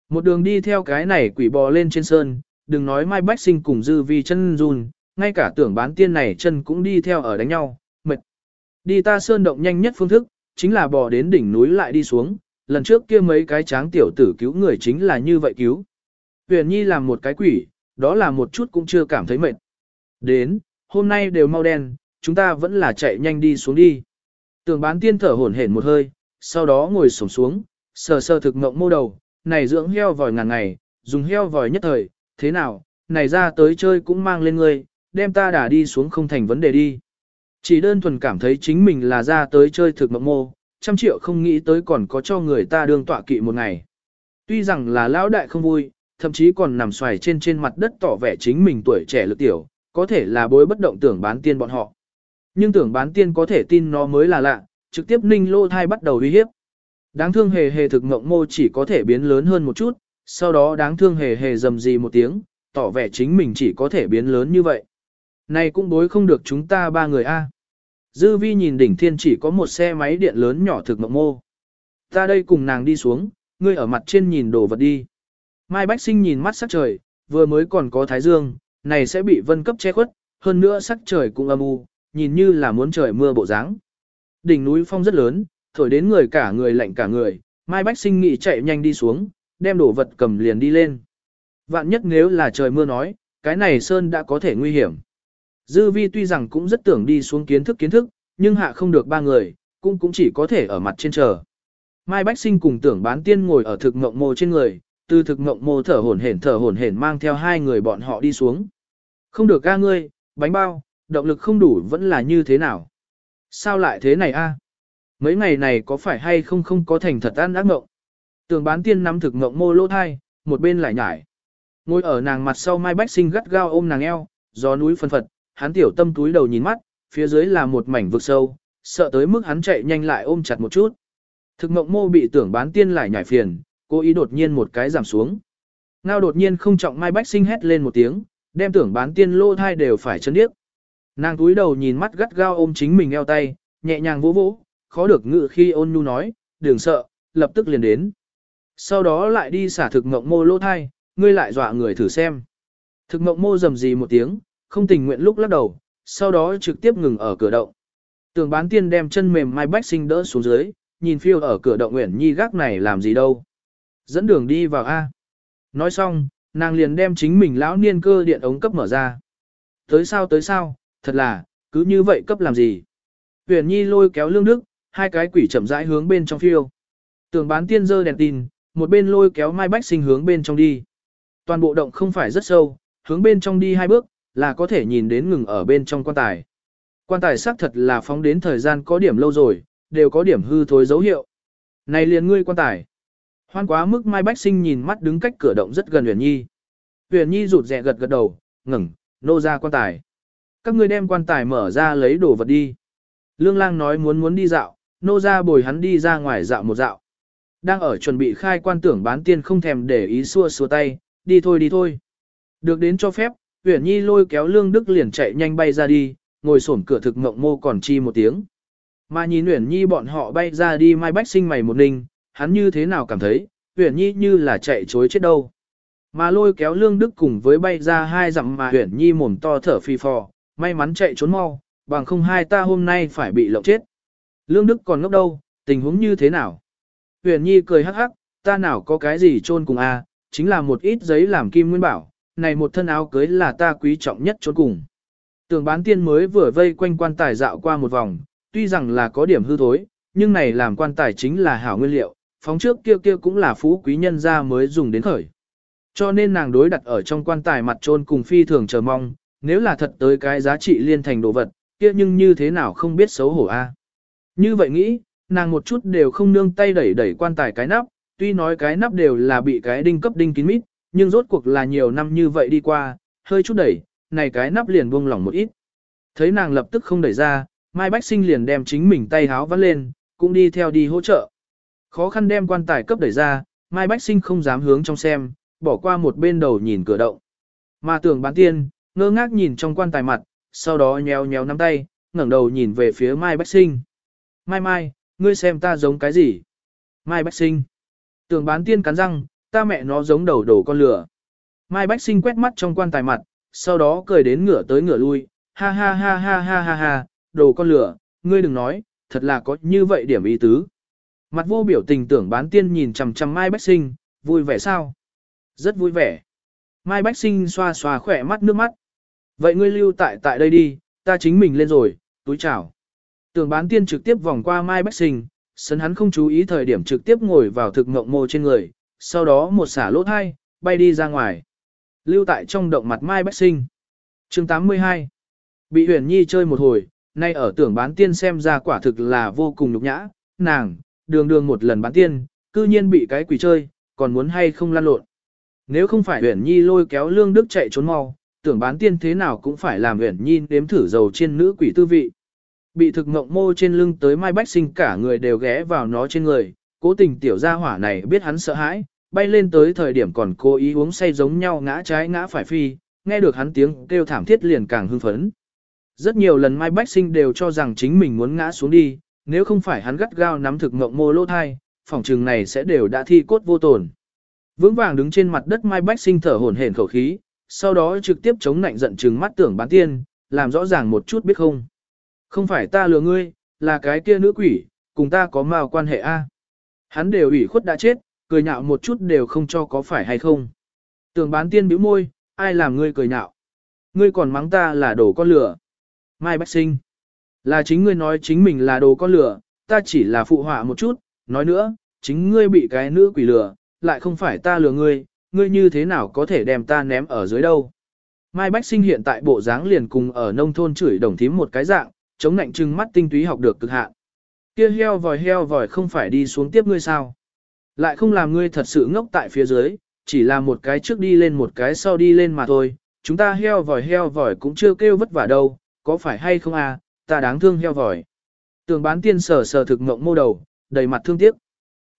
Một đường đi theo cái này quỷ bò lên trên sơn, đừng nói Mai Bách Sinh cùng dư vi chân run, ngay cả tưởng bán tiên này chân cũng đi theo ở đánh nhau, mệt. Đi ta Sơn Động nhanh nhất phương thức, chính là bò đến đỉnh núi lại đi xuống, lần trước kia mấy cái tráng tiểu tử cứu người chính là như vậy cứu. Huyền Nhi làm một cái quỷ, đó là một chút cũng chưa cảm thấy mệt. Đến, hôm nay đều mau đen, chúng ta vẫn là chạy nhanh đi xuống đi. tưởng bán tiên thở hổn hển một hơi, sau đó ngồi sổng xuống, sờ sờ thực ngộng mô đầu, này dưỡng heo vòi ngàn ngày, dùng heo vòi nhất thời, thế nào, này ra tới chơi cũng mang lên ngươi, đem ta đả đi xuống không thành vấn đề đi. Chỉ đơn thuần cảm thấy chính mình là ra tới chơi thực mộng mô, trăm triệu không nghĩ tới còn có cho người ta đương tọa kỵ một ngày. Tuy rằng là lão đại không vui, thậm chí còn nằm xoài trên trên mặt đất tỏ vẻ chính mình tuổi trẻ lực tiểu, có thể là bối bất động tưởng bán tiên bọn họ. Nhưng tưởng bán tiên có thể tin nó mới là lạ, trực tiếp ninh lô thai bắt đầu uy hiếp. Đáng thương hề hề thực ngộng mô chỉ có thể biến lớn hơn một chút, sau đó đáng thương hề hề dầm gì một tiếng, tỏ vẻ chính mình chỉ có thể biến lớn như vậy. Này cũng bối không được chúng ta ba người a. Dư vi nhìn đỉnh thiên chỉ có một xe máy điện lớn nhỏ thực ngộng mô. Ta đây cùng nàng đi xuống, ngươi ở mặt trên nhìn đồ vật đi. Mai Bách Sinh nhìn mắt sắc trời, vừa mới còn có thái dương, này sẽ bị vân cấp che khuất, hơn nữa sắc trời cũng âm u, nhìn như là muốn trời mưa bộ dáng. Đỉnh núi phong rất lớn, thổi đến người cả người lạnh cả người, Mai Bách Sinh nghĩ chạy nhanh đi xuống, đem đồ vật cầm liền đi lên. Vạn nhất nếu là trời mưa nói, cái này sơn đã có thể nguy hiểm. Dư vi tuy rằng cũng rất tưởng đi xuống kiến thức kiến thức, nhưng hạ không được ba người, cũng cũng chỉ có thể ở mặt trên chờ. Mai Bách Sinh cùng tưởng bán tiên ngồi ở thực ngộng mồ trên người, từ thực ngộng mồ thở hổn hển thở hổn hển mang theo hai người bọn họ đi xuống. Không được ca ngươi, bánh bao, động lực không đủ vẫn là như thế nào? Sao lại thế này a? Mấy ngày này có phải hay không không có thành thật ăn ác ngộng? Tưởng bán tiên nắm thực ngộng mô lỗ thai, một bên lại nhải. Ngồi ở nàng mặt sau Mai Bách Sinh gắt gao ôm nàng eo, gió núi phân phật, hắn tiểu tâm túi đầu nhìn mắt, phía dưới là một mảnh vực sâu, sợ tới mức hắn chạy nhanh lại ôm chặt một chút. Thực mộng mô bị tưởng bán tiên lại nhảy phiền, cố ý đột nhiên một cái giảm xuống. Ngao đột nhiên không trọng Mai Bách Sinh hét lên một tiếng, đem tưởng bán tiên lô thai đều phải chân điếc. Nàng túi đầu nhìn mắt gắt gao ôm chính mình eo tay, nhẹ nhàng vỗ vỗ, khó được ngự khi ôn nhu nói, đừng sợ, lập tức liền đến. Sau đó lại đi xả thực mộng mô lô thai, ngươi lại dọa người thử xem. Thực mộng mô rầm gì một tiếng, không tình nguyện lúc lắc đầu, sau đó trực tiếp ngừng ở cửa động. Tường bán tiên đem chân mềm Mai Bách Sinh đỡ xuống dưới, nhìn phiêu ở cửa động Nguyễn Nhi gác này làm gì đâu. Dẫn đường đi vào A. Nói xong, nàng liền đem chính mình lão niên cơ điện ống cấp mở ra. Tới sao tới sao, thật là, cứ như vậy cấp làm gì. Nguyễn Nhi lôi kéo lương đức, hai cái quỷ chậm rãi hướng bên trong phiêu. Tường bán tiên dơ đèn tin, một bên lôi kéo Mai Bách Sinh hướng bên trong đi. Toàn bộ động không phải rất sâu, hướng bên trong đi hai bước, là có thể nhìn đến ngừng ở bên trong quan tài. Quan tài xác thật là phóng đến thời gian có điểm lâu rồi, đều có điểm hư thối dấu hiệu. Này liền ngươi quan tài. Hoan quá mức Mai Bách Sinh nhìn mắt đứng cách cửa động rất gần Huyền Nhi. Huyền Nhi rụt rè gật gật đầu, ngẩng, nô ra quan tài. Các ngươi đem quan tài mở ra lấy đồ vật đi. Lương lang nói muốn muốn đi dạo, nô ra bồi hắn đi ra ngoài dạo một dạo. Đang ở chuẩn bị khai quan tưởng bán tiên không thèm để ý xua xua tay, đi thôi đi thôi. Được đến cho phép, Uyển Nhi lôi kéo Lương Đức liền chạy nhanh bay ra đi, ngồi xổm cửa thực mộng mô còn chi một tiếng. Mà nhìn Uyển Nhi bọn họ bay ra đi mai bách sinh mày một ninh, hắn như thế nào cảm thấy, Uyển Nhi như là chạy chối chết đâu. Mà lôi kéo Lương Đức cùng với bay ra hai dặm mà Uyển Nhi mồm to thở phi phò, may mắn chạy trốn mau, bằng không hai ta hôm nay phải bị lộng chết. Lương Đức còn ngốc đâu, tình huống như thế nào? Huyền Nhi cười hắc hắc, ta nào có cái gì trôn cùng a, chính là một ít giấy làm kim nguyên bảo, này một thân áo cưới là ta quý trọng nhất trôn cùng. Tường bán tiên mới vừa vây quanh quan tài dạo qua một vòng, tuy rằng là có điểm hư thối, nhưng này làm quan tài chính là hảo nguyên liệu, phóng trước kia kia cũng là phú quý nhân gia mới dùng đến khởi. Cho nên nàng đối đặt ở trong quan tài mặt trôn cùng phi thường chờ mong, nếu là thật tới cái giá trị liên thành đồ vật, kia nhưng như thế nào không biết xấu hổ a. Như vậy nghĩ, nàng một chút đều không nương tay đẩy đẩy quan tài cái nắp, tuy nói cái nắp đều là bị cái đinh cấp đinh kín mít, nhưng rốt cuộc là nhiều năm như vậy đi qua, hơi chút đẩy, này cái nắp liền buông lỏng một ít. Thấy nàng lập tức không đẩy ra, Mai Bách Sinh liền đem chính mình tay háo vắt lên, cũng đi theo đi hỗ trợ. Khó khăn đem quan tài cấp đẩy ra, Mai Bách Sinh không dám hướng trong xem, bỏ qua một bên đầu nhìn cửa động. Mà tưởng bán tiên, ngơ ngác nhìn trong quan tài mặt, sau đó nhéo nhéo nắm tay, ngẩng đầu nhìn về phía Mai Bách Sinh. Mai Mai, ngươi xem ta giống cái gì? Mai Bách Sinh. Tưởng bán tiên cắn răng, ta mẹ nó giống đầu đổ con lửa. Mai Bách Sinh quét mắt trong quan tài mặt, sau đó cười đến ngửa tới ngửa lui, ha ha ha ha ha ha ha, đồ con lửa, ngươi đừng nói, thật là có như vậy điểm ý tứ. Mặt vô biểu tình tưởng bán tiên nhìn chằm chằm Mai Bách Sinh, vui vẻ sao? Rất vui vẻ. Mai Bách Sinh xoa xoa khỏe mắt nước mắt. Vậy ngươi lưu tại tại đây đi, ta chính mình lên rồi, túi chào. Tưởng bán tiên trực tiếp vòng qua Mai Bách Sinh, sân hắn không chú ý thời điểm trực tiếp ngồi vào thực ngộng mô trên người, sau đó một xả lỗ thai, bay đi ra ngoài. Lưu tại trong động mặt Mai Bách Sinh. chương 82. Bị huyền nhi chơi một hồi, nay ở tưởng bán tiên xem ra quả thực là vô cùng nhục nhã, nàng, đường đường một lần bán tiên, cư nhiên bị cái quỷ chơi, còn muốn hay không lăn lộn. Nếu không phải Huyền Nhi lôi kéo Lương Đức chạy trốn mau, tưởng bán tiên thế nào cũng phải làm Huyền Nhi nếm thử dầu trên nữ quỷ tư vị. Bị thực ngộng mô trên lưng tới Mai Bách Sinh cả người đều ghé vào nó trên người, cố tình tiểu gia hỏa này biết hắn sợ hãi, bay lên tới thời điểm còn cố ý uống say giống nhau ngã trái ngã phải phi, nghe được hắn tiếng kêu thảm thiết liền càng hưng phấn. Rất nhiều lần Mai Bách Sinh đều cho rằng chính mình muốn ngã xuống đi, nếu không phải hắn gắt gao nắm thực ngộng mô lô thai, phòng trường này sẽ đều đã thi cốt vô tổn. Vững vàng đứng trên mặt đất Mai Bách Sinh thở hổn hển khẩu khí, sau đó trực tiếp chống nạnh giận trừng mắt tưởng bán tiên, làm rõ ràng một chút biết không. Không phải ta lừa ngươi, là cái kia nữ quỷ, cùng ta có mào quan hệ a. Hắn đều ủy khuất đã chết, cười nhạo một chút đều không cho có phải hay không. Tưởng bán tiên bĩu môi, ai làm ngươi cười nhạo. Ngươi còn mắng ta là đồ con lửa. Mai Bách Sinh. Là chính ngươi nói chính mình là đồ con lửa, ta chỉ là phụ họa một chút, nói nữa, chính ngươi bị cái nữ quỷ lừa, lại không phải ta lừa ngươi, ngươi như thế nào có thể đem ta ném ở dưới đâu. Mai Bách Sinh hiện tại bộ dáng liền cùng ở nông thôn chửi đồng thím một cái dạng, chống nạnh trừng mắt tinh túy học được cực hạn. Kia heo vòi heo vòi không phải đi xuống tiếp ngươi sao? Lại không làm ngươi thật sự ngốc tại phía dưới, chỉ là một cái trước đi lên một cái sau đi lên mà thôi. Chúng ta heo vòi heo vòi cũng chưa kêu vất vả đâu, có phải hay không à, ta đáng thương heo vòi. Tường bán tiên sở sở thực ngộng mô đầu, đầy mặt thương tiếc.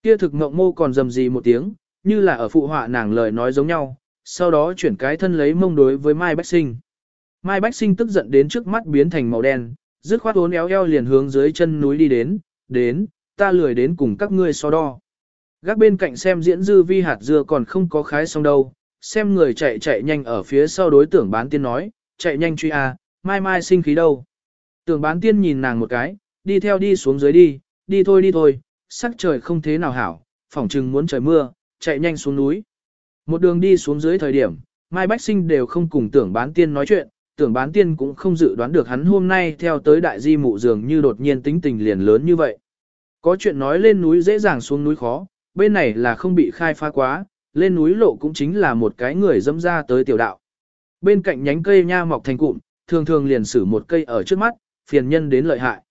Kia thực ngộng mô còn dầm gì một tiếng, như là ở phụ họa nàng lời nói giống nhau, sau đó chuyển cái thân lấy mông đối với Mai Bách Sinh. Mai Bách Sinh tức giận đến trước mắt biến thành màu đen, dứt khoát uốn éo eo liền hướng dưới chân núi đi đến, đến, ta lười đến cùng các ngươi so đo. Gác bên cạnh xem diễn dư vi hạt dưa còn không có khái xong đâu, xem người chạy chạy nhanh ở phía sau đối tưởng bán tiên nói, chạy nhanh truy a, mai mai sinh khí đâu. Tưởng bán tiên nhìn nàng một cái, đi theo đi xuống dưới đi, đi thôi đi thôi, sắc trời không thế nào hảo, phỏng chừng muốn trời mưa, chạy nhanh xuống núi. Một đường đi xuống dưới thời điểm, Mai Bách Sinh đều không cùng tưởng bán tiên nói chuyện, tưởng bán tiên cũng không dự đoán được hắn hôm nay theo tới đại di mụ dường như đột nhiên tính tình liền lớn như vậy. Có chuyện nói lên núi dễ dàng xuống núi khó, bên này là không bị khai phá quá, lên núi lộ cũng chính là một cái người dâm ra tới tiểu đạo. Bên cạnh nhánh cây nha mọc thành cụm, thường thường liền xử một cây ở trước mắt, phiền nhân đến lợi hại.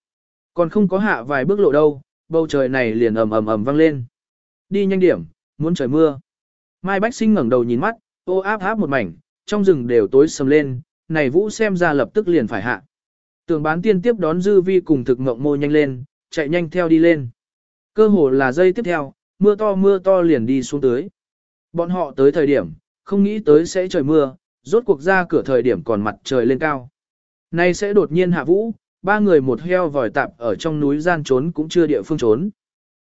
Còn không có hạ vài bước lộ đâu, bầu trời này liền ầm ầm ầm vang lên. Đi nhanh điểm, muốn trời mưa. Mai Bách Sinh ngẩng đầu nhìn mắt, ô áp áp một mảnh, trong rừng đều tối sầm lên, này vũ xem ra lập tức liền phải hạ. Tường bán tiên tiếp đón dư vi cùng thực mộng mô nhanh lên, chạy nhanh theo đi lên. Cơ hồ là dây tiếp theo, mưa to mưa to liền đi xuống tới. Bọn họ tới thời điểm, không nghĩ tới sẽ trời mưa, rốt cuộc ra cửa thời điểm còn mặt trời lên cao. Nay sẽ đột nhiên hạ vũ, ba người một heo vòi tạp ở trong núi gian trốn cũng chưa địa phương trốn.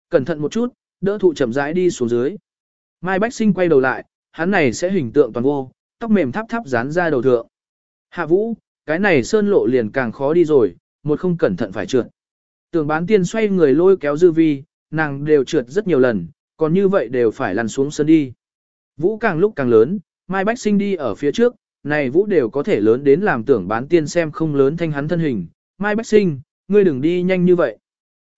Cẩn thận một chút, đỡ thụ chậm rãi đi xuống dưới. Mai Bách Sinh quay đầu lại, hắn này sẽ hình tượng toàn vô, tóc mềm thắp thắp dán ra đầu thượng. Hạ vũ, cái này sơn lộ liền càng khó đi rồi, một không cẩn thận phải trượt. Tường bán tiên xoay người lôi kéo dư vi, nàng đều trượt rất nhiều lần, còn như vậy đều phải lăn xuống sân đi. Vũ càng lúc càng lớn, Mai Bách Sinh đi ở phía trước, này Vũ đều có thể lớn đến làm tưởng bán tiên xem không lớn thanh hắn thân hình. Mai Bách Sinh, ngươi đừng đi nhanh như vậy.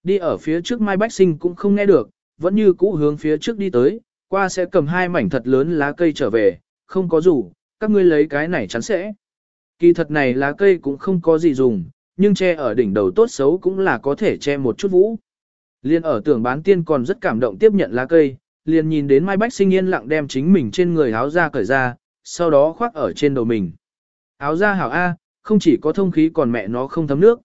Đi ở phía trước Mai Bách Sinh cũng không nghe được, vẫn như cũ hướng phía trước đi tới, qua sẽ cầm hai mảnh thật lớn lá cây trở về, không có rủ, các ngươi lấy cái này chắn sẽ. Kỳ thật này lá cây cũng không có gì dùng, nhưng che ở đỉnh đầu tốt xấu cũng là có thể che một chút vũ. Liên ở tưởng bán tiên còn rất cảm động tiếp nhận lá cây, liền nhìn đến Mai Bách sinh yên lặng đem chính mình trên người áo ra cởi ra, sau đó khoác ở trên đầu mình. Áo ra hảo A, không chỉ có thông khí còn mẹ nó không thấm nước.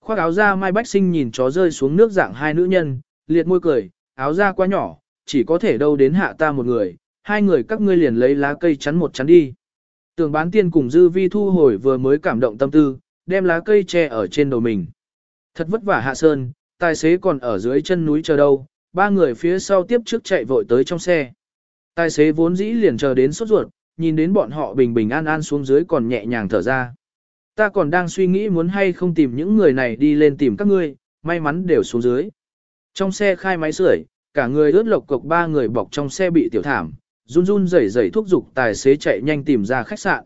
Khoác áo ra Mai Bách sinh nhìn chó rơi xuống nước dạng hai nữ nhân, liệt môi cười, áo ra quá nhỏ, chỉ có thể đâu đến hạ ta một người, hai người các ngươi liền lấy lá cây chắn một chắn đi. Tưởng bán tiên cùng dư vi thu hồi vừa mới cảm động tâm tư, đem lá cây che ở trên đầu mình. Thật vất vả hạ sơn, tài xế còn ở dưới chân núi chờ đâu, ba người phía sau tiếp trước chạy vội tới trong xe. Tài xế vốn dĩ liền chờ đến sốt ruột, nhìn đến bọn họ bình bình an an xuống dưới còn nhẹ nhàng thở ra. Ta còn đang suy nghĩ muốn hay không tìm những người này đi lên tìm các ngươi, may mắn đều xuống dưới. Trong xe khai máy sưởi, cả người ướt lộc cục ba người bọc trong xe bị tiểu thảm, run run rẩy rẩy thúc giục tài xế chạy nhanh tìm ra khách sạn.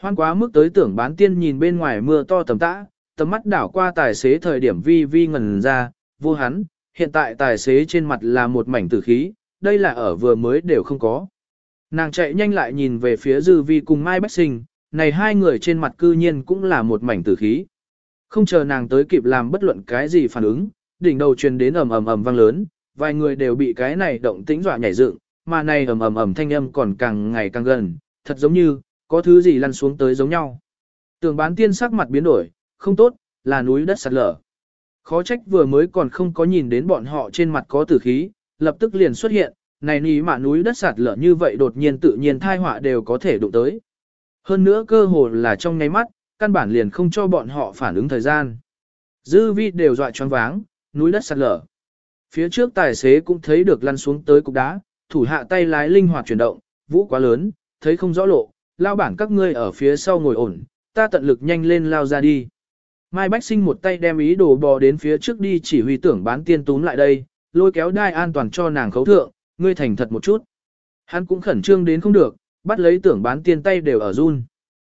Hoan quá mức tới tưởng bán tiên nhìn bên ngoài mưa to tầm tã, tầm mắt đảo qua tài xế thời điểm vi vi ngần ra, vô hắn, hiện tại tài xế trên mặt là một mảnh tử khí, đây là ở vừa mới đều không có. Nàng chạy nhanh lại nhìn về phía dư vi cùng Mai Bách Sinh, này hai người trên mặt cư nhiên cũng là một mảnh tử khí. Không chờ nàng tới kịp làm bất luận cái gì phản ứng, đỉnh đầu truyền đến ầm ầm ầm vang lớn, vài người đều bị cái này động tĩnh dọa nhảy dựng, mà này ầm ầm ầm thanh âm còn càng ngày càng gần, thật giống như, có thứ gì lăn xuống tới giống nhau. Tường bán tiên sắc mặt biến đổi, không tốt, là núi đất sạt lở. Khó trách vừa mới còn không có nhìn đến bọn họ trên mặt có tử khí, lập tức liền xuất hiện, này ní mà núi đất sạt lở như vậy đột nhiên tự nhiên thai họa đều có thể đụng tới. Hơn nữa cơ hồ là trong nháy mắt, căn bản liền không cho bọn họ phản ứng thời gian. Dư vi đều dọa choáng váng, núi đất sạt lở. Phía trước tài xế cũng thấy được lăn xuống tới cục đá, thủ hạ tay lái linh hoạt chuyển động, vũ quá lớn, thấy không rõ lộ, lao bản các ngươi ở phía sau ngồi ổn, ta tận lực nhanh lên lao ra đi. Mai Bách Sinh một tay đem ý đồ bò đến phía trước đi chỉ huy tưởng bán tiên túm lại đây, lôi kéo đai an toàn cho nàng khấu thượng, ngươi thành thật một chút. Hắn cũng khẩn trương đến không được, bắt lấy tưởng bán tiên tay đều ở run.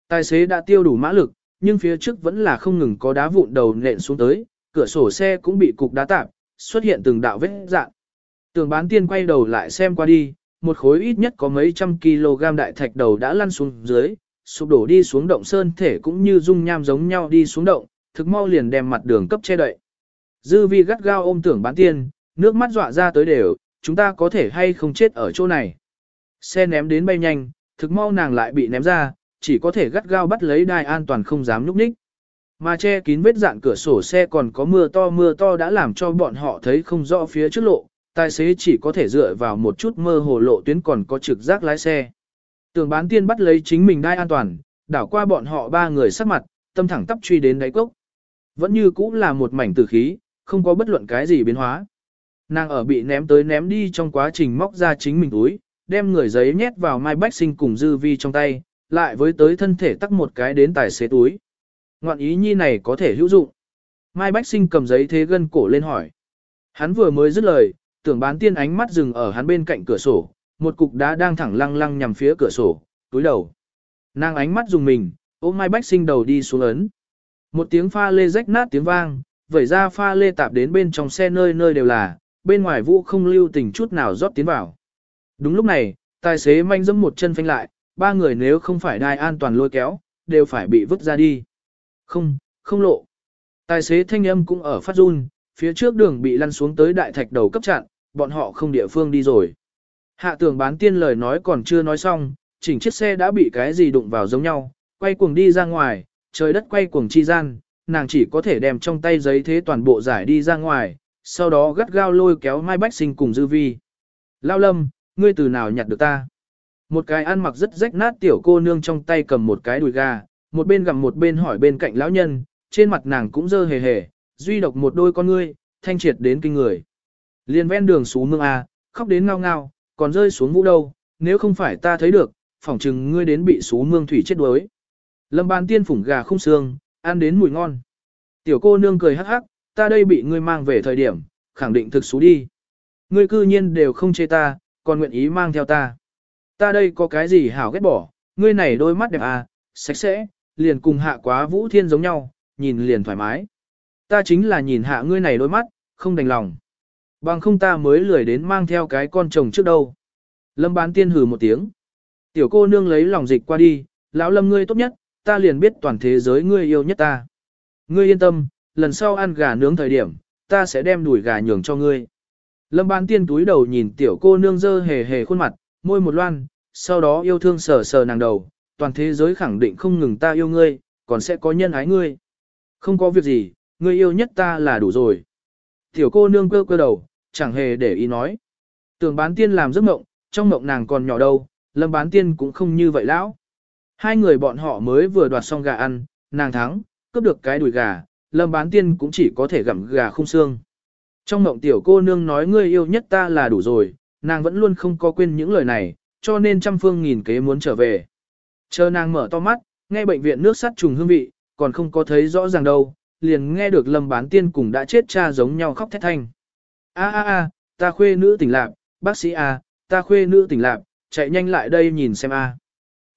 Tài xế đã tiêu đủ mã lực, nhưng phía trước vẫn là không ngừng có đá vụn đầu nện xuống tới, cửa sổ xe cũng bị cục đá tạp, xuất hiện từng đạo vết dạng. Tường bán tiên quay đầu lại xem qua đi, một khối ít nhất có mấy trăm kg đại thạch đầu đã lăn xuống dưới, sụp đổ đi xuống động sơn thể cũng như dung nham giống nhau đi xuống động, thực mau liền đem mặt đường cấp che đậy. Dư vi gắt gao ôm tưởng bán tiên, nước mắt dọa ra tới đều, chúng ta có thể hay không chết ở chỗ này. Xe ném đến bay nhanh, thực mau nàng lại bị ném ra, chỉ có thể gắt gao bắt lấy đai an toàn không dám nhúc nhích. Mà che kín vết dạn cửa sổ xe còn có mưa to mưa to đã làm cho bọn họ thấy không rõ phía trước lộ, tài xế chỉ có thể dựa vào một chút mơ hồ lộ tuyến còn có trực giác lái xe. Tưởng bán tiên bắt lấy chính mình đai an toàn, đảo qua bọn họ ba người sắc mặt, tâm thẳng tắp truy đến đáy cốc. Vẫn như cũ là một mảnh tử khí, không có bất luận cái gì biến hóa. Nàng ở bị ném tới ném đi trong quá trình móc ra chính mình túi, đem người giấy nhét vào mai bách sinh cùng dư vi trong tay, lại với tới thân thể tắc một cái đến tài xế túi. Ngoạn ý nhi này có thể hữu dụng. Mai bách sinh cầm giấy thế gân cổ lên hỏi. Hắn vừa mới dứt lời, tưởng bán tiên ánh mắt dừng ở hắn bên cạnh cửa sổ, một cục đá đang thẳng lăng lăng nhằm phía cửa sổ, túi đầu. Nàng ánh mắt dùng mình, ôm mai bách sinh đầu đi xuống ấn. Một tiếng pha lê rách nát tiếng vang, vẩy ra pha lê tạp đến bên trong xe nơi nơi đều là, bên ngoài vũ không lưu tình chút nào rót tiến vào. Đúng lúc này, tài xế manh dẫm một chân phanh lại, ba người nếu không phải đai an toàn lôi kéo, đều phải bị vứt ra đi. Không, không lộ. Tài xế thanh âm cũng ở phát run, phía trước đường bị lăn xuống tới đại thạch đầu cấp chặn, bọn họ không địa phương đi rồi. Hạ tường bán tiên lời nói còn chưa nói xong, chỉnh chiếc xe đã bị cái gì đụng vào giống nhau, quay cuồng đi ra ngoài, trời đất quay cuồng chi gian, nàng chỉ có thể đem trong tay giấy thế toàn bộ giải đi ra ngoài, sau đó gắt gao lôi kéo Mai Bách Sinh cùng Dư Vi. Lao lâm, ngươi từ nào nhặt được ta? Một cái ăn mặc rất rách nát tiểu cô nương trong tay cầm một cái đùi gà, một bên gặm một bên hỏi bên cạnh lão nhân, trên mặt nàng cũng dơ hề hề, duy độc một đôi con ngươi, thanh triệt đến kinh người. Liên ven đường xuống mương A, khóc đến ngao ngao, còn rơi xuống vũ đâu, nếu không phải ta thấy được, phỏng chừng ngươi đến bị xuống mương thủy chết đuối. Lâm ban tiên phủng gà không xương, ăn đến mùi ngon. Tiểu cô nương cười hắc hắc, ta đây bị ngươi mang về thời điểm, khẳng định thực xú đi. Ngươi cư nhiên đều không chê ta, còn nguyện ý mang theo ta. Ta đây có cái gì hảo ghét bỏ, ngươi này đôi mắt đẹp à, sạch sẽ, liền cùng hạ quá vũ thiên giống nhau, nhìn liền thoải mái. Ta chính là nhìn hạ ngươi này đôi mắt, không đành lòng. Bằng không ta mới lười đến mang theo cái con chồng trước đâu. Lâm bán tiên hừ một tiếng. Tiểu cô nương lấy lòng dịch qua đi, lão lâm ngươi tốt nhất, ta liền biết toàn thế giới ngươi yêu nhất ta. Ngươi yên tâm, lần sau ăn gà nướng thời điểm, ta sẽ đem đùi gà nhường cho ngươi. Lâm bán tiên túi đầu nhìn tiểu cô nương dơ hề hề khuôn mặt, môi một loan, sau đó yêu thương sờ sờ nàng đầu, toàn thế giới khẳng định không ngừng ta yêu ngươi, còn sẽ có nhân ái ngươi. Không có việc gì, ngươi yêu nhất ta là đủ rồi. Tiểu cô nương cơ cơ đầu, chẳng hề để ý nói. Tưởng bán tiên làm giấc mộng, trong mộng nàng còn nhỏ đâu, lâm bán tiên cũng không như vậy lão. Hai người bọn họ mới vừa đoạt xong gà ăn, nàng thắng, cướp được cái đùi gà, lâm bán tiên cũng chỉ có thể gặm gà không xương. Trong mộng tiểu cô nương nói ngươi yêu nhất ta là đủ rồi, nàng vẫn luôn không có quên những lời này, cho nên trăm phương nghìn kế muốn trở về. Chờ nàng mở to mắt, nghe bệnh viện nước sắt trùng hương vị, còn không có thấy rõ ràng đâu, liền nghe được lâm bán tiên cùng đã chết cha giống nhau khóc thét thanh. A a a, ta khuê nữ tỉnh lạc, bác sĩ A, ta khuê nữ tỉnh lạc, chạy nhanh lại đây nhìn xem A.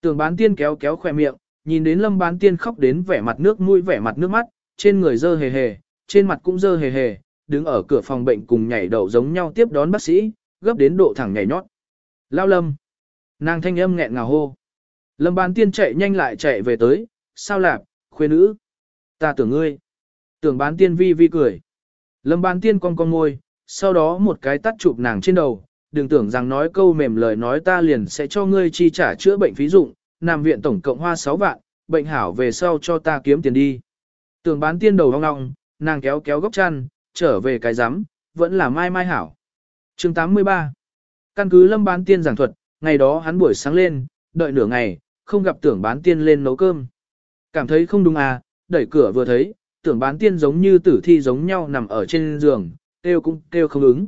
Tường bán tiên kéo kéo khoe miệng, nhìn đến lâm bán tiên khóc đến vẻ mặt nước mũi vẻ mặt nước mắt, trên người dơ hề hề, trên mặt cũng dơ hề hề, đứng ở cửa phòng bệnh cùng nhảy đầu giống nhau tiếp đón bác sĩ, gấp đến độ thẳng nhảy nhót. Lao lâm. Nàng thanh âm nghẹn ngào hô. Lâm bán tiên chạy nhanh lại chạy về tới, sao lạp, khuê nữ. Ta tưởng ngươi. Tưởng bán tiên vi vi cười. Lâm bán tiên cong cong ngôi, sau đó một cái tắt chụp nàng trên đầu, đừng tưởng rằng nói câu mềm lời nói ta liền sẽ cho ngươi chi trả chữa bệnh phí dụng, nằm viện tổng cộng hoa 6 vạn, bệnh hảo về sau cho ta kiếm tiền đi. Tưởng bán tiên đầu hong ngong, nàng kéo kéo góc chăn, trở về cái rắm vẫn là mai mai hảo. chương 83 Căn cứ lâm bán tiên giảng thuật, ngày đó hắn buổi sáng lên, đợi nửa ngày, không gặp tưởng bán tiên lên nấu cơm. Cảm thấy không đúng à, đẩy cửa vừa thấy, tưởng bán tiên giống như tử thi giống nhau nằm ở trên giường, kêu cũng kêu không ứng.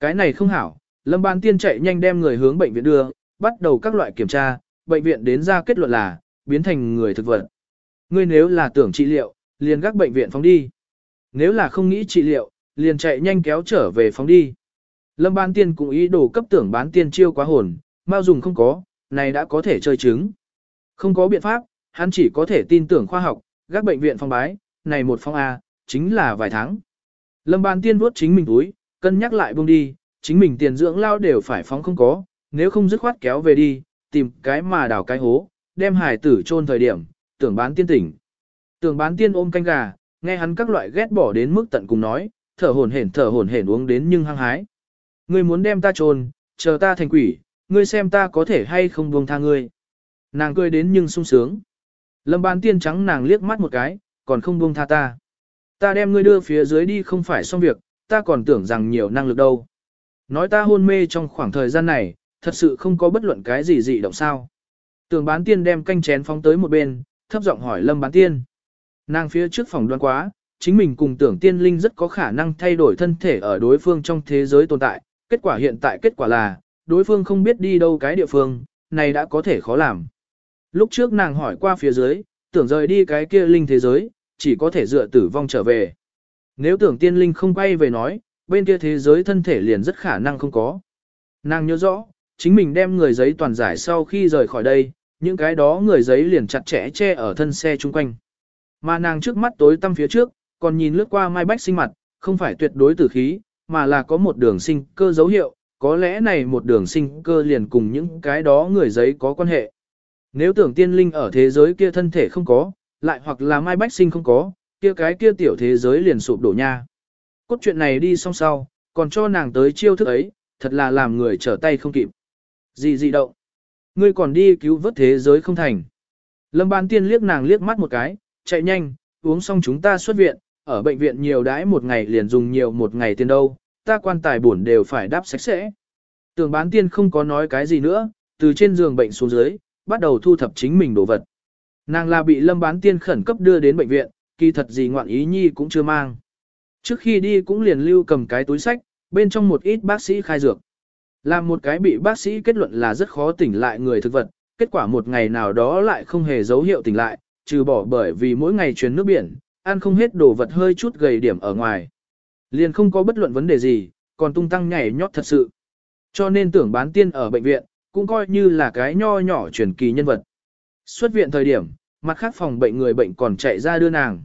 Cái này không hảo, lâm Ban tiên chạy nhanh đem người hướng bệnh viện đưa, bắt đầu các loại kiểm tra, bệnh viện đến ra kết luận là, biến thành người thực vật. Ngươi nếu là tưởng trị liệu, liền gác bệnh viện phóng đi. Nếu là không nghĩ trị liệu, liền chạy nhanh kéo trở về phóng đi. Lâm Ban tiên cũng ý đồ cấp tưởng bán tiên chiêu quá hồn, mau dùng không có, này đã có thể chơi chứng. Không có biện pháp, hắn chỉ có thể tin tưởng khoa học, gác bệnh viện phong bái, này một phong A, chính là vài tháng. Lâm Ban tiên vuốt chính mình túi, cân nhắc lại buông đi, chính mình tiền dưỡng lao đều phải phóng không có, nếu không dứt khoát kéo về đi, tìm cái mà đào cái hố, đem hải tử chôn thời điểm, tưởng bán tiên tỉnh. Tưởng bán tiên ôm canh gà, nghe hắn các loại ghét bỏ đến mức tận cùng nói, thở hổn hển thở hổn hển uống đến nhưng hăng hái. Ngươi muốn đem ta chôn, chờ ta thành quỷ, ngươi xem ta có thể hay không buông tha ngươi. Nàng cười đến nhưng sung sướng. Lâm bán tiên trắng nàng liếc mắt một cái, còn không buông tha ta. Ta đem ngươi đưa phía dưới đi không phải xong việc, ta còn tưởng rằng nhiều năng lực đâu. Nói ta hôn mê trong khoảng thời gian này, thật sự không có bất luận cái gì dị động sao. Tưởng bán tiên đem canh chén phóng tới một bên, thấp giọng hỏi lâm bán tiên. Nàng phía trước phòng đoán quá, chính mình cùng tưởng tiên linh rất có khả năng thay đổi thân thể ở đối phương trong thế giới tồn tại. Kết quả hiện tại kết quả là, đối phương không biết đi đâu cái địa phương, này đã có thể khó làm. Lúc trước nàng hỏi qua phía dưới, tưởng rời đi cái kia linh thế giới, chỉ có thể dựa tử vong trở về. Nếu tưởng tiên linh không quay về nói, bên kia thế giới thân thể liền rất khả năng không có. Nàng nhớ rõ, chính mình đem người giấy toàn giải sau khi rời khỏi đây, những cái đó người giấy liền chặt chẽ che ở thân xe chung quanh. Mà nàng trước mắt tối tăm phía trước, còn nhìn lướt qua Mai Bách sinh mặt, không phải tuyệt đối tử khí, mà là có một đường sinh cơ dấu hiệu, có lẽ này một đường sinh cơ liền cùng những cái đó người giấy có quan hệ. Nếu tưởng tiên linh ở thế giới kia thân thể không có, lại hoặc là Mai Bách sinh không có, kia cái kia tiểu thế giới liền sụp đổ nha. Cốt chuyện này đi xong sau, còn cho nàng tới chiêu thức ấy, thật là làm người trở tay không kịp. Gì gì động. Ngươi còn đi cứu vớt thế giới không thành. Lâm Ban Tiên liếc nàng liếc mắt một cái, chạy nhanh, uống xong chúng ta xuất viện, ở bệnh viện nhiều đãi một ngày liền dùng nhiều một ngày tiền đâu, ta quan tài buồn đều phải đáp sạch sẽ. Tường bán tiên không có nói cái gì nữa, từ trên giường bệnh xuống dưới, bắt đầu thu thập chính mình đồ vật. Nàng là bị lâm bán tiên khẩn cấp đưa đến bệnh viện, kỳ thật gì ngoạn ý nhi cũng chưa mang. Trước khi đi cũng liền lưu cầm cái túi sách, bên trong một ít bác sĩ khai dược. Làm một cái bị bác sĩ kết luận là rất khó tỉnh lại người thực vật, kết quả một ngày nào đó lại không hề dấu hiệu tỉnh lại, trừ bỏ bởi vì mỗi ngày chuyến nước biển, ăn không hết đồ vật hơi chút gầy điểm ở ngoài. Liền không có bất luận vấn đề gì, còn tung tăng nhảy nhót thật sự. Cho nên tưởng bán tiên ở bệnh viện, cũng coi như là cái nho nhỏ truyền kỳ nhân vật. Xuất viện thời điểm, mặt khác phòng bệnh người bệnh còn chạy ra đưa nàng.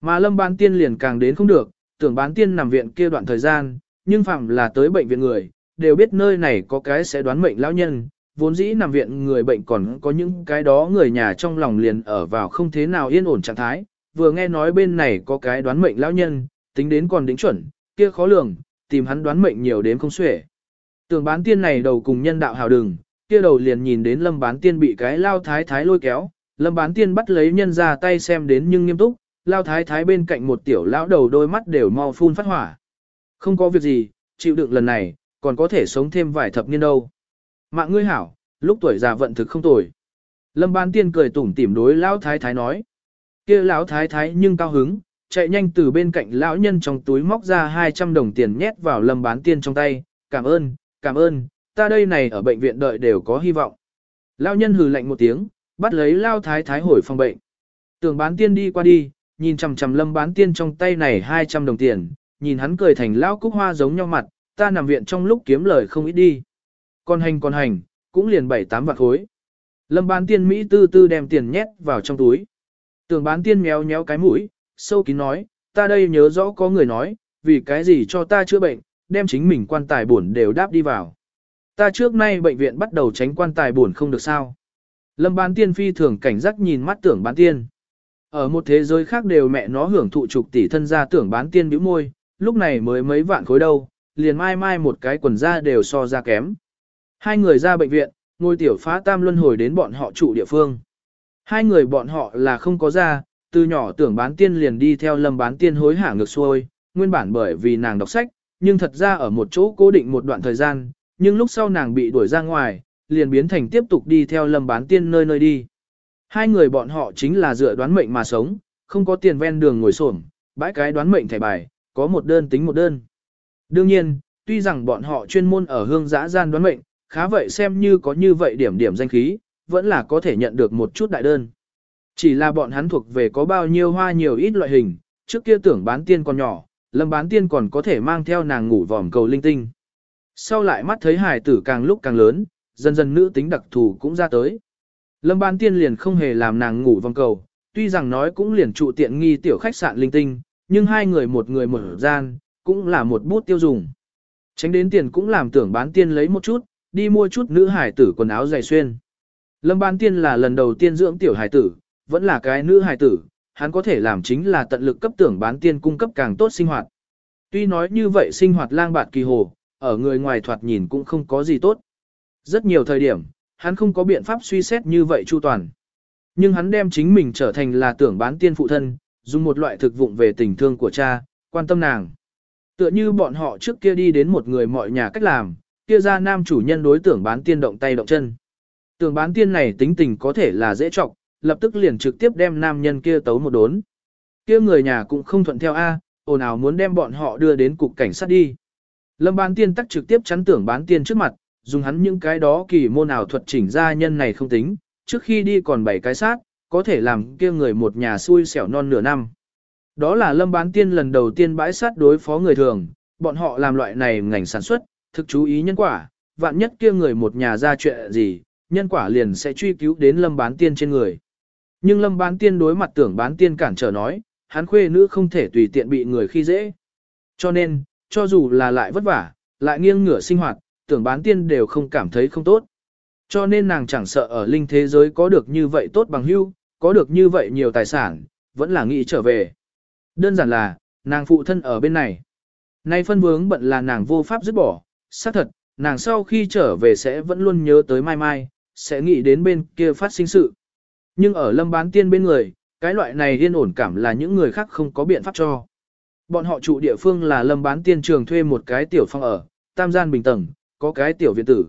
Mà lâm bán tiên liền càng đến không được, tưởng bán tiên nằm viện kia đoạn thời gian, nhưng phạm là tới bệnh viện người, đều biết nơi này có cái sẽ đoán mệnh lão nhân, vốn dĩ nằm viện người bệnh còn có những cái đó người nhà trong lòng liền ở vào không thế nào yên ổn trạng thái, vừa nghe nói bên này có cái đoán mệnh lão nhân, tính đến còn đính chuẩn, kia khó lường, tìm hắn đoán mệnh nhiều đến không xuể. Tưởng bán tiên này đầu cùng nhân đạo hào đường, kia đầu liền nhìn đến lâm bán tiên bị cái lao thái thái lôi kéo, lâm bán tiên bắt lấy nhân ra tay xem đến nhưng nghiêm túc, lao thái thái bên cạnh một tiểu lão đầu đôi mắt đều mau phun phát hỏa. Không có việc gì, chịu đựng lần này, còn có thể sống thêm vài thập niên đâu. Mạng ngươi hảo, lúc tuổi già vận thực không tồi. Lâm bán tiên cười tủm tỉm đối lão thái thái nói. kia lão thái thái nhưng cao hứng, chạy nhanh từ bên cạnh lão nhân trong túi móc ra 200 đồng tiền nhét vào lâm bán tiên trong tay, cảm ơn, cảm ơn, ta đây này ở bệnh viện đợi đều có hy vọng. Lão nhân hừ lạnh một tiếng, bắt lấy lao thái thái hồi phòng bệnh. Tưởng bán tiên đi qua đi, nhìn chằm chằm lâm bán tiên trong tay này 200 đồng tiền, nhìn hắn cười thành lao cúc hoa giống nhau mặt, ta nằm viện trong lúc kiếm lời không ít đi. Còn hành còn hành, cũng liền bảy tám vạn khối. Lâm bán tiên Mỹ tư tư đem tiền nhét vào trong túi. Tưởng bán tiên méo méo cái mũi, sâu kín nói, ta đây nhớ rõ có người nói, vì cái gì cho ta chữa bệnh, đem chính mình quan tài buồn đều đáp đi vào. Ta trước nay bệnh viện bắt đầu tránh quan tài buồn không được sao. Lâm bán tiên phi thường cảnh giác nhìn mắt tưởng bán tiên. Ở một thế giới khác đều mẹ nó hưởng thụ trục tỷ thân gia tưởng bán tiên bĩu môi, lúc này mới mấy vạn khối đâu, liền mai mai một cái quần da đều so ra kém. Hai người ra bệnh viện, ngôi tiểu phá tam luân hồi đến bọn họ trụ địa phương. Hai người bọn họ là không có ra, từ nhỏ tưởng bán tiên liền đi theo lâm bán tiên hối hả ngược xuôi, nguyên bản bởi vì nàng đọc sách, nhưng thật ra ở một chỗ cố định một đoạn thời gian, nhưng lúc sau nàng bị đuổi ra ngoài, liền biến thành tiếp tục đi theo lâm bán tiên nơi nơi đi. Hai người bọn họ chính là dựa đoán mệnh mà sống, không có tiền ven đường ngồi xổm, bãi cái đoán mệnh thẻ bài, có một đơn tính một đơn. Đương nhiên, tuy rằng bọn họ chuyên môn ở hương giã gian đoán mệnh, khá vậy xem như có như vậy điểm điểm danh khí, vẫn là có thể nhận được một chút đại đơn. Chỉ là bọn hắn thuộc về có bao nhiêu hoa nhiều ít loại hình, trước kia tưởng bán tiên còn nhỏ, lâm bán tiên còn có thể mang theo nàng ngủ vòm cầu linh tinh. Sau lại mắt thấy hải tử càng lúc càng lớn, dần dần nữ tính đặc thù cũng ra tới. Lâm ban tiên liền không hề làm nàng ngủ vòng cầu, tuy rằng nói cũng liền trụ tiện nghi tiểu khách sạn linh tinh, nhưng hai người một người một gian, cũng là một bút tiêu dùng. Tránh đến tiền cũng làm tưởng bán tiên lấy một chút, đi mua chút nữ hải tử quần áo dày xuyên. Lâm ban tiên là lần đầu tiên dưỡng tiểu hải tử, vẫn là cái nữ hải tử, hắn có thể làm chính là tận lực cấp tưởng bán tiên cung cấp càng tốt sinh hoạt. Tuy nói như vậy sinh hoạt lang bạt kỳ hồ, ở người ngoài thoạt nhìn cũng không có gì tốt. Rất nhiều thời điểm, hắn không có biện pháp suy xét như vậy chu toàn. Nhưng hắn đem chính mình trở thành là tưởng bán tiên phụ thân, dùng một loại thực vụng về tình thương của cha, quan tâm nàng. Tựa như bọn họ trước kia đi đến một người mọi nhà cách làm, kia ra nam chủ nhân đối tưởng bán tiên động tay động chân. Tưởng bán tiên này tính tình có thể là dễ trọc, lập tức liền trực tiếp đem nam nhân kia tấu một đốn. Kia người nhà cũng không thuận theo A, ồn ào muốn đem bọn họ đưa đến cục cảnh sát đi. Lâm bán tiên tắc trực tiếp chắn tưởng bán tiên trước mặt, dùng hắn những cái đó kỳ môn ảo thuật chỉnh ra nhân này không tính, trước khi đi còn bảy cái sát, có thể làm kia người một nhà xui xẻo non nửa năm. Đó là lâm bán tiên lần đầu tiên bãi sát đối phó người thường, bọn họ làm loại này ngành sản xuất, thực chú ý nhân quả, vạn nhất kia người một nhà ra chuyện gì, nhân quả liền sẽ truy cứu đến lâm bán tiên trên người. Nhưng lâm bán tiên đối mặt tưởng bán tiên cản trở nói, hắn khuê nữ không thể tùy tiện bị người khi dễ. Cho nên, cho dù là lại vất vả, lại nghiêng ngửa sinh hoạt, tưởng bán tiên đều không cảm thấy không tốt. Cho nên nàng chẳng sợ ở linh thế giới có được như vậy tốt bằng hưu, có được như vậy nhiều tài sản, vẫn là nghĩ trở về. Đơn giản là, nàng phụ thân ở bên này. Nay phân vướng bận là nàng vô pháp dứt bỏ, xác thật, nàng sau khi trở về sẽ vẫn luôn nhớ tới mai mai, sẽ nghĩ đến bên kia phát sinh sự. Nhưng ở lâm bán tiên bên người, cái loại này yên ổn cảm là những người khác không có biện pháp cho. Bọn họ trụ địa phương là lâm bán tiên trường thuê một cái tiểu phong ở, tam gian bình tầng, có cái tiểu viện tử.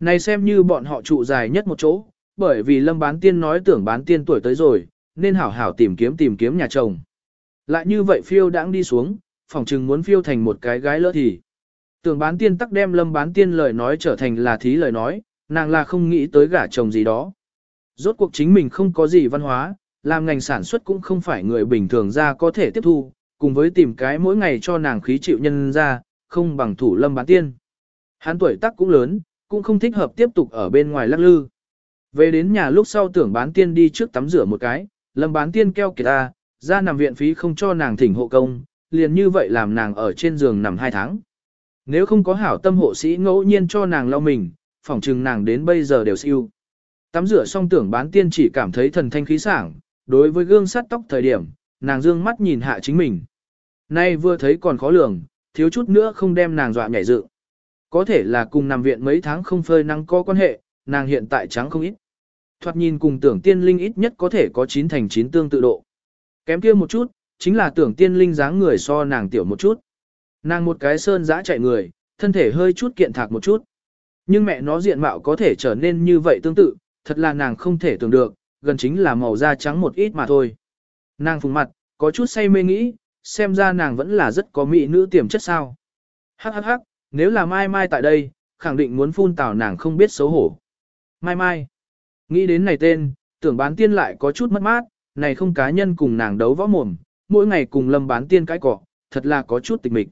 Này xem như bọn họ trụ dài nhất một chỗ, bởi vì lâm bán tiên nói tưởng bán tiên tuổi tới rồi, nên hảo hảo tìm kiếm tìm kiếm nhà chồng. Lại như vậy phiêu đãng đi xuống, phòng chừng muốn phiêu thành một cái gái lỡ thì. Tưởng bán tiên tắc đem lâm bán tiên lời nói trở thành là thí lời nói, nàng là không nghĩ tới gả chồng gì đó. Rốt cuộc chính mình không có gì văn hóa, làm ngành sản xuất cũng không phải người bình thường ra có thể tiếp thu, cùng với tìm cái mỗi ngày cho nàng khí chịu nhân ra, không bằng thủ lâm bán tiên. Hắn tuổi tác cũng lớn, cũng không thích hợp tiếp tục ở bên ngoài lắc lư. Về đến nhà lúc sau tưởng bán tiên đi trước tắm rửa một cái, lâm bán tiên keo kìa ta, ra nằm viện phí không cho nàng thỉnh hộ công, liền như vậy làm nàng ở trên giường nằm hai tháng. Nếu không có hảo tâm hộ sĩ ngẫu nhiên cho nàng lau mình, phỏng chừng nàng đến bây giờ đều siêu. Tắm rửa xong tưởng bán tiên chỉ cảm thấy thần thanh khí sảng, đối với gương sắt tóc thời điểm, nàng dương mắt nhìn hạ chính mình. Nay vừa thấy còn khó lường, thiếu chút nữa không đem nàng dọa nhảy dựng. Có thể là cùng nằm viện mấy tháng không phơi nắng có quan hệ, nàng hiện tại trắng không ít. Thoạt nhìn cùng tưởng tiên linh ít nhất có thể có 9 thành 9 tương tự độ. Kém kia một chút, chính là tưởng tiên linh dáng người so nàng tiểu một chút. Nàng một cái sơn dã chạy người, thân thể hơi chút kiện thạc một chút. Nhưng mẹ nó diện mạo có thể trở nên như vậy tương tự, thật là nàng không thể tưởng được, gần chính là màu da trắng một ít mà thôi. Nàng phùng mặt, có chút say mê nghĩ, xem ra nàng vẫn là rất có mỹ nữ tiềm chất sao. Hắc hắc hắc, nếu là mai mai tại đây, khẳng định muốn phun tào nàng không biết xấu hổ. Mai mai, nghĩ đến này tên, tưởng bán tiên lại có chút mất mát, này không cá nhân cùng nàng đấu võ mồm, mỗi ngày cùng lâm bán tiên cãi cọ thật là có chút tịch mịch.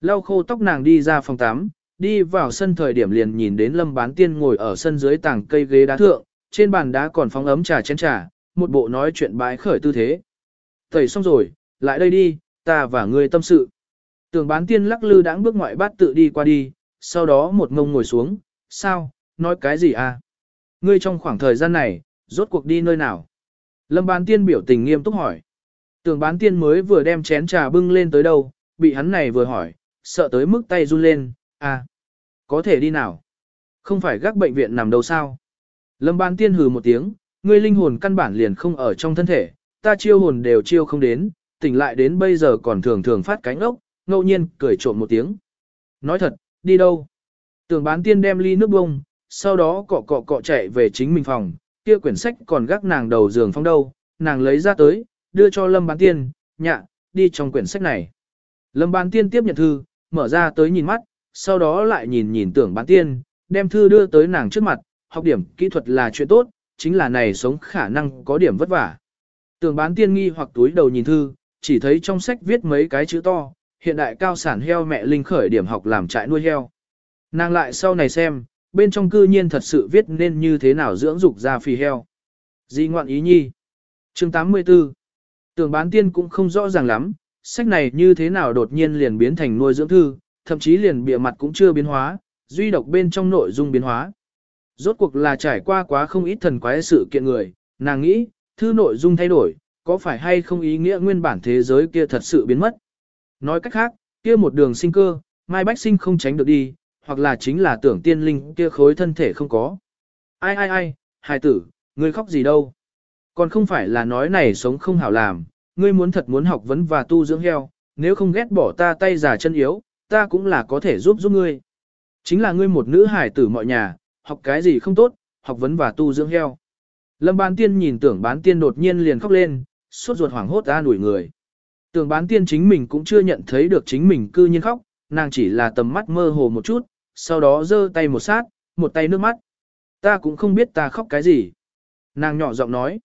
Lau khô tóc nàng đi ra phòng 8, đi vào sân thời điểm liền nhìn đến lâm bán tiên ngồi ở sân dưới tảng cây ghế đá thượng, trên bàn đá còn phóng ấm trà chén trà, một bộ nói chuyện bãi khởi tư thế. Tẩy xong rồi, lại đây đi, ta và ngươi tâm sự. Tưởng bán tiên lắc lư đãng bước ngoại bát tự đi qua đi, sau đó một ngông ngồi xuống, sao, nói cái gì à? Ngươi trong khoảng thời gian này, rốt cuộc đi nơi nào? Lâm bán tiên biểu tình nghiêm túc hỏi. Tưởng bán tiên mới vừa đem chén trà bưng lên tới đâu, bị hắn này vừa hỏi, sợ tới mức tay run lên, à, có thể đi nào? Không phải gác bệnh viện nằm đâu sao? Lâm Bán Tiên hừ một tiếng, ngươi linh hồn căn bản liền không ở trong thân thể, ta chiêu hồn đều chiêu không đến, tỉnh lại đến bây giờ còn thường thường phát cánh ốc, ngẫu nhiên cười trộm một tiếng. Nói thật, đi đâu? Tưởng bán tiên đem ly nước bông, sau đó cọ cọ cọ chạy về chính mình phòng, kia quyển sách còn gác nàng đầu giường phong đâu, nàng lấy ra tới, đưa cho lâm bán tiên, nhạ, đi trong quyển sách này. Lâm bán tiên tiếp nhận thư, mở ra tới nhìn mắt, sau đó lại nhìn nhìn tưởng bán tiên, đem thư đưa tới nàng trước mặt, học điểm kỹ thuật là chuyện tốt, chính là này sống khả năng có điểm vất vả. Tưởng bán tiên nghi hoặc túi đầu nhìn thư, chỉ thấy trong sách viết mấy cái chữ to, hiện đại cao sản heo mẹ linh khởi điểm học làm trại nuôi heo. Nàng lại sau này xem, bên trong cư nhiên thật sự viết nên như thế nào dưỡng dục ra phì heo. Di ngoạn ý nhi. Chương 84 Tưởng bán tiên cũng không rõ ràng lắm, sách này như thế nào đột nhiên liền biến thành nuôi dưỡng thư, thậm chí liền bìa mặt cũng chưa biến hóa, duy độc bên trong nội dung biến hóa. Rốt cuộc là trải qua quá không ít thần quái sự kiện người, nàng nghĩ, thư nội dung thay đổi, có phải hay không ý nghĩa nguyên bản thế giới kia thật sự biến mất. Nói cách khác, kia một đường sinh cơ, Mai Bách Sinh không tránh được đi, hoặc là chính là tưởng tiên linh kia khối thân thể không có. Ai ai ai, hài tử, ngươi khóc gì đâu. Còn không phải là nói này sống không hảo làm, ngươi muốn thật muốn học vấn và tu dưỡng heo, nếu không ghét bỏ ta tay già chân yếu, ta cũng là có thể giúp giúp ngươi. Chính là ngươi một nữ hài tử mọi nhà, học cái gì không tốt, học vấn và tu dưỡng heo. Lâm bán tiên nhìn tưởng bán tiên đột nhiên liền khóc lên, suốt ruột hoảng hốt ra đuổi người. Tưởng bán tiên chính mình cũng chưa nhận thấy được chính mình cư nhiên khóc, nàng chỉ là tầm mắt mơ hồ một chút, sau đó giơ tay một sát, một tay nước mắt. Ta cũng không biết ta khóc cái gì. Nàng nhỏ giọng nói.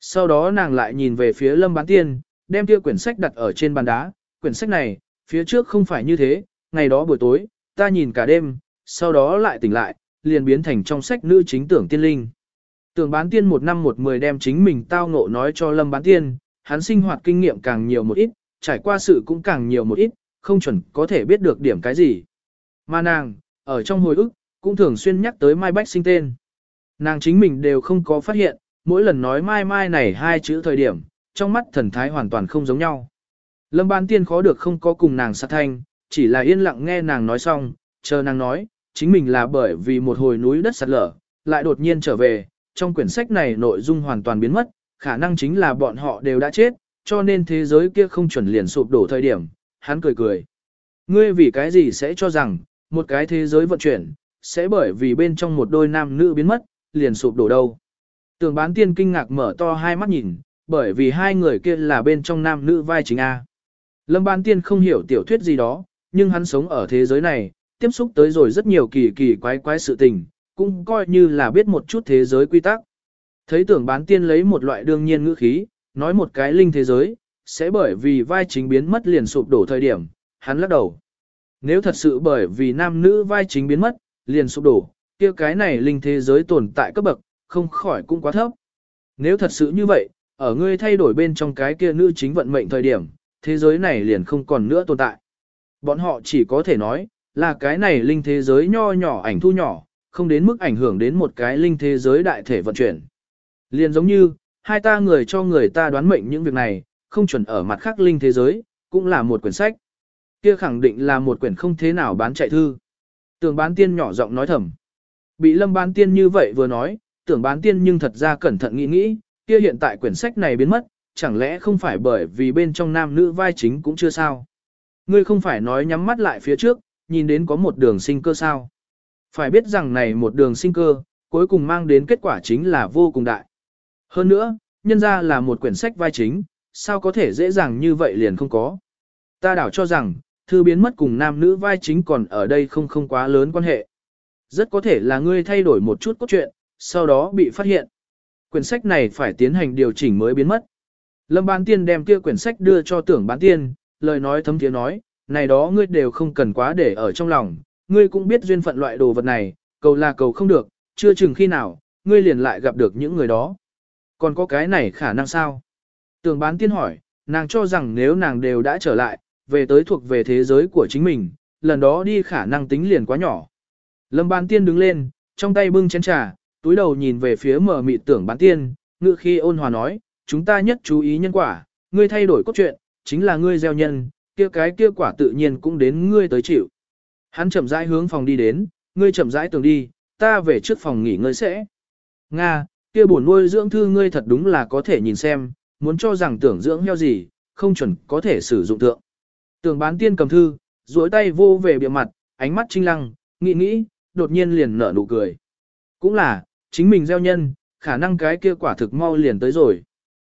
Sau đó nàng lại nhìn về phía lâm bán tiên, đem kia quyển sách đặt ở trên bàn đá. Quyển sách này, phía trước không phải như thế, ngày đó buổi tối, ta nhìn cả đêm, sau đó lại tỉnh lại, liền biến thành trong sách nữ chính tưởng tiên linh. Tưởng bán tiên một năm một mười đem chính mình tao ngộ nói cho lâm bán tiên, hắn sinh hoạt kinh nghiệm càng nhiều một ít, trải qua sự cũng càng nhiều một ít, không chuẩn có thể biết được điểm cái gì. Mà nàng, ở trong hồi ức, cũng thường xuyên nhắc tới Mai Bách sinh tên. Nàng chính mình đều không có phát hiện, mỗi lần nói Mai Mai này hai chữ thời điểm, trong mắt thần thái hoàn toàn không giống nhau. Lâm Ban Tiên khó được không có cùng nàng sát thanh, chỉ là yên lặng nghe nàng nói xong, chờ nàng nói, chính mình là bởi vì một hồi núi đất sạt lở, lại đột nhiên trở về, trong quyển sách này nội dung hoàn toàn biến mất, khả năng chính là bọn họ đều đã chết, cho nên thế giới kia không chuẩn liền sụp đổ thời điểm, hắn cười cười. Ngươi vì cái gì sẽ cho rằng, một cái thế giới vận chuyển, sẽ bởi vì bên trong một đôi nam nữ biến mất, liền sụp đổ đâu. Tường bán tiên kinh ngạc mở to hai mắt nhìn, bởi vì hai người kia là bên trong nam nữ vai chính A. Lâm bán tiên không hiểu tiểu thuyết gì đó, nhưng hắn sống ở thế giới này, tiếp xúc tới rồi rất nhiều kỳ kỳ quái quái sự tình, cũng coi như là biết một chút thế giới quy tắc. Thấy tưởng bán tiên lấy một loại đương nhiên ngữ khí, nói một cái linh thế giới, sẽ bởi vì vai chính biến mất liền sụp đổ thời điểm, hắn lắc đầu. Nếu thật sự bởi vì nam nữ vai chính biến mất, liền sụp đổ, kia cái này linh thế giới tồn tại cấp bậc, không khỏi cũng quá thấp. Nếu thật sự như vậy, ở ngươi thay đổi bên trong cái kia nữ chính vận mệnh thời điểm, thế giới này liền không còn nữa tồn tại. Bọn họ chỉ có thể nói, là cái này linh thế giới nho nhỏ ảnh thu nhỏ, không đến mức ảnh hưởng đến một cái linh thế giới đại thể vận chuyển. Liền giống như, hai ta người cho người ta đoán mệnh những việc này, không chuẩn ở mặt khác linh thế giới, cũng là một quyển sách. Kia khẳng định là một quyển không thế nào bán chạy thư. Tưởng bán tiên nhỏ giọng nói thầm. Bị lâm bán tiên như vậy vừa nói, tưởng bán tiên nhưng thật ra cẩn thận nghĩ nghĩ, kia hiện tại quyển sách này biến mất, chẳng lẽ không phải bởi vì bên trong nam nữ vai chính cũng chưa sao. Ngươi không phải nói nhắm mắt lại phía trước, nhìn đến có một đường sinh cơ sao. Phải biết rằng này một đường sinh cơ, cuối cùng mang đến kết quả chính là vô cùng đại. Hơn nữa, nhân ra là một quyển sách vai chính, sao có thể dễ dàng như vậy liền không có. Ta đảo cho rằng, thư biến mất cùng nam nữ vai chính còn ở đây không không quá lớn quan hệ. Rất có thể là ngươi thay đổi một chút cốt truyện, sau đó bị phát hiện. Quyển sách này phải tiến hành điều chỉnh mới biến mất. Lâm bán tiên đem kia quyển sách đưa cho tưởng bán tiên, lời nói thấm tiếng nói, này đó ngươi đều không cần quá để ở trong lòng, ngươi cũng biết duyên phận loại đồ vật này, cầu là cầu không được, chưa chừng khi nào, ngươi liền lại gặp được những người đó. Còn có cái này khả năng sao? tường bán tiên hỏi, nàng cho rằng nếu nàng đều đã trở lại, về tới thuộc về thế giới của chính mình, lần đó đi khả năng tính liền quá nhỏ. Lâm bán tiên đứng lên, trong tay bưng chén trà, túi đầu nhìn về phía mở mịt tưởng bán tiên, ngự khi ôn hòa nói, chúng ta nhất chú ý nhân quả, ngươi thay đổi cốt truyện, chính là ngươi gieo nhân, kia cái kia quả tự nhiên cũng đến ngươi tới chịu. Hắn chậm rãi hướng phòng đi đến, ngươi chậm rãi tưởng đi, ta về trước phòng nghỉ ngơi sẽ. Nga, kia buồn nuôi dưỡng thư ngươi thật đúng là có thể nhìn xem, muốn cho rằng tưởng dưỡng heo gì, không chuẩn có thể sử dụng tượng. Tưởng bán tiên cầm thư, duỗi tay vô về bìa mặt, ánh mắt trinh lăng, nghĩ nghĩ, đột nhiên liền nở nụ cười. Cũng là, chính mình gieo nhân, khả năng cái kia quả thực mau liền tới rồi.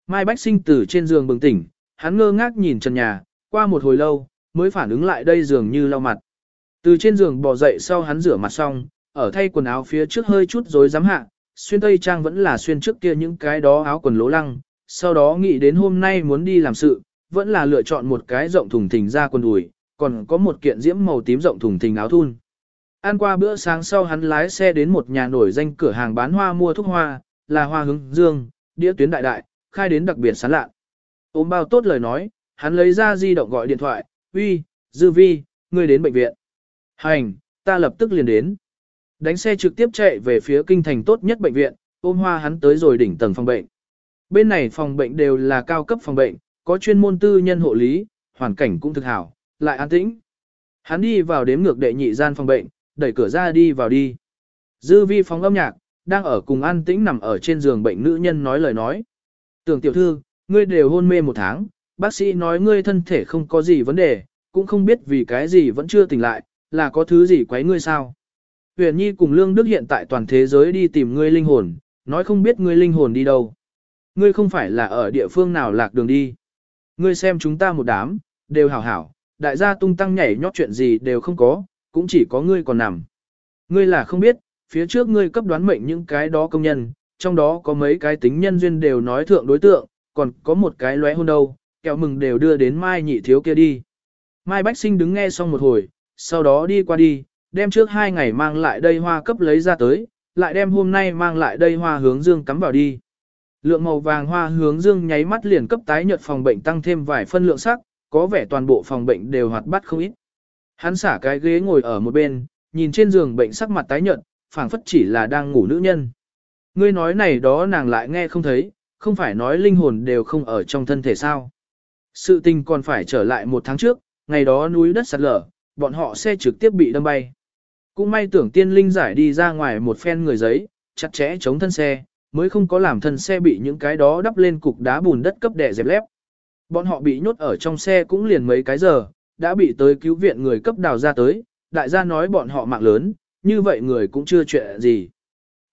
Mai Bách sinh từ trên giường bừng tỉnh, hắn ngơ ngác nhìn trần nhà, qua một hồi lâu, mới phản ứng lại đây giường như lau mặt. Từ trên giường bò dậy sau hắn rửa mặt xong, ở thay quần áo phía trước hơi chút rối rắm hạ, xuyên tây trang vẫn là xuyên trước kia những cái đó áo quần lỗ lăng, sau đó nghĩ đến hôm nay muốn đi làm sự, vẫn là lựa chọn một cái rộng thùng thình ra quần đùi, còn có một kiện diễm màu tím rộng thùng thình áo thun. Ăn qua bữa sáng sau hắn lái xe đến một nhà nổi danh cửa hàng bán hoa mua thuốc hoa, là hoa hướng dương, đĩa tuyến đại đại, khai đến đặc biệt sán lạ. Ôm bao tốt lời nói, hắn lấy ra di động gọi điện thoại, uy, dư vi, ngươi đến bệnh viện. Hành, ta lập tức liền đến. Đánh xe trực tiếp chạy về phía kinh thành tốt nhất bệnh viện, ôm hoa hắn tới rồi đỉnh tầng phòng bệnh. Bên này phòng bệnh đều là cao cấp phòng bệnh, có chuyên môn tư nhân hộ lý, hoàn cảnh cũng thực hảo, lại an tĩnh. Hắn đi vào đếm ngược đệ nhị gian phòng bệnh, đẩy cửa ra đi vào đi. Dư vi phóng âm nhạc, đang ở cùng an tĩnh nằm ở trên giường bệnh nữ nhân nói lời nói. Tưởng tiểu thư, ngươi đều hôn mê một tháng, bác sĩ nói ngươi thân thể không có gì vấn đề, cũng không biết vì cái gì vẫn chưa tỉnh lại, là có thứ gì quấy ngươi sao. Huyền Nhi cùng Lương Đức hiện tại toàn thế giới đi tìm ngươi linh hồn, nói không biết ngươi linh hồn đi đâu. Ngươi không phải là ở địa phương nào lạc đường đi. Ngươi xem chúng ta một đám, đều hảo hảo, đại gia tung tăng nhảy nhót chuyện gì đều không có, cũng chỉ có ngươi còn nằm. Ngươi là không biết, phía trước ngươi cấp đoán mệnh những cái đó công nhân, trong đó có mấy cái tính nhân duyên đều nói thượng đối tượng, còn có một cái lóe hôn đâu, kẹo mừng đều đưa đến Mai nhị thiếu kia đi. Mai Bách Sinh đứng nghe xong một hồi, sau đó đi qua đi, đem trước hai ngày mang lại đây hoa cấp lấy ra tới, lại đem hôm nay mang lại đây hoa hướng dương cắm vào đi. Lượng màu vàng hoa hướng dương nháy mắt liền cấp tái nhợt phòng bệnh tăng thêm vài phân lượng sắc, có vẻ toàn bộ phòng bệnh đều hoạt bát không ít. Hắn xả cái ghế ngồi ở một bên, nhìn trên giường bệnh sắc mặt tái nhợt, phảng phất chỉ là đang ngủ nữ nhân. Ngươi nói này đó nàng lại nghe không thấy, không phải nói linh hồn đều không ở trong thân thể sao. Sự tình còn phải trở lại một tháng trước, ngày đó núi đất sạt lở, bọn họ xe trực tiếp bị đâm bay. Cũng may tưởng tiên linh giải đi ra ngoài một phen người giấy, chặt chẽ chống thân xe, mới không có làm thân xe bị những cái đó đắp lên cục đá bùn đất cấp đè dẹp lép. Bọn họ bị nhốt ở trong xe cũng liền mấy cái giờ, đã bị tới cứu viện người cấp đào ra tới, đại gia nói bọn họ mạng lớn, như vậy người cũng chưa chuyện gì.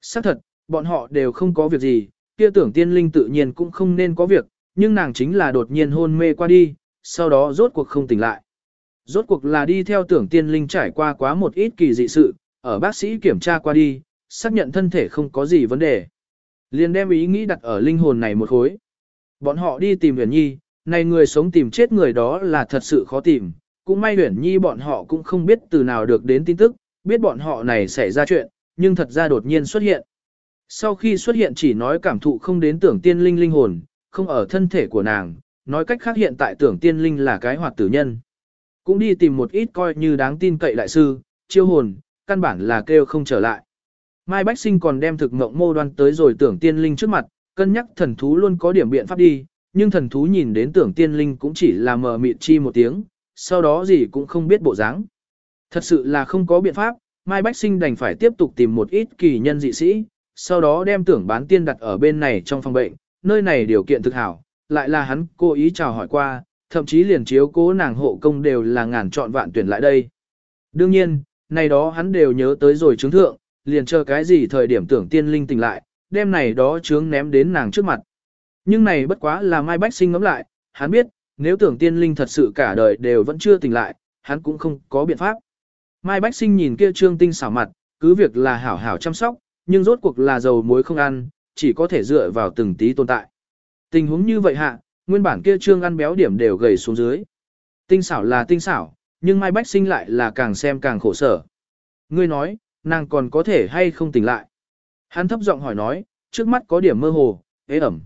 Xác thật, bọn họ đều không có việc gì, kia tưởng tiên linh tự nhiên cũng không nên có việc, nhưng nàng chính là đột nhiên hôn mê qua đi, sau đó rốt cuộc không tỉnh lại. Rốt cuộc là đi theo tưởng tiên linh trải qua quá một ít kỳ dị sự, ở bác sĩ kiểm tra qua đi, xác nhận thân thể không có gì vấn đề. Liền đem ý nghĩ đặt ở linh hồn này một khối. Bọn họ đi tìm Huyền Nhi, này người sống tìm chết người đó là thật sự khó tìm, cũng may Huyền Nhi bọn họ cũng không biết từ nào được đến tin tức, biết bọn họ này xảy ra chuyện, nhưng thật ra đột nhiên xuất hiện. Sau khi xuất hiện chỉ nói cảm thụ không đến tưởng tiên linh linh hồn, không ở thân thể của nàng, nói cách khác hiện tại tưởng tiên linh là cái hoạt tử nhân. Cũng đi tìm một ít coi như đáng tin cậy đại sư, chiêu hồn, căn bản là kêu không trở lại. Mai Bách Sinh còn đem thực mộng mô đoan tới rồi tưởng tiên linh trước mặt, cân nhắc thần thú luôn có điểm biện pháp đi, nhưng thần thú nhìn đến tưởng tiên linh cũng chỉ là mờ mịt chi một tiếng, sau đó gì cũng không biết bộ dáng. Thật sự là không có biện pháp, Mai Bách Sinh đành phải tiếp tục tìm một ít kỳ nhân dị sĩ, sau đó đem tưởng bán tiên đặt ở bên này trong phòng bệnh, nơi này điều kiện thực hảo, lại là hắn cố ý chào hỏi qua, thậm chí liền chiếu cố nàng hộ công đều là ngàn chọn vạn tuyển lại đây. Đương nhiên, này đó hắn đều nhớ tới rồi chứng thượng, liền chờ cái gì thời điểm tưởng tiên linh tỉnh lại, đem này đó chướng ném đến nàng trước mặt. Nhưng này bất quá là Mai Bách Sinh ngắm lại, hắn biết, nếu tưởng tiên linh thật sự cả đời đều vẫn chưa tỉnh lại, hắn cũng không có biện pháp. Mai Bách Sinh nhìn kia trương tinh xảo mặt, cứ việc là hảo hảo chăm sóc, nhưng rốt cuộc là dầu muối không ăn, chỉ có thể dựa vào từng tí tồn tại. Tình huống như vậy hạ, nguyên bản kia trương ăn béo điểm đều gầy xuống dưới. Tinh xảo là tinh xảo, nhưng Mai Bách Sinh lại là càng xem càng khổ sở. Ngươi nói, nàng còn có thể hay không tỉnh lại. Hắn thấp giọng hỏi nói, trước mắt có điểm mơ hồ, ế ẩm.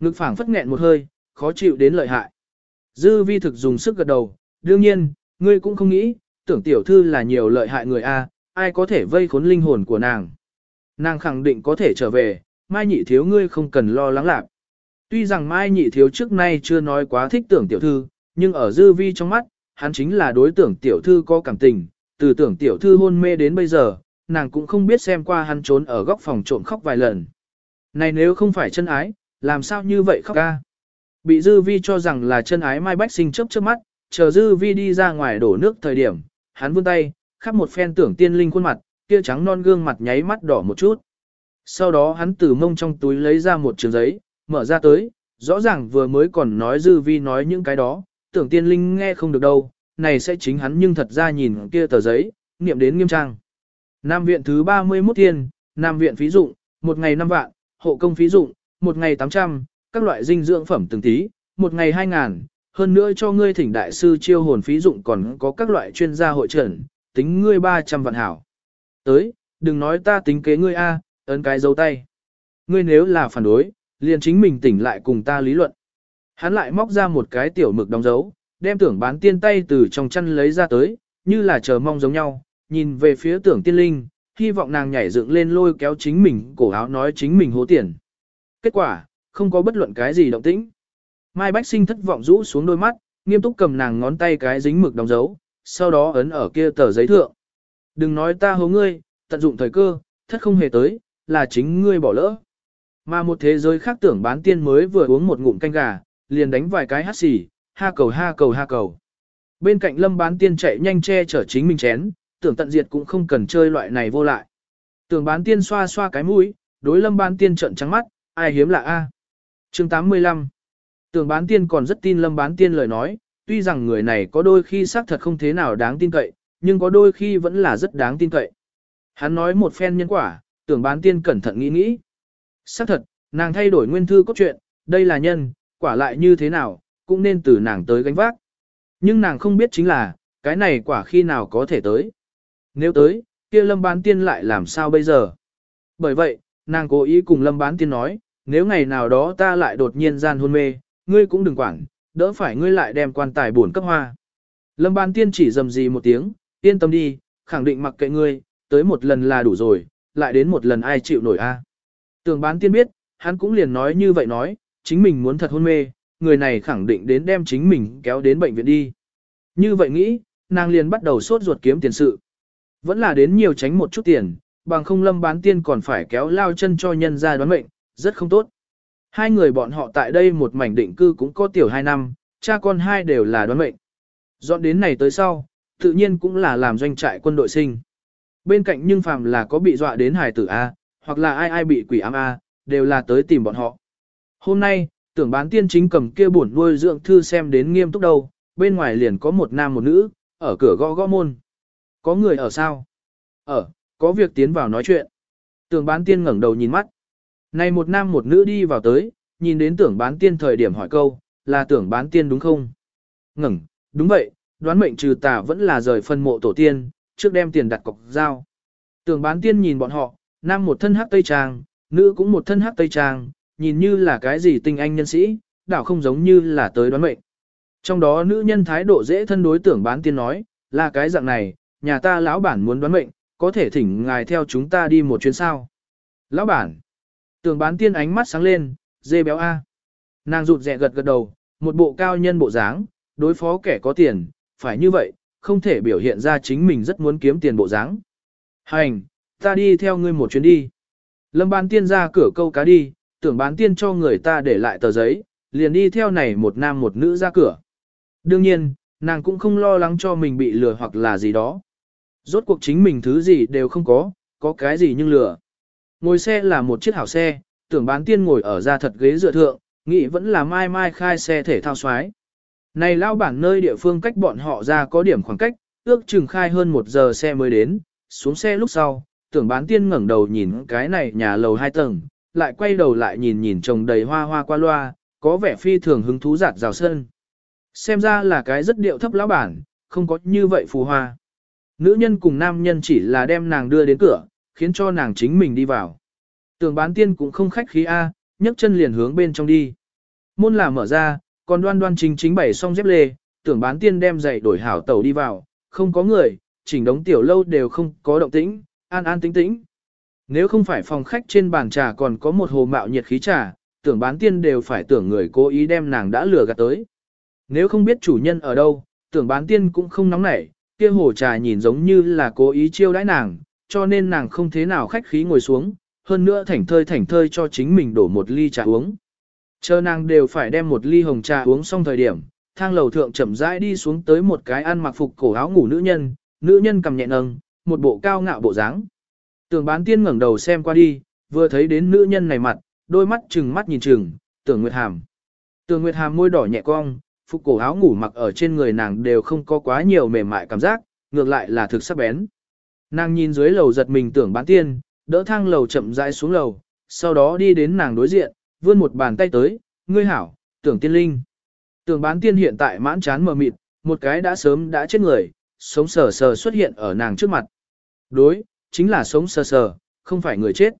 Ngực phảng phất nghẹn một hơi, khó chịu đến lợi hại. Dư vi thực dùng sức gật đầu, đương nhiên, ngươi cũng không nghĩ, tưởng tiểu thư là nhiều lợi hại người A, ai có thể vây khốn linh hồn của nàng. Nàng khẳng định có thể trở về, mai nhị thiếu ngươi không cần lo lắng lạc. Tuy rằng mai nhị thiếu trước nay chưa nói quá thích tưởng tiểu thư, nhưng ở dư vi trong mắt, hắn chính là đối tượng tiểu thư có cảm tình, từ tưởng tiểu thư hôn mê đến bây giờ, nàng cũng không biết xem qua hắn trốn ở góc phòng trộm khóc vài lần. Này nếu không phải chân ái, làm sao như vậy khóc ca? Bị dư vi cho rằng là chân ái Mai Bách Sinh chớp chớp mắt, chờ dư vi đi ra ngoài đổ nước thời điểm, hắn vươn tay, khắp một phen tưởng tiên linh khuôn mặt, kia trắng non gương mặt nháy mắt đỏ một chút. Sau đó hắn từ mông trong túi lấy ra một trường giấy, mở ra tới, rõ ràng vừa mới còn nói dư vi nói những cái đó, tưởng tiên linh nghe không được đâu, này sẽ chính hắn nhưng thật ra nhìn kia tờ giấy, niệm đến nghiêm trang. Nam viện thứ 31 thiên, Nam viện phí dụng, một ngày 5 vạn, hộ công phí dụng, một ngày 800, các loại dinh dưỡng phẩm từng tí, một ngày 2 ngàn, hơn nữa cho ngươi thỉnh đại sư chiêu hồn phí dụng còn có các loại chuyên gia hội trần, tính ngươi 300 vạn hảo. Tới, đừng nói ta tính kế ngươi a, ấn cái dấu tay. Ngươi nếu là phản đối, liền chính mình tỉnh lại cùng ta lý luận. Hắn lại móc ra một cái tiểu mực đóng dấu, đem tưởng bán tiên tay từ trong chăn lấy ra tới, như là chờ mong giống nhau, nhìn về phía tưởng tiên linh, hy vọng nàng nhảy dựng lên lôi kéo chính mình, cổ áo nói chính mình hố tiền. Kết quả, không có bất luận cái gì động tĩnh. Mai Bách Sinh thất vọng rũ xuống đôi mắt, nghiêm túc cầm nàng ngón tay cái dính mực đóng dấu, sau đó ấn ở kia tờ giấy thượng. Đừng nói ta hố ngươi, tận dụng thời cơ, thất không hề tới, là chính ngươi bỏ lỡ. Mà một thế giới khác tưởng bán tiên mới vừa uống một ngụm canh gà, liền đánh vài cái hát xì, ha cầu ha cầu ha cầu. Bên cạnh lâm bán tiên chạy nhanh che chở chính mình chén, tưởng tận diệt cũng không cần chơi loại này vô lại. Tưởng bán tiên xoa xoa cái mũi, đối lâm bán tiên trận trắng mắt, ai hiếm lạ a. Chương 85 Tưởng bán tiên còn rất tin lâm bán tiên lời nói, tuy rằng người này có đôi khi xác thật không thế nào đáng tin cậy, nhưng có đôi khi vẫn là rất đáng tin cậy. Hắn nói một phen nhân quả, tưởng bán tiên cẩn thận nghĩ nghĩ. Xác thật, nàng thay đổi nguyên thư cốt truyện, đây là nhân, quả lại như thế nào, cũng nên từ nàng tới gánh vác. Nhưng nàng không biết chính là, cái này quả khi nào có thể tới. Nếu tới, kia lâm bán tiên lại làm sao bây giờ? Bởi vậy, nàng cố ý cùng lâm bán tiên nói, nếu ngày nào đó ta lại đột nhiên gian hôn mê, ngươi cũng đừng quản, đỡ phải ngươi lại đem quan tài buồn cấp hoa. Lâm bán tiên chỉ dầm gì một tiếng, yên tâm đi, khẳng định mặc kệ ngươi, tới một lần là đủ rồi, lại đến một lần ai chịu nổi a? Tưởng bán tiên biết, hắn cũng liền nói như vậy nói, chính mình muốn thật hôn mê, người này khẳng định đến đem chính mình kéo đến bệnh viện đi. Như vậy nghĩ, nàng liền bắt đầu sốt ruột kiếm tiền sự. Vẫn là đến nhiều tránh một chút tiền, bằng không lâm bán tiên còn phải kéo lao chân cho nhân ra đoán mệnh, rất không tốt. Hai người bọn họ tại đây một mảnh định cư cũng có tiểu hai năm, cha con hai đều là đoán mệnh. Dọn đến này tới sau, tự nhiên cũng là làm doanh trại quân đội sinh. Bên cạnh nhưng phàm là có bị dọa đến hài tử A, hoặc là ai ai bị quỷ ám A, đều là tới tìm bọn họ. Hôm nay, tưởng bán tiên chính cầm kia buồn nuôi dưỡng thư xem đến nghiêm túc đâu, bên ngoài liền có một nam một nữ, ở cửa gõ gõ môn. Có người ở sao? Ở, có việc tiến vào nói chuyện. Tưởng bán tiên ngẩng đầu nhìn mắt. Này một nam một nữ đi vào tới, nhìn đến tưởng bán tiên thời điểm hỏi câu, là tưởng bán tiên đúng không? Ngẩng, đúng vậy, đoán mệnh trừ tà vẫn là rời phân mộ tổ tiên, trước đem tiền đặt cọc giao. Tưởng bán tiên nhìn bọn họ, nam một thân hắc tây trang, nữ cũng một thân hắc tây trang, nhìn như là cái gì tinh anh nhân sĩ, đảo không giống như là tới đoán mệnh. Trong đó nữ nhân thái độ dễ thân đối tưởng bán tiên nói, là cái dạng này, nhà ta lão bản muốn đoán mệnh, có thể thỉnh ngài theo chúng ta đi một chuyến sao. Lão bản, tưởng bán tiên ánh mắt sáng lên, dê béo A. Nàng rụt rẹ gật gật đầu, một bộ cao nhân bộ dáng, đối phó kẻ có tiền, phải như vậy, không thể biểu hiện ra chính mình rất muốn kiếm tiền bộ dáng. Hành, ta đi theo ngươi một chuyến đi. Lâm bán tiên ra cửa câu cá đi, tưởng bán tiên cho người ta để lại tờ giấy, liền đi theo này một nam một nữ ra cửa. Đương nhiên, nàng cũng không lo lắng cho mình bị lừa hoặc là gì đó. Rốt cuộc chính mình thứ gì đều không có, có cái gì nhưng lừa. Ngồi xe là một chiếc hảo xe, tưởng bán tiên ngồi ở ra thật ghế dựa thượng, nghĩ vẫn là mai mai khai xe thể thao xoái. Này lao bản nơi địa phương cách bọn họ ra có điểm khoảng cách, ước chừng khai hơn một giờ xe mới đến, xuống xe lúc sau, tưởng bán tiên ngẩng đầu nhìn cái này nhà lầu hai tầng, lại quay đầu lại nhìn nhìn trồng đầy hoa hoa qua loa, có vẻ phi thường hứng thú giạt rào sơn. Xem ra là cái rất điệu thấp lão bản, không có như vậy phù hoa. Nữ nhân cùng nam nhân chỉ là đem nàng đưa đến cửa, khiến cho nàng chính mình đi vào. Tưởng bán tiên cũng không khách khí A, nhấc chân liền hướng bên trong đi. Môn là mở ra, còn đoan đoan chính chính bảy xong dép lê, tưởng bán tiên đem giày đổi hảo tàu đi vào, không có người, chỉnh đống tiểu lâu đều không có động tĩnh, an an tĩnh tĩnh. Nếu không phải phòng khách trên bàn trà còn có một hồ mạo nhiệt khí trà, tưởng bán tiên đều phải tưởng người cố ý đem nàng đã lừa gạt tới. Nếu không biết chủ nhân ở đâu, tưởng bán tiên cũng không nóng nảy, kia hồ trà nhìn giống như là cố ý chiêu đãi nàng, cho nên nàng không thế nào khách khí ngồi xuống, hơn nữa thảnh thơi thảnh thơi cho chính mình đổ một ly trà uống. Chờ nàng đều phải đem một ly hồng trà uống xong thời điểm, thang lầu thượng chậm rãi đi xuống tới một cái ăn mặc phục cổ áo ngủ nữ nhân, nữ nhân cầm nhẹ nâng, một bộ cao ngạo bộ dáng. Tưởng bán tiên ngẩng đầu xem qua đi, vừa thấy đến nữ nhân này mặt, đôi mắt trừng mắt nhìn chừng, tưởng Nguyệt Hàm. Tưởng Nguyệt Hàm môi đỏ nhẹ cong, phục cổ áo ngủ mặc ở trên người nàng đều không có quá nhiều mềm mại cảm giác, ngược lại là thực sắc bén. Nàng nhìn dưới lầu giật mình tưởng bán tiên, đỡ thang lầu chậm rãi xuống lầu, sau đó đi đến nàng đối diện, vươn một bàn tay tới, ngươi hảo, tưởng tiên linh. Tưởng bán tiên hiện tại mãn chán mờ mịt, một cái đã sớm đã chết người, sống sờ sờ xuất hiện ở nàng trước mặt. Đối, chính là sống sờ sờ, không phải người chết.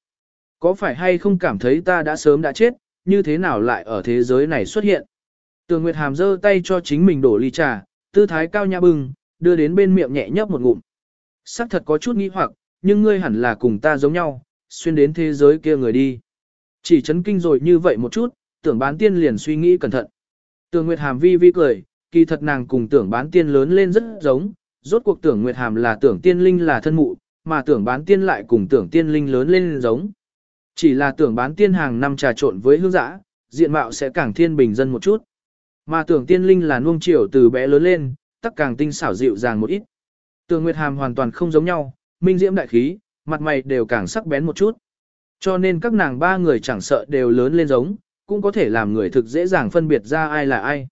Có phải hay không cảm thấy ta đã sớm đã chết, như thế nào lại ở thế giới này xuất hiện? Tường Nguyệt Hàm giơ tay cho chính mình đổ ly trà, tư thái cao nhã bừng, đưa đến bên miệng nhẹ nhấp một ngụm. Sắc thật có chút nghi hoặc, nhưng ngươi hẳn là cùng ta giống nhau, xuyên đến thế giới kia người đi. Chỉ chấn kinh rồi như vậy một chút, tưởng bán tiên liền suy nghĩ cẩn thận. Tường Nguyệt Hàm vi vi cười, kỳ thật nàng cùng tưởng bán tiên lớn lên rất giống, rốt cuộc tưởng Nguyệt Hàm là tưởng tiên linh là thân mụ, mà tưởng bán tiên lại cùng tưởng tiên linh lớn lên giống. Chỉ là tưởng bán tiên hàng năm trà trộn với hương giã, diện mạo sẽ càng thiên bình dân một chút. Mà tưởng tiên linh là nuông chiều từ bé lớn lên, tắc càng tinh xảo dịu dàng một ít. Tưởng Nguyệt Hàm hoàn toàn không giống nhau, minh diễm đại khí, mặt mày đều càng sắc bén một chút. Cho nên các nàng ba người chẳng sợ đều lớn lên giống, cũng có thể làm người thực dễ dàng phân biệt ra ai là ai.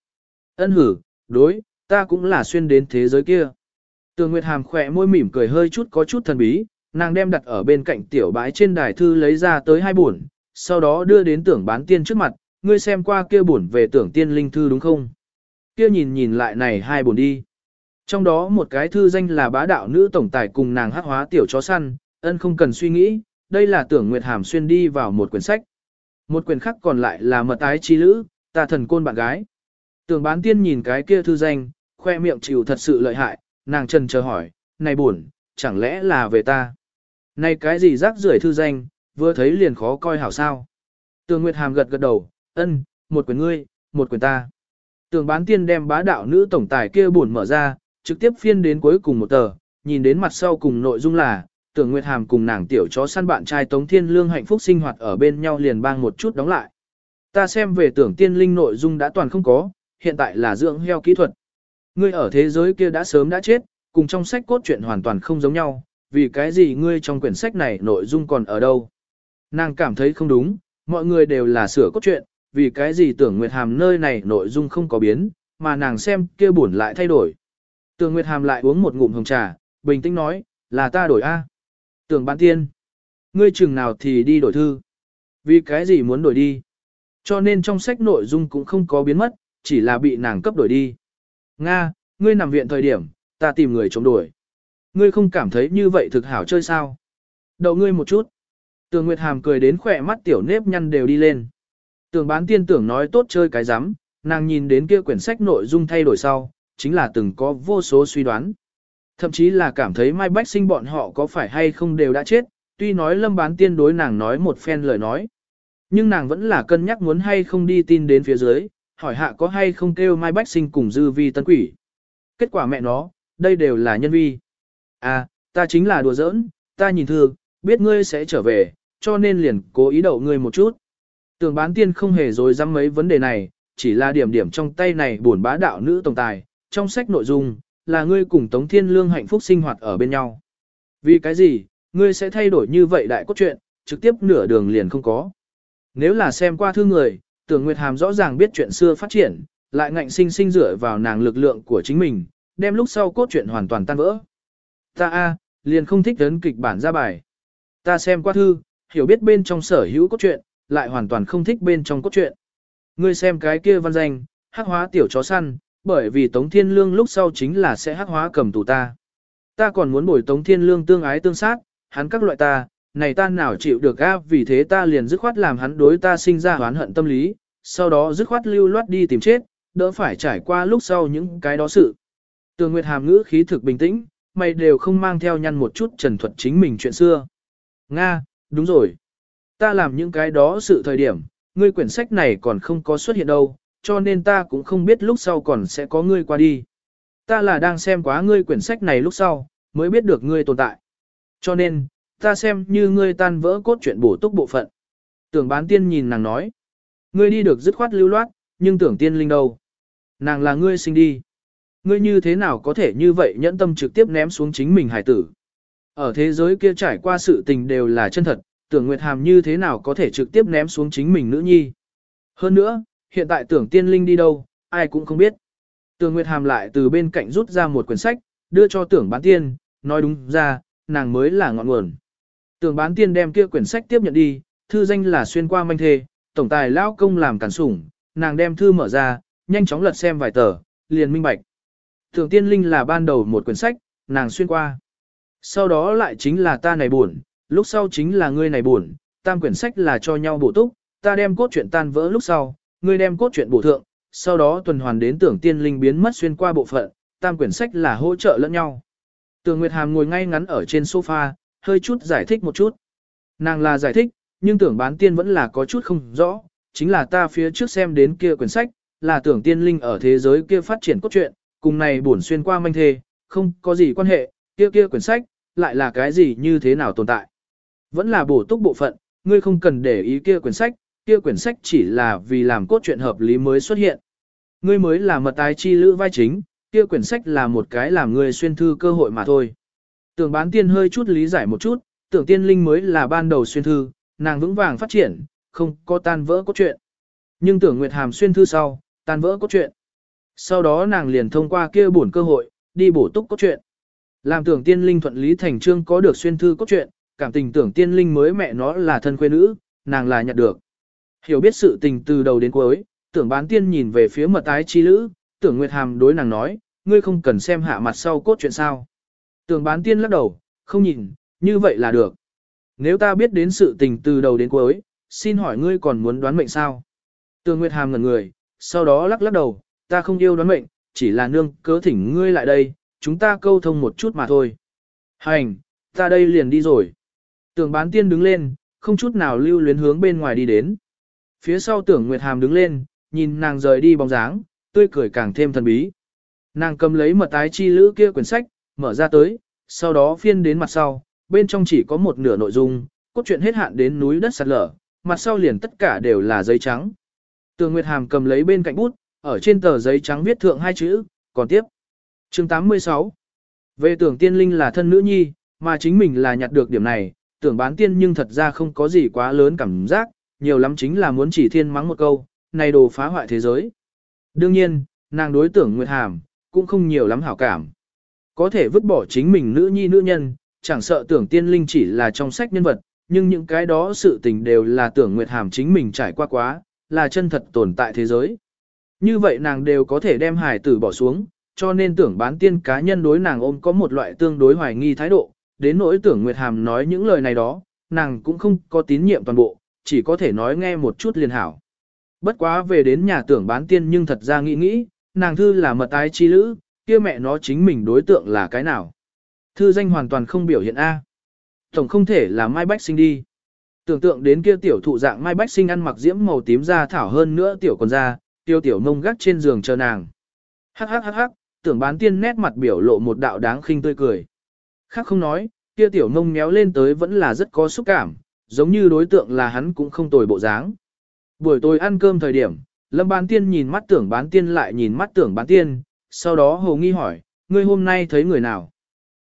Ân hử, đối, ta cũng là xuyên đến thế giới kia. Tường Nguyệt Hàm khỏe môi mỉm cười hơi chút có chút thần bí, nàng đem đặt ở bên cạnh tiểu bãi trên đài thư lấy ra tới hai buồn, sau đó đưa đến tưởng bán tiên trước mặt, ngươi xem qua kia buồn về tưởng tiên linh thư đúng không? Kia nhìn nhìn lại này hai buồn đi. Trong đó một cái thư danh là bá đạo nữ tổng tài cùng nàng hát hóa tiểu chó săn, ân không cần suy nghĩ, đây là tưởng Nguyệt Hàm xuyên đi vào một quyển sách. Một quyển khác còn lại là mật ái chi lữ, ta thần côn bạn gái. Tưởng bán tiên nhìn cái kia thư danh, khoe miệng chịu thật sự lợi hại, nàng trần chờ hỏi, này buồn, chẳng lẽ là về ta? Này cái gì rác rưởi thư danh, vừa thấy liền khó coi hảo sao? Tường Nguyệt Hàm gật gật đầu, ân, một quyền ngươi, một quyền ta. Tường bán tiên đem bá đạo nữ tổng tài kia buồn mở ra, trực tiếp phiên đến cuối cùng một tờ, nhìn đến mặt sau cùng nội dung là, tưởng Nguyệt Hàm cùng nàng tiểu chó săn bạn trai Tống Thiên Lương hạnh phúc sinh hoạt ở bên nhau liền bang một chút đóng lại. Ta xem về tưởng tiên linh nội dung đã toàn không có, hiện tại là dưỡng heo kỹ thuật. Ngươi ở thế giới kia đã sớm đã chết, cùng trong sách cốt truyện hoàn toàn không giống nhau, vì cái gì ngươi trong quyển sách này nội dung còn ở đâu. Nàng cảm thấy không đúng, mọi người đều là sửa cốt truyện, vì cái gì tưởng Nguyệt Hàm nơi này nội dung không có biến, mà nàng xem kia buồn lại thay đổi. Tưởng Nguyệt Hàm lại uống một ngụm hồng trà, bình tĩnh nói, là ta đổi A. Tưởng bán tiên. Ngươi chừng nào thì đi đổi thư. Vì cái gì muốn đổi đi? Cho nên trong sách nội dung cũng không có biến mất, chỉ là bị nàng cấp đổi đi. Nga, ngươi nằm viện thời điểm, ta tìm người chống đuổi. Ngươi không cảm thấy như vậy thực hảo chơi sao? Đậu ngươi một chút. Tường Nguyệt Hàm cười đến khỏe mắt tiểu nếp nhăn đều đi lên. Tường bán tiên tưởng nói tốt chơi cái rắm nàng nhìn đến kia quyển sách nội dung thay đổi sau, chính là từng có vô số suy đoán. Thậm chí là cảm thấy Mai Bách sinh bọn họ có phải hay không đều đã chết, tuy nói lâm bán tiên đối nàng nói một phen lời nói. Nhưng nàng vẫn là cân nhắc muốn hay không đi tin đến phía dưới, hỏi hạ có hay không kêu Mai Bách sinh cùng dư vi tân quỷ. Kết quả mẹ nó, đây đều là nhân vi. À, ta chính là đùa giỡn, ta nhìn thương, biết ngươi sẽ trở về, cho nên liền cố ý đậu ngươi một chút. Tưởng bán tiên không hề dối dám mấy vấn đề này, chỉ là điểm điểm trong tay này buồn bá đạo nữ tổng tài, trong sách nội dung, là ngươi cùng Tống Thiên Lương hạnh phúc sinh hoạt ở bên nhau. Vì cái gì, ngươi sẽ thay đổi như vậy đại cốt truyện, trực tiếp nửa đường liền không có. Nếu là xem qua thư người, tưởng Nguyệt Hàm rõ ràng biết chuyện xưa phát triển, lại ngạnh sinh sinh dựa vào nàng lực lượng của chính mình, đem lúc sau cốt truyện hoàn toàn tan vỡ. Ta a, liền không thích đến kịch bản ra bài. Ta xem qua thư, hiểu biết bên trong sở hữu cốt truyện, lại hoàn toàn không thích bên trong cốt truyện. Ngươi xem cái kia văn danh, hắc hóa tiểu chó săn, bởi vì Tống Thiên Lương lúc sau chính là sẽ hắc hóa cầm tù ta. Ta còn muốn bồi Tống Thiên Lương tương ái tương sát, hắn các loại ta, này ta nào chịu được a vì thế ta liền dứt khoát làm hắn đối ta sinh ra oán hận tâm lý, sau đó dứt khoát lưu loát đi tìm chết, đỡ phải trải qua lúc sau những cái đó sự. Tường Nguyệt Hàm ngữ khí thực bình tĩnh, mày đều không mang theo nhăn một chút trần thuật chính mình chuyện xưa. Nga, đúng rồi. Ta làm những cái đó sự thời điểm, ngươi quyển sách này còn không có xuất hiện đâu, cho nên ta cũng không biết lúc sau còn sẽ có ngươi qua đi. Ta là đang xem quá ngươi quyển sách này lúc sau, mới biết được ngươi tồn tại. Cho nên, ta xem như ngươi tan vỡ cốt truyện bổ túc bộ phận. Tưởng bán tiên nhìn nàng nói. Ngươi đi được dứt khoát lưu loát, nhưng tưởng tiên linh đâu. Nàng là ngươi sinh đi. Ngươi như thế nào có thể như vậy nhẫn tâm trực tiếp ném xuống chính mình hải tử. Ở thế giới kia trải qua sự tình đều là chân thật, tưởng Nguyệt Hàm như thế nào có thể trực tiếp ném xuống chính mình nữ nhi. Hơn nữa, hiện tại tưởng tiên linh đi đâu, ai cũng không biết. Tưởng Nguyệt Hàm lại từ bên cạnh rút ra một quyển sách, đưa cho tưởng bán tiên, nói đúng ra, nàng mới là ngọn nguồn. Tưởng bán tiên đem kia quyển sách tiếp nhận đi, thư danh là xuyên qua manh thê, tổng tài lão công làm cản sủng, nàng đem thư mở ra, nhanh chóng lật xem vài tờ, liền minh bạch. Tưởng tiên linh là ban đầu một quyển sách, nàng xuyên qua. Sau đó lại chính là ta này buồn, lúc sau chính là ngươi này buồn, tam quyển sách là cho nhau bổ túc, ta đem cốt truyện tan vỡ lúc sau, ngươi đem cốt truyện bổ thượng, sau đó tuần hoàn đến tưởng tiên linh biến mất xuyên qua bộ phận, tam quyển sách là hỗ trợ lẫn nhau. Tưởng Nguyệt Hàm ngồi ngay ngắn ở trên sofa, hơi chút giải thích một chút. Nàng là giải thích, nhưng tưởng bán tiên vẫn là có chút không rõ, chính là ta phía trước xem đến kia quyển sách, là tưởng tiên linh ở thế giới kia phát triển cốt truyện, cùng này bổn xuyên qua manh thê, không có gì quan hệ, kia kia quyển sách, lại là cái gì như thế nào tồn tại. Vẫn là bổ túc bộ phận, ngươi không cần để ý kia quyển sách, kia quyển sách chỉ là vì làm cốt truyện hợp lý mới xuất hiện. Ngươi mới là mật tái chi lữ vai chính, kia quyển sách là một cái làm ngươi xuyên thư cơ hội mà thôi. Tưởng bán tiên hơi chút lý giải một chút, tưởng tiên linh mới là ban đầu xuyên thư, nàng vững vàng phát triển, không có tan vỡ cốt truyện. Nhưng tưởng Nguyệt Hàm xuyên thư sau, tan vỡ cốt truyện. Sau đó nàng liền thông qua kia bổn cơ hội, đi bổ túc cốt truyện. Làm tưởng tiên linh thuận lý thành trương có được xuyên thư cốt truyện, cảm tình tưởng tiên linh mới mẹ nó là thân quê nữ, nàng là nhận được. Hiểu biết sự tình từ đầu đến cuối, tưởng bán tiên nhìn về phía mật tái chi lữ, tưởng Nguyệt Hàm đối nàng nói, ngươi không cần xem hạ mặt sau cốt truyện sao. Tưởng bán tiên lắc đầu, không nhìn, như vậy là được. Nếu ta biết đến sự tình từ đầu đến cuối, xin hỏi ngươi còn muốn đoán mệnh sao? Tường Nguyệt Hàm ngẩn người, sau đó lắc lắc đầu, ta không yêu đoán mệnh, chỉ là nương cớ thỉnh ngươi lại đây, chúng ta câu thông một chút mà thôi. Hành, ta đây liền đi rồi. Tường bán tiên đứng lên, không chút nào lưu luyến hướng bên ngoài đi đến. Phía sau tưởng Nguyệt Hàm đứng lên, nhìn nàng rời đi bóng dáng, tươi cười càng thêm thần bí. Nàng cầm lấy mật tái chi lữ kia quyển sách, mở ra tới, sau đó phiên đến mặt sau, bên trong chỉ có một nửa nội dung, cốt truyện hết hạn đến núi đất sạt lở, mặt sau liền tất cả đều là giấy trắng. Tường Nguyệt Hàm cầm lấy bên cạnh bút, ở trên tờ giấy trắng viết thượng hai chữ, còn tiếp. Chương 86 Về tưởng tiên linh là thân nữ nhi, mà chính mình là nhặt được điểm này, tưởng bán tiên nhưng thật ra không có gì quá lớn cảm giác, nhiều lắm chính là muốn chỉ thiên mắng một câu, này đồ phá hoại thế giới. Đương nhiên, nàng đối tưởng Nguyệt Hàm, cũng không nhiều lắm hảo cảm. Có thể vứt bỏ chính mình nữ nhi nữ nhân, chẳng sợ tưởng tiên linh chỉ là trong sách nhân vật, nhưng những cái đó sự tình đều là tưởng Nguyệt Hàm chính mình trải qua quá, là chân thật tồn tại thế giới. Như vậy nàng đều có thể đem hài tử bỏ xuống, cho nên tưởng bán tiên cá nhân đối nàng ôm có một loại tương đối hoài nghi thái độ, đến nỗi tưởng Nguyệt Hàm nói những lời này đó, nàng cũng không có tín nhiệm toàn bộ, chỉ có thể nói nghe một chút liền hảo. Bất quá về đến nhà tưởng bán tiên nhưng thật ra nghĩ nghĩ, nàng thư là mật ái chi lữ, kia mẹ nó chính mình đối tượng là cái nào. Thư danh hoàn toàn không biểu hiện A. Tổng không thể là Mai Bách Sinh đi. Tưởng tượng đến kia tiểu thụ dạng Mai Bách Sinh ăn mặc diễm màu tím da thảo hơn nữa tiểu còn da, tiêu tiểu mông gác trên giường chờ nàng. Hắc hắc hắc hắc, tưởng bán tiên nét mặt biểu lộ một đạo đáng khinh tươi cười. Khác không nói, kia tiểu mông méo lên tới vẫn là rất có xúc cảm, giống như đối tượng là hắn cũng không tồi bộ dáng. Buổi tối ăn cơm thời điểm, Lâm bán tiên nhìn mắt tưởng bán tiên lại nhìn mắt tưởng bán tiên, sau đó hồ nghi hỏi, ngươi hôm nay thấy người nào?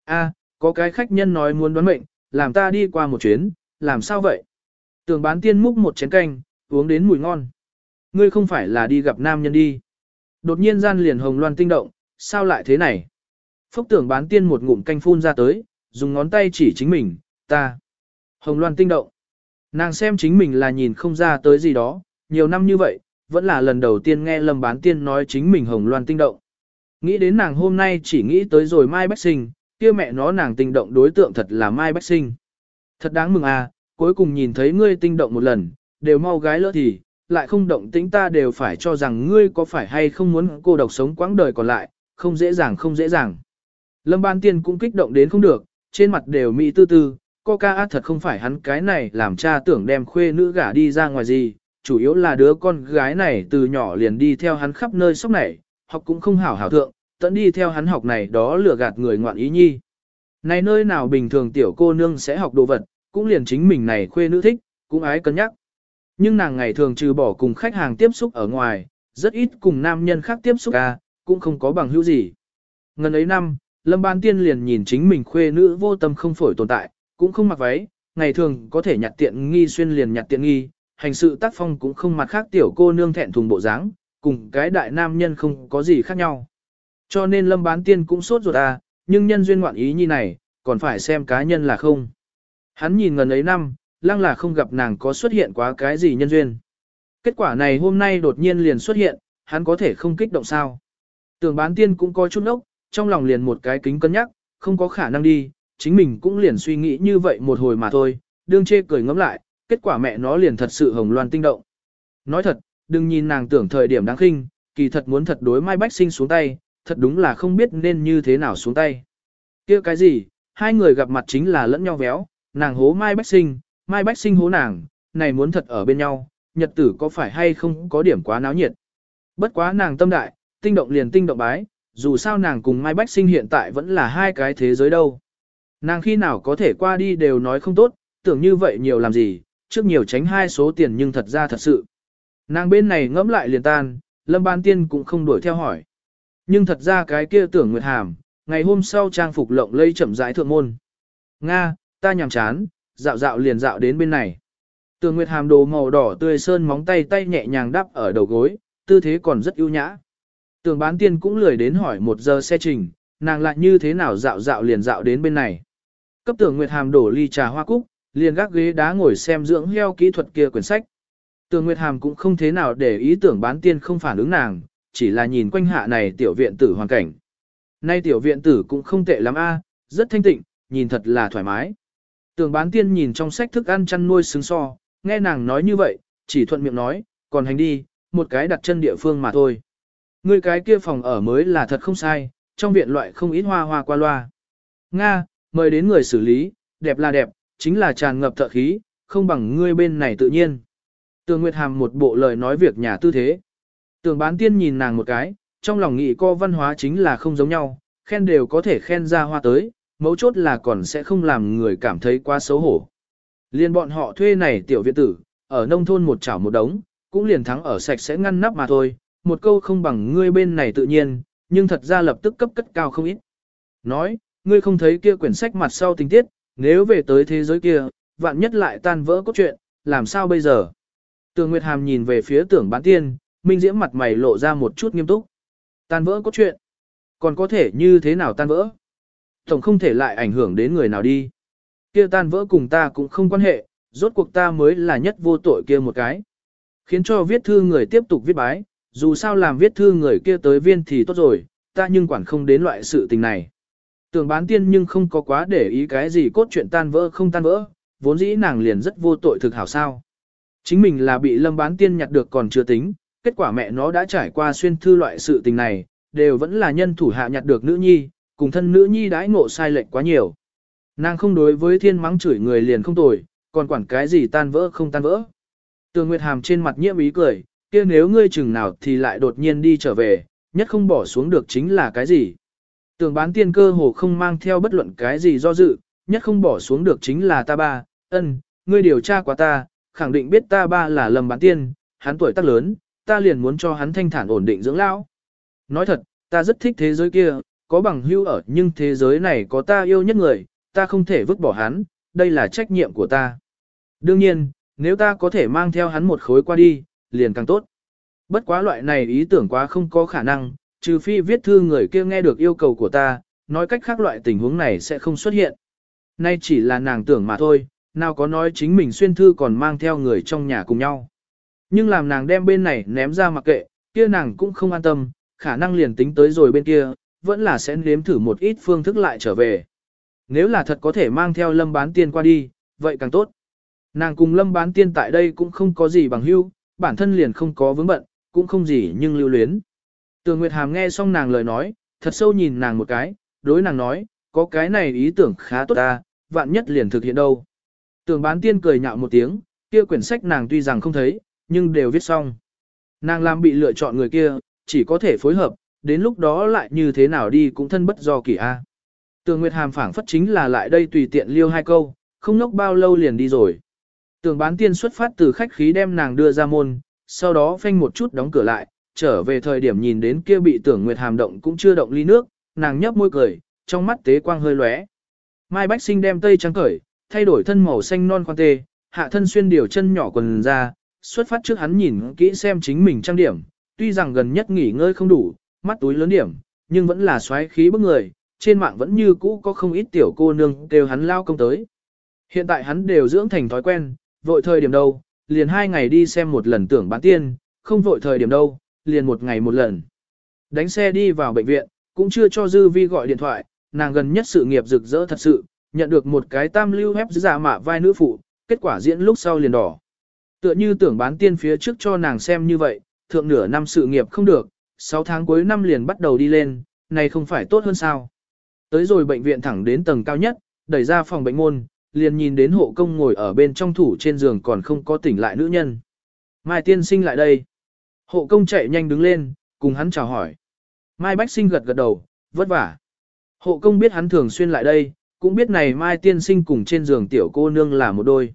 A, có cái khách nhân nói muốn đoán mệnh, làm ta đi qua một chuyến, làm sao vậy? Tưởng bán tiên múc một chén canh, uống đến mùi ngon. Ngươi không phải là đi gặp nam nhân đi. Đột nhiên gian liền hồng loan tinh động, sao lại thế này? Phốc tưởng bán tiên một ngụm canh phun ra tới, dùng ngón tay chỉ chính mình, ta. Hồng loan tinh động. Nàng xem chính mình là nhìn không ra tới gì đó, nhiều năm như vậy, vẫn là lần đầu tiên nghe Lâm Bán Tiên nói chính mình hồng loan tinh động. Nghĩ đến nàng hôm nay chỉ nghĩ tới rồi Mai Bách Sinh, kia mẹ nó nàng tinh động đối tượng thật là Mai Bách Sinh. Thật đáng mừng à, cuối cùng nhìn thấy ngươi tinh động một lần, đều mau gái lỡ thì, lại không động tính ta đều phải cho rằng ngươi có phải hay không muốn cô độc sống quãng đời còn lại, không dễ dàng không dễ dàng. Lâm Ban Tiên cũng kích động đến không được, trên mặt đều mỹ tư tư, coca thật không phải hắn cái này làm cha tưởng đem khuê nữ gả đi ra ngoài gì, chủ yếu là đứa con gái này từ nhỏ liền đi theo hắn khắp nơi sóc này, học cũng không hảo hảo thượng, tận đi theo hắn học này đó lừa gạt người ngoạn ý nhi. Này nơi nào bình thường tiểu cô nương sẽ học đồ vật, cũng liền chính mình này khuê nữ thích, cũng ái cân nhắc. Nhưng nàng ngày thường trừ bỏ cùng khách hàng tiếp xúc ở ngoài, rất ít cùng nam nhân khác tiếp xúc à, cũng không có bằng hữu gì. Ngần ấy năm, Lâm Ban Tiên liền nhìn chính mình khuê nữ vô tâm không phổi tồn tại, cũng không mặc váy, ngày thường có thể nhặt tiện nghi xuyên liền nhặt tiện nghi, hành sự tác phong cũng không mặt khác tiểu cô nương thẹn thùng bộ dáng, cùng cái đại nam nhân không có gì khác nhau. Cho nên Lâm Bán Tiên cũng sốt ruột à, nhưng nhân duyên ngoạn ý như này, còn phải xem cá nhân là không. Hắn nhìn ngần ấy năm, lăng là không gặp nàng có xuất hiện quá cái gì nhân duyên. Kết quả này hôm nay đột nhiên liền xuất hiện, hắn có thể không kích động sao. Tưởng bán tiên cũng có chút ốc, trong lòng liền một cái kính cân nhắc, không có khả năng đi, chính mình cũng liền suy nghĩ như vậy một hồi mà thôi, đương chê cười ngẫm lại, kết quả mẹ nó liền thật sự hồng loan tinh động. Nói thật, đừng nhìn nàng tưởng thời điểm đáng khinh, kỳ thật muốn thật đối Mai Bách Sinh xuống tay, thật đúng là không biết nên như thế nào xuống tay. kia cái gì, hai người gặp mặt chính là lẫn nhau véo, nàng hố Mai Bách Sinh, Mai Bách Sinh hố nàng, này muốn thật ở bên nhau, nhật tử có phải hay không có điểm quá náo nhiệt. Bất quá nàng tâm đại, tinh động liền tinh động bái, dù sao nàng cùng Mai Bách Sinh hiện tại vẫn là hai cái thế giới đâu. Nàng khi nào có thể qua đi đều nói không tốt, tưởng như vậy nhiều làm gì, trước nhiều tránh hai số tiền nhưng thật ra thật sự. Nàng bên này ngẫm lại liền tan, Lâm Ban Tiên cũng không đuổi theo hỏi. Nhưng thật ra cái kia tưởng Nguyệt Hàm, ngày hôm sau trang phục lộng lây chậm rãi thượng môn. Nga, ta nhàm chán, dạo dạo liền dạo đến bên này. Tường Nguyệt Hàm đồ màu đỏ tươi sơn móng tay tay nhẹ nhàng đắp ở đầu gối, tư thế còn rất ưu nhã. Tường bán tiên cũng lười đến hỏi một giờ xe trình, nàng lại như thế nào dạo dạo liền dạo đến bên này. Cấp tường Nguyệt Hàm đổ ly trà hoa cúc, liền gác ghế đá ngồi xem dưỡng heo kỹ thuật kia quyển sách. Tường Nguyệt Hàm cũng không thế nào để ý tưởng bán tiên không phản ứng nàng, chỉ là nhìn quanh hạ này tiểu viện tử hoàn cảnh. Nay tiểu viện tử cũng không tệ lắm a, rất thanh tịnh, nhìn thật là thoải mái. Tường bán tiên nhìn trong sách thức ăn chăn nuôi xứng so, nghe nàng nói như vậy, chỉ thuận miệng nói, còn hành đi, một cái đặt chân địa phương mà thôi. Người cái kia phòng ở mới là thật không sai, trong viện loại không ít hoa hoa qua loa. Nga, mời đến người xử lý, đẹp là đẹp, chính là tràn ngập thợ khí, không bằng ngươi bên này tự nhiên. Tường Nguyệt Hàm một bộ lời nói việc nhà tư thế. Tường bán tiên nhìn nàng một cái, trong lòng nghĩ co văn hóa chính là không giống nhau, khen đều có thể khen ra hoa tới, mấu chốt là còn sẽ không làm người cảm thấy quá xấu hổ. Liên bọn họ thuê này tiểu viện tử, ở nông thôn một chảo một đống, cũng liền thắng ở sạch sẽ ngăn nắp mà thôi, một câu không bằng ngươi bên này tự nhiên, nhưng thật ra lập tức cấp cất cao không ít. Nói, ngươi không thấy kia quyển sách mặt sau tình tiết, nếu về tới thế giới kia, vạn nhất lại tan vỡ cốt truyện, làm sao bây giờ? Tường Nguyệt Hàm nhìn về phía tưởng bán tiên, Minh Diễm mặt mày lộ ra một chút nghiêm túc. Tan vỡ cốt truyện. Còn có thể như thế nào tan vỡ? Tổng không thể lại ảnh hưởng đến người nào đi. Kia tan vỡ cùng ta cũng không quan hệ, rốt cuộc ta mới là nhất vô tội kia một cái. Khiến cho viết thư người tiếp tục viết bái, dù sao làm viết thư người kia tới viên thì tốt rồi, ta nhưng quản không đến loại sự tình này. Tưởng bán tiên nhưng không có quá để ý cái gì cốt truyện tan vỡ không tan vỡ, vốn dĩ nàng liền rất vô tội thực hảo sao. Chính mình là bị lâm bán tiên nhặt được còn chưa tính, kết quả mẹ nó đã trải qua xuyên thư loại sự tình này, đều vẫn là nhân thủ hạ nhặt được nữ nhi, cùng thân nữ nhi đãi ngộ sai lệch quá nhiều. Nàng không đối với thiên mắng chửi người liền không tồi, còn quản cái gì tan vỡ không tan vỡ. Tường Nguyệt Hàm trên mặt nhiễm ý cười, kia nếu ngươi chừng nào thì lại đột nhiên đi trở về, nhất không bỏ xuống được chính là cái gì. Tường bán tiên cơ hồ không mang theo bất luận cái gì do dự, nhất không bỏ xuống được chính là ta ba, ân, ngươi điều tra quá ta, khẳng định biết ta ba là lầm bán tiên, hắn tuổi tác lớn, ta liền muốn cho hắn thanh thản ổn định dưỡng lão. Nói thật, ta rất thích thế giới kia, có bằng hữu ở nhưng thế giới này có ta yêu nhất người, ta không thể vứt bỏ hắn, đây là trách nhiệm của ta. Đương nhiên, nếu ta có thể mang theo hắn một khối qua đi, liền càng tốt. Bất quá loại này ý tưởng quá không có khả năng, trừ phi viết thư người kia nghe được yêu cầu của ta, nói cách khác loại tình huống này sẽ không xuất hiện. Nay chỉ là nàng tưởng mà thôi, nào có nói chính mình xuyên thư còn mang theo người trong nhà cùng nhau. Nhưng làm nàng đem bên này ném ra mặc kệ, kia nàng cũng không an tâm, khả năng liền tính tới rồi bên kia, vẫn là sẽ nếm thử một ít phương thức lại trở về. Nếu là thật có thể mang theo lâm bán tiên qua đi, vậy càng tốt. Nàng cùng lâm bán tiên tại đây cũng không có gì bằng hưu, bản thân liền không có vướng bận, cũng không gì nhưng lưu luyến. Tường Nguyệt Hàm nghe xong nàng lời nói, thật sâu nhìn nàng một cái, đối nàng nói, có cái này ý tưởng khá tốt ta, vạn nhất liền thực hiện đâu. Tường bán tiên cười nhạo một tiếng, kia quyển sách nàng tuy rằng không thấy, nhưng đều viết xong. Nàng làm bị lựa chọn người kia, chỉ có thể phối hợp, đến lúc đó lại như thế nào đi cũng thân bất do kỳ a. Tường Nguyệt Hàm phảng phất chính là lại đây tùy tiện liêu hai câu, không nốc bao lâu liền đi rồi. Tường bán tiên xuất phát từ khách khí đem nàng đưa ra môn, sau đó phanh một chút đóng cửa lại, trở về thời điểm nhìn đến kia bị tưởng Nguyệt Hàm động cũng chưa động ly nước, nàng nhấp môi cười, trong mắt tế quang hơi lóe. Mai Bách Sinh đem tây trắng cởi, thay đổi thân màu xanh non khoan tê, hạ thân xuyên điều chân nhỏ quần ra, xuất phát trước hắn nhìn kỹ xem chính mình trang điểm, tuy rằng gần nhất nghỉ ngơi không đủ, mắt túi lớn điểm, nhưng vẫn là xoáy khí bức người, trên mạng vẫn như cũ có không ít tiểu cô nương đều hắn lao công tới. Hiện tại hắn đều dưỡng thành thói quen, vội thời điểm đâu, liền hai ngày đi xem một lần tưởng bán tiên, không vội thời điểm đâu, liền một ngày một lần. Đánh xe đi vào bệnh viện, cũng chưa cho Dư Vi gọi điện thoại, nàng gần nhất sự nghiệp rực rỡ thật sự, nhận được một cái tam lưu hép giả mạ vai nữ phụ, kết quả diễn lúc sau liền đỏ. Tựa như tưởng bán tiên phía trước cho nàng xem như vậy, thượng nửa năm sự nghiệp không được, 6 tháng cuối năm liền bắt đầu đi lên, này không phải tốt hơn sao. Tới rồi bệnh viện thẳng đến tầng cao nhất, đẩy ra phòng bệnh môn, liền nhìn đến hộ công ngồi ở bên trong thủ trên giường còn không có tỉnh lại nữ nhân. Mai tiên sinh lại đây. Hộ công chạy nhanh đứng lên, cùng hắn chào hỏi. Mai bách sinh gật gật đầu, vất vả. Hộ công biết hắn thường xuyên lại đây, cũng biết này Mai tiên sinh cùng trên giường tiểu cô nương là một đôi.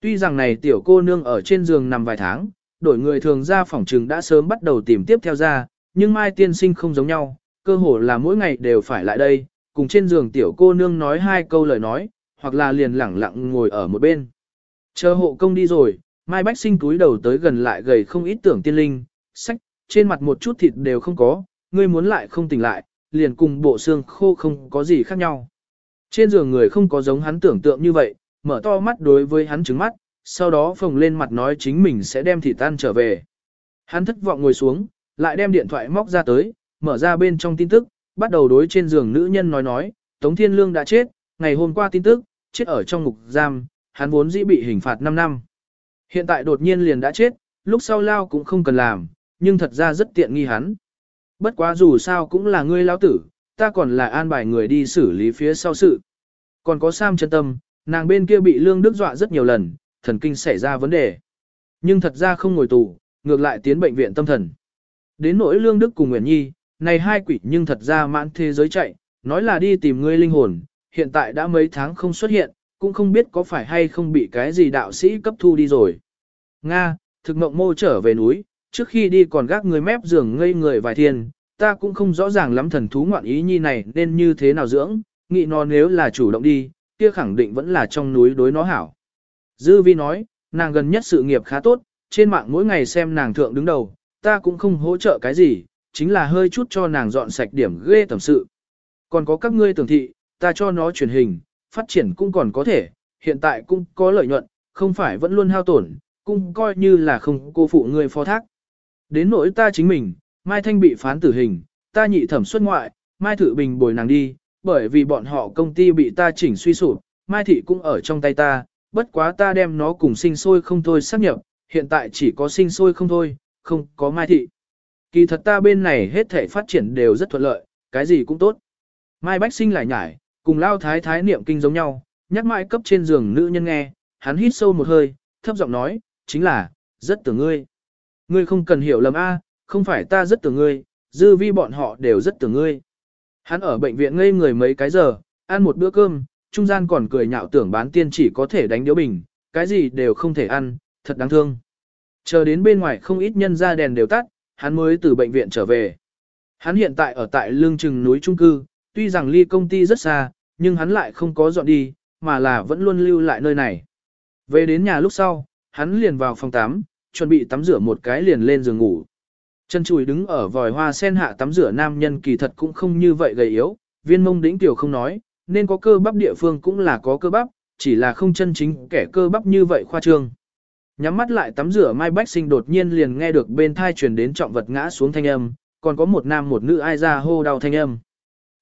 Tuy rằng này tiểu cô nương ở trên giường nằm vài tháng, đổi người thường ra phòng trừng đã sớm bắt đầu tìm tiếp theo ra, nhưng Mai tiên sinh không giống nhau, cơ hồ là mỗi ngày đều phải lại đây, cùng trên giường tiểu cô nương nói hai câu lời nói, hoặc là liền lẳng lặng ngồi ở một bên. Chờ hộ công đi rồi, Mai Bách sinh túi đầu tới gần lại gầy không ít tưởng tiên linh, sách, trên mặt một chút thịt đều không có, ngươi muốn lại không tỉnh lại, liền cùng bộ xương khô không có gì khác nhau. Trên giường người không có giống hắn tưởng tượng như vậy, mở to mắt đối với hắn trứng mắt, sau đó phồng lên mặt nói chính mình sẽ đem thịt tan trở về. Hắn thất vọng ngồi xuống, lại đem điện thoại móc ra tới, mở ra bên trong tin tức, bắt đầu đối trên giường nữ nhân nói nói, Tống Thiên Lương đã chết, ngày hôm qua tin tức, chết ở trong ngục giam, hắn vốn dĩ bị hình phạt 5 năm. Hiện tại đột nhiên liền đã chết, lúc sau lao cũng không cần làm, nhưng thật ra rất tiện nghi hắn. Bất quá dù sao cũng là ngươi lao tử, ta còn là an bài người đi xử lý phía sau sự. Còn có Sam chân tâm, nàng bên kia bị Lương Đức dọa rất nhiều lần, thần kinh xảy ra vấn đề. Nhưng thật ra không ngồi tù, ngược lại tiến bệnh viện tâm thần. Đến nỗi Lương Đức cùng Nguyễn Nhi, này hai quỷ nhưng thật ra mãn thế giới chạy, nói là đi tìm ngươi linh hồn, hiện tại đã mấy tháng không xuất hiện, cũng không biết có phải hay không bị cái gì đạo sĩ cấp thu đi rồi. Nga, thực mộng mô trở về núi, trước khi đi còn gác người mép giường ngây người vài thiên, ta cũng không rõ ràng lắm thần thú ngoạn ý nhi này nên như thế nào dưỡng, nghĩ nó nếu là chủ động đi, kia khẳng định vẫn là trong núi đối nó hảo. Dư vi nói, nàng gần nhất sự nghiệp khá tốt, trên mạng mỗi ngày xem nàng thượng đứng đầu, ta cũng không hỗ trợ cái gì, chính là hơi chút cho nàng dọn sạch điểm ghê tầm sự. Còn có các ngươi tưởng thị, ta cho nó truyền hình, phát triển cũng còn có thể, hiện tại cũng có lợi nhuận, không phải vẫn luôn hao tổn, cũng coi như là không cô phụ ngươi phó thác. Đến nỗi ta chính mình, Mai Thanh bị phán tử hình, ta nhị thẩm xuất ngoại, Mai Thự Bình bồi nàng đi, bởi vì bọn họ công ty bị ta chỉnh suy sụp, Mai Thị cũng ở trong tay ta, bất quá ta đem nó cùng sinh sôi không thôi xác nhập, hiện tại chỉ có sinh sôi không thôi, không có Mai Thị. Kỳ thật ta bên này hết thể phát triển đều rất thuận lợi, cái gì cũng tốt. Mai Bách sinh lại nhải, cùng lao thái thái niệm kinh giống nhau, nhắc mãi cấp trên giường nữ nhân nghe, hắn hít sâu một hơi, thấp giọng nói, chính là, rất tưởng ngươi. Ngươi không cần hiểu lầm a, không phải ta rất tưởng ngươi, dư vi bọn họ đều rất tưởng ngươi. Hắn ở bệnh viện ngây người mấy cái giờ, ăn một bữa cơm, trung gian còn cười nhạo tưởng bán tiên chỉ có thể đánh điếu bình, cái gì đều không thể ăn, thật đáng thương. Chờ đến bên ngoài không ít nhân ra đèn đều tắt, hắn mới từ bệnh viện trở về. Hắn hiện tại ở tại lương trừng núi trung cư, tuy rằng ly công ty rất xa, nhưng hắn lại không có dọn đi, mà là vẫn luôn lưu lại nơi này. Về đến nhà lúc sau, hắn liền vào phòng tắm, chuẩn bị tắm rửa một cái liền lên giường ngủ. Chân chùi đứng ở vòi hoa sen hạ tắm rửa nam nhân kỳ thật cũng không như vậy gầy yếu, viên mông đỉnh tiểu không nói, nên có cơ bắp địa phương cũng là có cơ bắp, chỉ là không chân chính kẻ cơ bắp như vậy khoa trương. Nhắm mắt lại tắm rửa Mai Bách Sinh đột nhiên liền nghe được bên thai truyền đến trọng vật ngã xuống thanh âm, còn có một nam một nữ ai ra hô đau thanh âm.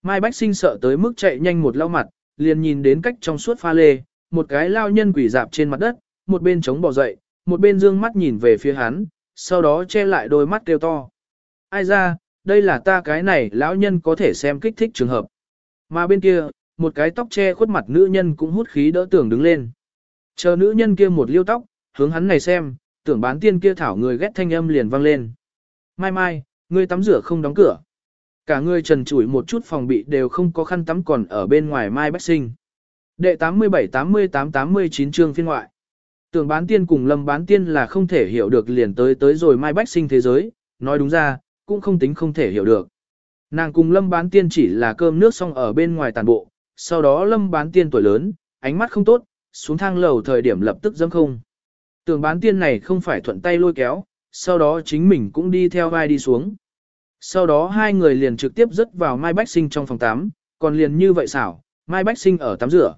Mai Bách Sinh sợ tới mức chạy nhanh một lau mặt, liền nhìn đến cách trong suốt pha lê, một cái lao nhân quỷ dạp trên mặt đất, một bên chống bò dậy, một bên dương mắt nhìn về phía hắn, sau đó che lại đôi mắt kêu to. Ai ra, đây là ta cái này lão nhân có thể xem kích thích trường hợp. Mà bên kia, một cái tóc che khuất mặt nữ nhân cũng hút khí đỡ tưởng đứng lên. Chờ nữ nhân kia một liêu tóc, hướng hắn này xem, tưởng bán tiên kia thảo người ghét thanh âm liền vang lên. Mai mai, ngươi tắm rửa không đóng cửa. Cả người trần trụi một chút phòng bị đều không có khăn tắm còn ở bên ngoài mai bách sinh. Đệ 87-88-89 chương phiên ngoại. Tưởng bán tiên cùng lâm bán tiên là không thể hiểu được liền tới tới rồi mai bách sinh thế giới, nói đúng ra, cũng không tính không thể hiểu được. Nàng cùng lâm bán tiên chỉ là cơm nước xong ở bên ngoài tàn bộ, sau đó lâm bán tiên tuổi lớn, ánh mắt không tốt, xuống thang lầu thời điểm lập tức dâm không. Tưởng bán tiên này không phải thuận tay lôi kéo, sau đó chính mình cũng đi theo vai đi xuống. Sau đó hai người liền trực tiếp rớt vào Mai Bách Sinh trong phòng tắm, còn liền như vậy xảo, Mai Bách Sinh ở tắm rửa.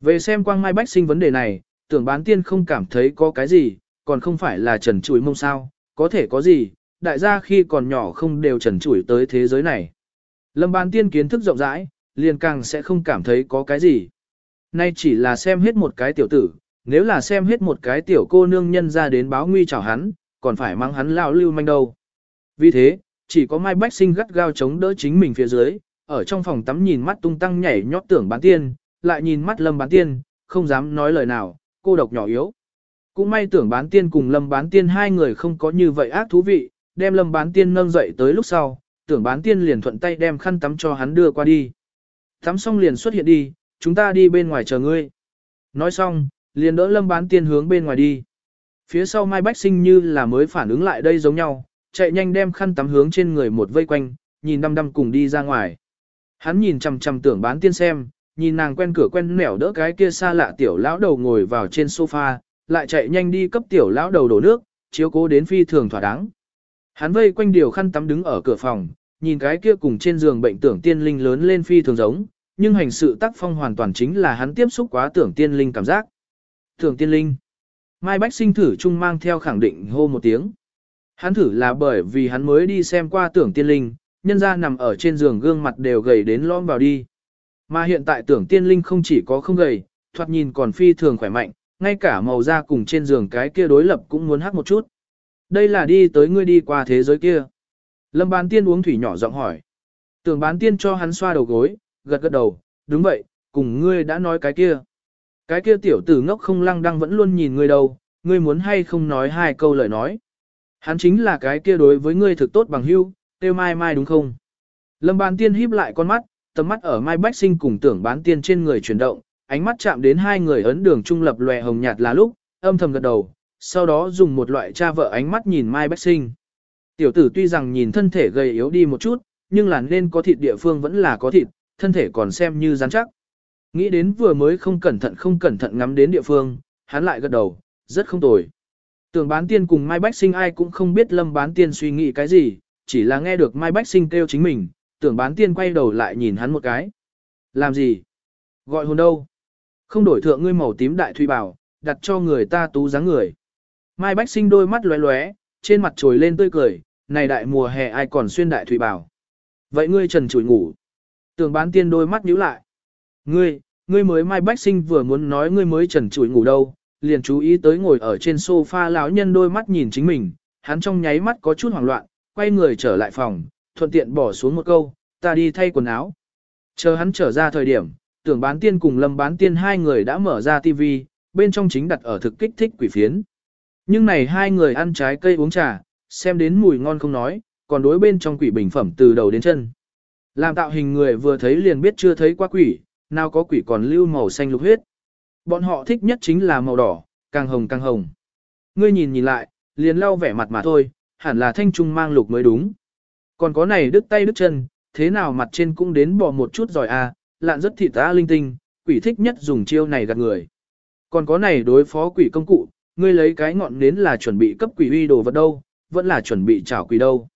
Về xem quang Mai Bách Sinh vấn đề này, tưởng bán tiên không cảm thấy có cái gì, còn không phải là trần chùi mông sao, có thể có gì, đại gia khi còn nhỏ không đều trần chùi tới thế giới này. Lâm bán tiên kiến thức rộng rãi, liền càng sẽ không cảm thấy có cái gì. Nay chỉ là xem hết một cái tiểu tử, nếu là xem hết một cái tiểu cô nương nhân ra đến báo nguy chào hắn, còn phải mang hắn lao lưu manh đâu. Vì thế, chỉ có Mai Bách Sinh gắt gao chống đỡ chính mình phía dưới, ở trong phòng tắm nhìn mắt tung tăng nhảy nhót tưởng bán tiên, lại nhìn mắt lâm bán tiên, không dám nói lời nào, cô độc nhỏ yếu. Cũng may tưởng bán tiên cùng lâm bán tiên hai người không có như vậy ác thú vị, đem lâm bán tiên nâng dậy tới lúc sau, tưởng bán tiên liền thuận tay đem khăn tắm cho hắn đưa qua đi. Tắm xong liền xuất hiện đi, chúng ta đi bên ngoài chờ ngươi. Nói xong, liền đỡ lâm bán tiên hướng bên ngoài đi. Phía sau Mai Bách Sinh như là mới phản ứng lại đây giống nhau, chạy nhanh đem khăn tắm hướng trên người một vây quanh, nhìn đăm đăm cùng đi ra ngoài. Hắn nhìn chằm chằm tưởng bán tiên xem, nhìn nàng quen cửa quen nẻo đỡ cái kia xa lạ tiểu lão đầu ngồi vào trên sofa, lại chạy nhanh đi cấp tiểu lão đầu đổ nước, chiếu cố đến phi thường thỏa đáng. Hắn vây quanh điều khăn tắm đứng ở cửa phòng, nhìn cái kia cùng trên giường bệnh tưởng tiên linh lớn lên phi thường giống, nhưng hành sự tác phong hoàn toàn chính là hắn tiếp xúc quá tưởng tiên linh cảm giác. Tưởng tiên linh. Mai Bách sinh thử chung mang theo khẳng định hô một tiếng. Hắn thử là bởi vì hắn mới đi xem qua tưởng tiên linh, nhân ra nằm ở trên giường gương mặt đều gầy đến lõm vào đi. Mà hiện tại tưởng tiên linh không chỉ có không gầy, thoạt nhìn còn phi thường khỏe mạnh, ngay cả màu da cùng trên giường cái kia đối lập cũng muốn hát một chút. Đây là đi tới ngươi đi qua thế giới kia. Lâm bán tiên uống thủy nhỏ giọng hỏi. Tưởng bán tiên cho hắn xoa đầu gối, gật gật đầu, đúng vậy, cùng ngươi đã nói cái kia. Cái kia tiểu tử ngốc không lăng đang vẫn luôn nhìn ngươi đâu, ngươi muốn hay không nói hai câu lời nói. Hắn chính là cái kia đối với ngươi thực tốt bằng hưu, tiêu mai mai đúng không? Lâm bán tiên híp lại con mắt, tầm mắt ở mai bách sinh cùng tưởng bán tiên trên người chuyển động, ánh mắt chạm đến hai người ấn đường trung lập lòe hồng nhạt là lúc, âm thầm gật đầu, sau đó dùng một loại cha vợ ánh mắt nhìn mai bách sinh. Tiểu tử tuy rằng nhìn thân thể gầy yếu đi một chút, nhưng là nên có thịt địa phương vẫn là có thịt, thân thể còn xem như rắn chắc. Nghĩ đến vừa mới không cẩn thận không cẩn thận ngắm đến địa phương, hắn lại gật đầu, rất không tồi. Tưởng bán tiên cùng Mai Bách Sinh ai cũng không biết lâm bán tiên suy nghĩ cái gì, chỉ là nghe được Mai Bách Sinh kêu chính mình, tưởng bán tiên quay đầu lại nhìn hắn một cái. Làm gì? Gọi hồn đâu? Không đổi thượng ngươi màu tím đại thủy bảo, đặt cho người ta tú dáng người. Mai Bách Sinh đôi mắt lóe lóe, trên mặt trồi lên tươi cười, này đại mùa hè ai còn xuyên đại thủy bảo. Vậy ngươi trần trụi ngủ. Tưởng bán tiên đôi mắt nhíu lại. Ngươi, ngươi mới Mai Bách Sinh vừa muốn nói ngươi mới trần trụi ngủ đâu, liền chú ý tới ngồi ở trên sofa lão nhân đôi mắt nhìn chính mình, hắn trong nháy mắt có chút hoảng loạn, quay người trở lại phòng, thuận tiện bỏ xuống một câu, ta đi thay quần áo. Chờ hắn trở ra thời điểm, tưởng bán tiên cùng lâm bán tiên hai người đã mở ra tivi, bên trong chính đặt ở thực kích thích quỷ phiến. Nhưng này hai người ăn trái cây uống trà, xem đến mùi ngon không nói, còn đối bên trong quỷ bình phẩm từ đầu đến chân. Làm tạo hình người vừa thấy liền biết chưa thấy qua quỷ, nào có quỷ còn lưu màu xanh lục huyết. Bọn họ thích nhất chính là màu đỏ, càng hồng càng hồng. Ngươi nhìn nhìn lại, liền lau vẻ mặt mà thôi, hẳn là thanh trung mang lục mới đúng. Còn có này đứt tay đứt chân, thế nào mặt trên cũng đến bỏ một chút giỏi a, à, lạn rất thịt ta linh tinh, quỷ thích nhất dùng chiêu này gạt người. Còn có này đối phó quỷ công cụ, ngươi lấy cái ngọn nến là chuẩn bị cấp quỷ uy đồ vật đâu, vẫn là chuẩn bị chảo quỷ đâu.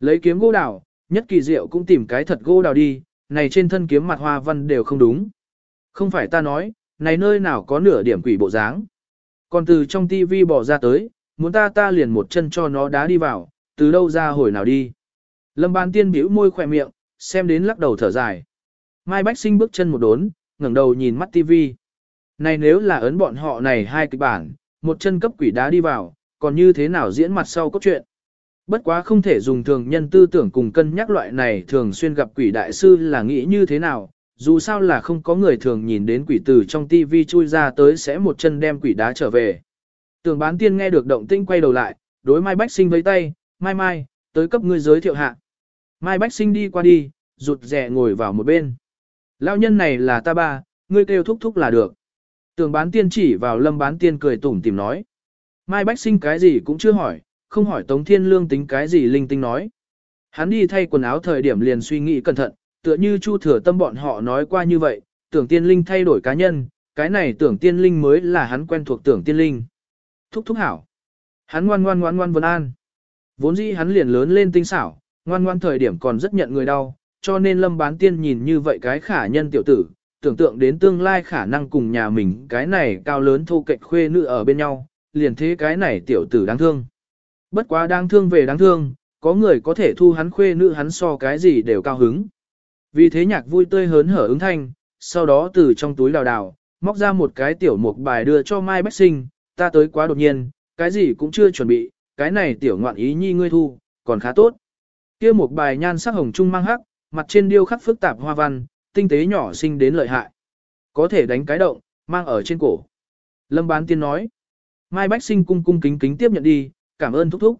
Lấy kiếm gỗ đào, nhất kỳ diệu cũng tìm cái thật gỗ đào đi, này trên thân kiếm mặt hoa văn đều không đúng. Không phải ta nói, này nơi nào có nửa điểm quỷ bộ dáng. Còn từ trong tivi bỏ ra tới, muốn ta ta liền một chân cho nó đá đi vào, từ đâu ra hồi nào đi. Lâm ban tiên bĩu môi khỏe miệng, xem đến lắc đầu thở dài. Mai Bách Sinh bước chân một đốn, ngẩng đầu nhìn mắt TV. Này nếu là ấn bọn họ này hai kịch bản, một chân cấp quỷ đá đi vào, còn như thế nào diễn mặt sau cốt truyện. Bất quá không thể dùng thường nhân tư tưởng cùng cân nhắc loại này thường xuyên gặp quỷ đại sư là nghĩ như thế nào, dù sao là không có người thường nhìn đến quỷ từ trong TV chui ra tới sẽ một chân đem quỷ đá trở về. Tưởng bán tiên nghe được động tinh quay đầu lại, đối Mai Bách Sinh với tay, Mai Mai, tới cấp ngươi giới thiệu hạ. Mai Bách Sinh đi qua đi, rụt rè ngồi vào một bên. Lão nhân này là ta ba, ngươi kêu thúc thúc là được. Tường bán tiên chỉ vào lâm bán tiên cười tủm tìm nói. Mai Bách Sinh cái gì cũng chưa hỏi, không hỏi Tống Thiên Lương tính cái gì linh tinh nói. Hắn đi thay quần áo thời điểm liền suy nghĩ cẩn thận, tựa như Chu Thừa Tâm bọn họ nói qua như vậy, tưởng tiên linh thay đổi cá nhân, cái này tưởng tiên linh mới là hắn quen thuộc tưởng tiên linh. Thúc thúc hảo. Hắn ngoan ngoan ngoan ngoan vân an. Vốn dĩ hắn liền lớn lên tinh xảo, ngoan ngoan thời điểm còn rất nhận người đau, cho nên lâm bán tiên nhìn như vậy cái khả nhân tiểu tử, tưởng tượng đến tương lai khả năng cùng nhà mình cái này cao lớn thô cạnh khuê nữ ở bên nhau, liền thế cái này tiểu tử đáng thương. Bất quá đáng thương về đáng thương, có người có thể thu hắn khuê nữ hắn so cái gì đều cao hứng. Vì thế nhạc vui tươi hớn hở ứng thanh, sau đó từ trong túi đào đào, móc ra một cái tiểu mục bài đưa cho Mai Bách Sinh, ta tới quá đột nhiên, cái gì cũng chưa chuẩn bị, cái này tiểu ngoạn ý nhi ngươi thu, còn khá tốt kia một bài nhan sắc hồng trung mang hắc, mặt trên điêu khắc phức tạp hoa văn, tinh tế nhỏ xinh đến lợi hại. Có thể đánh cái động, mang ở trên cổ. Lâm bán tiên nói. Mai Bách Sinh cung cung kính kính tiếp nhận đi, cảm ơn thúc thúc.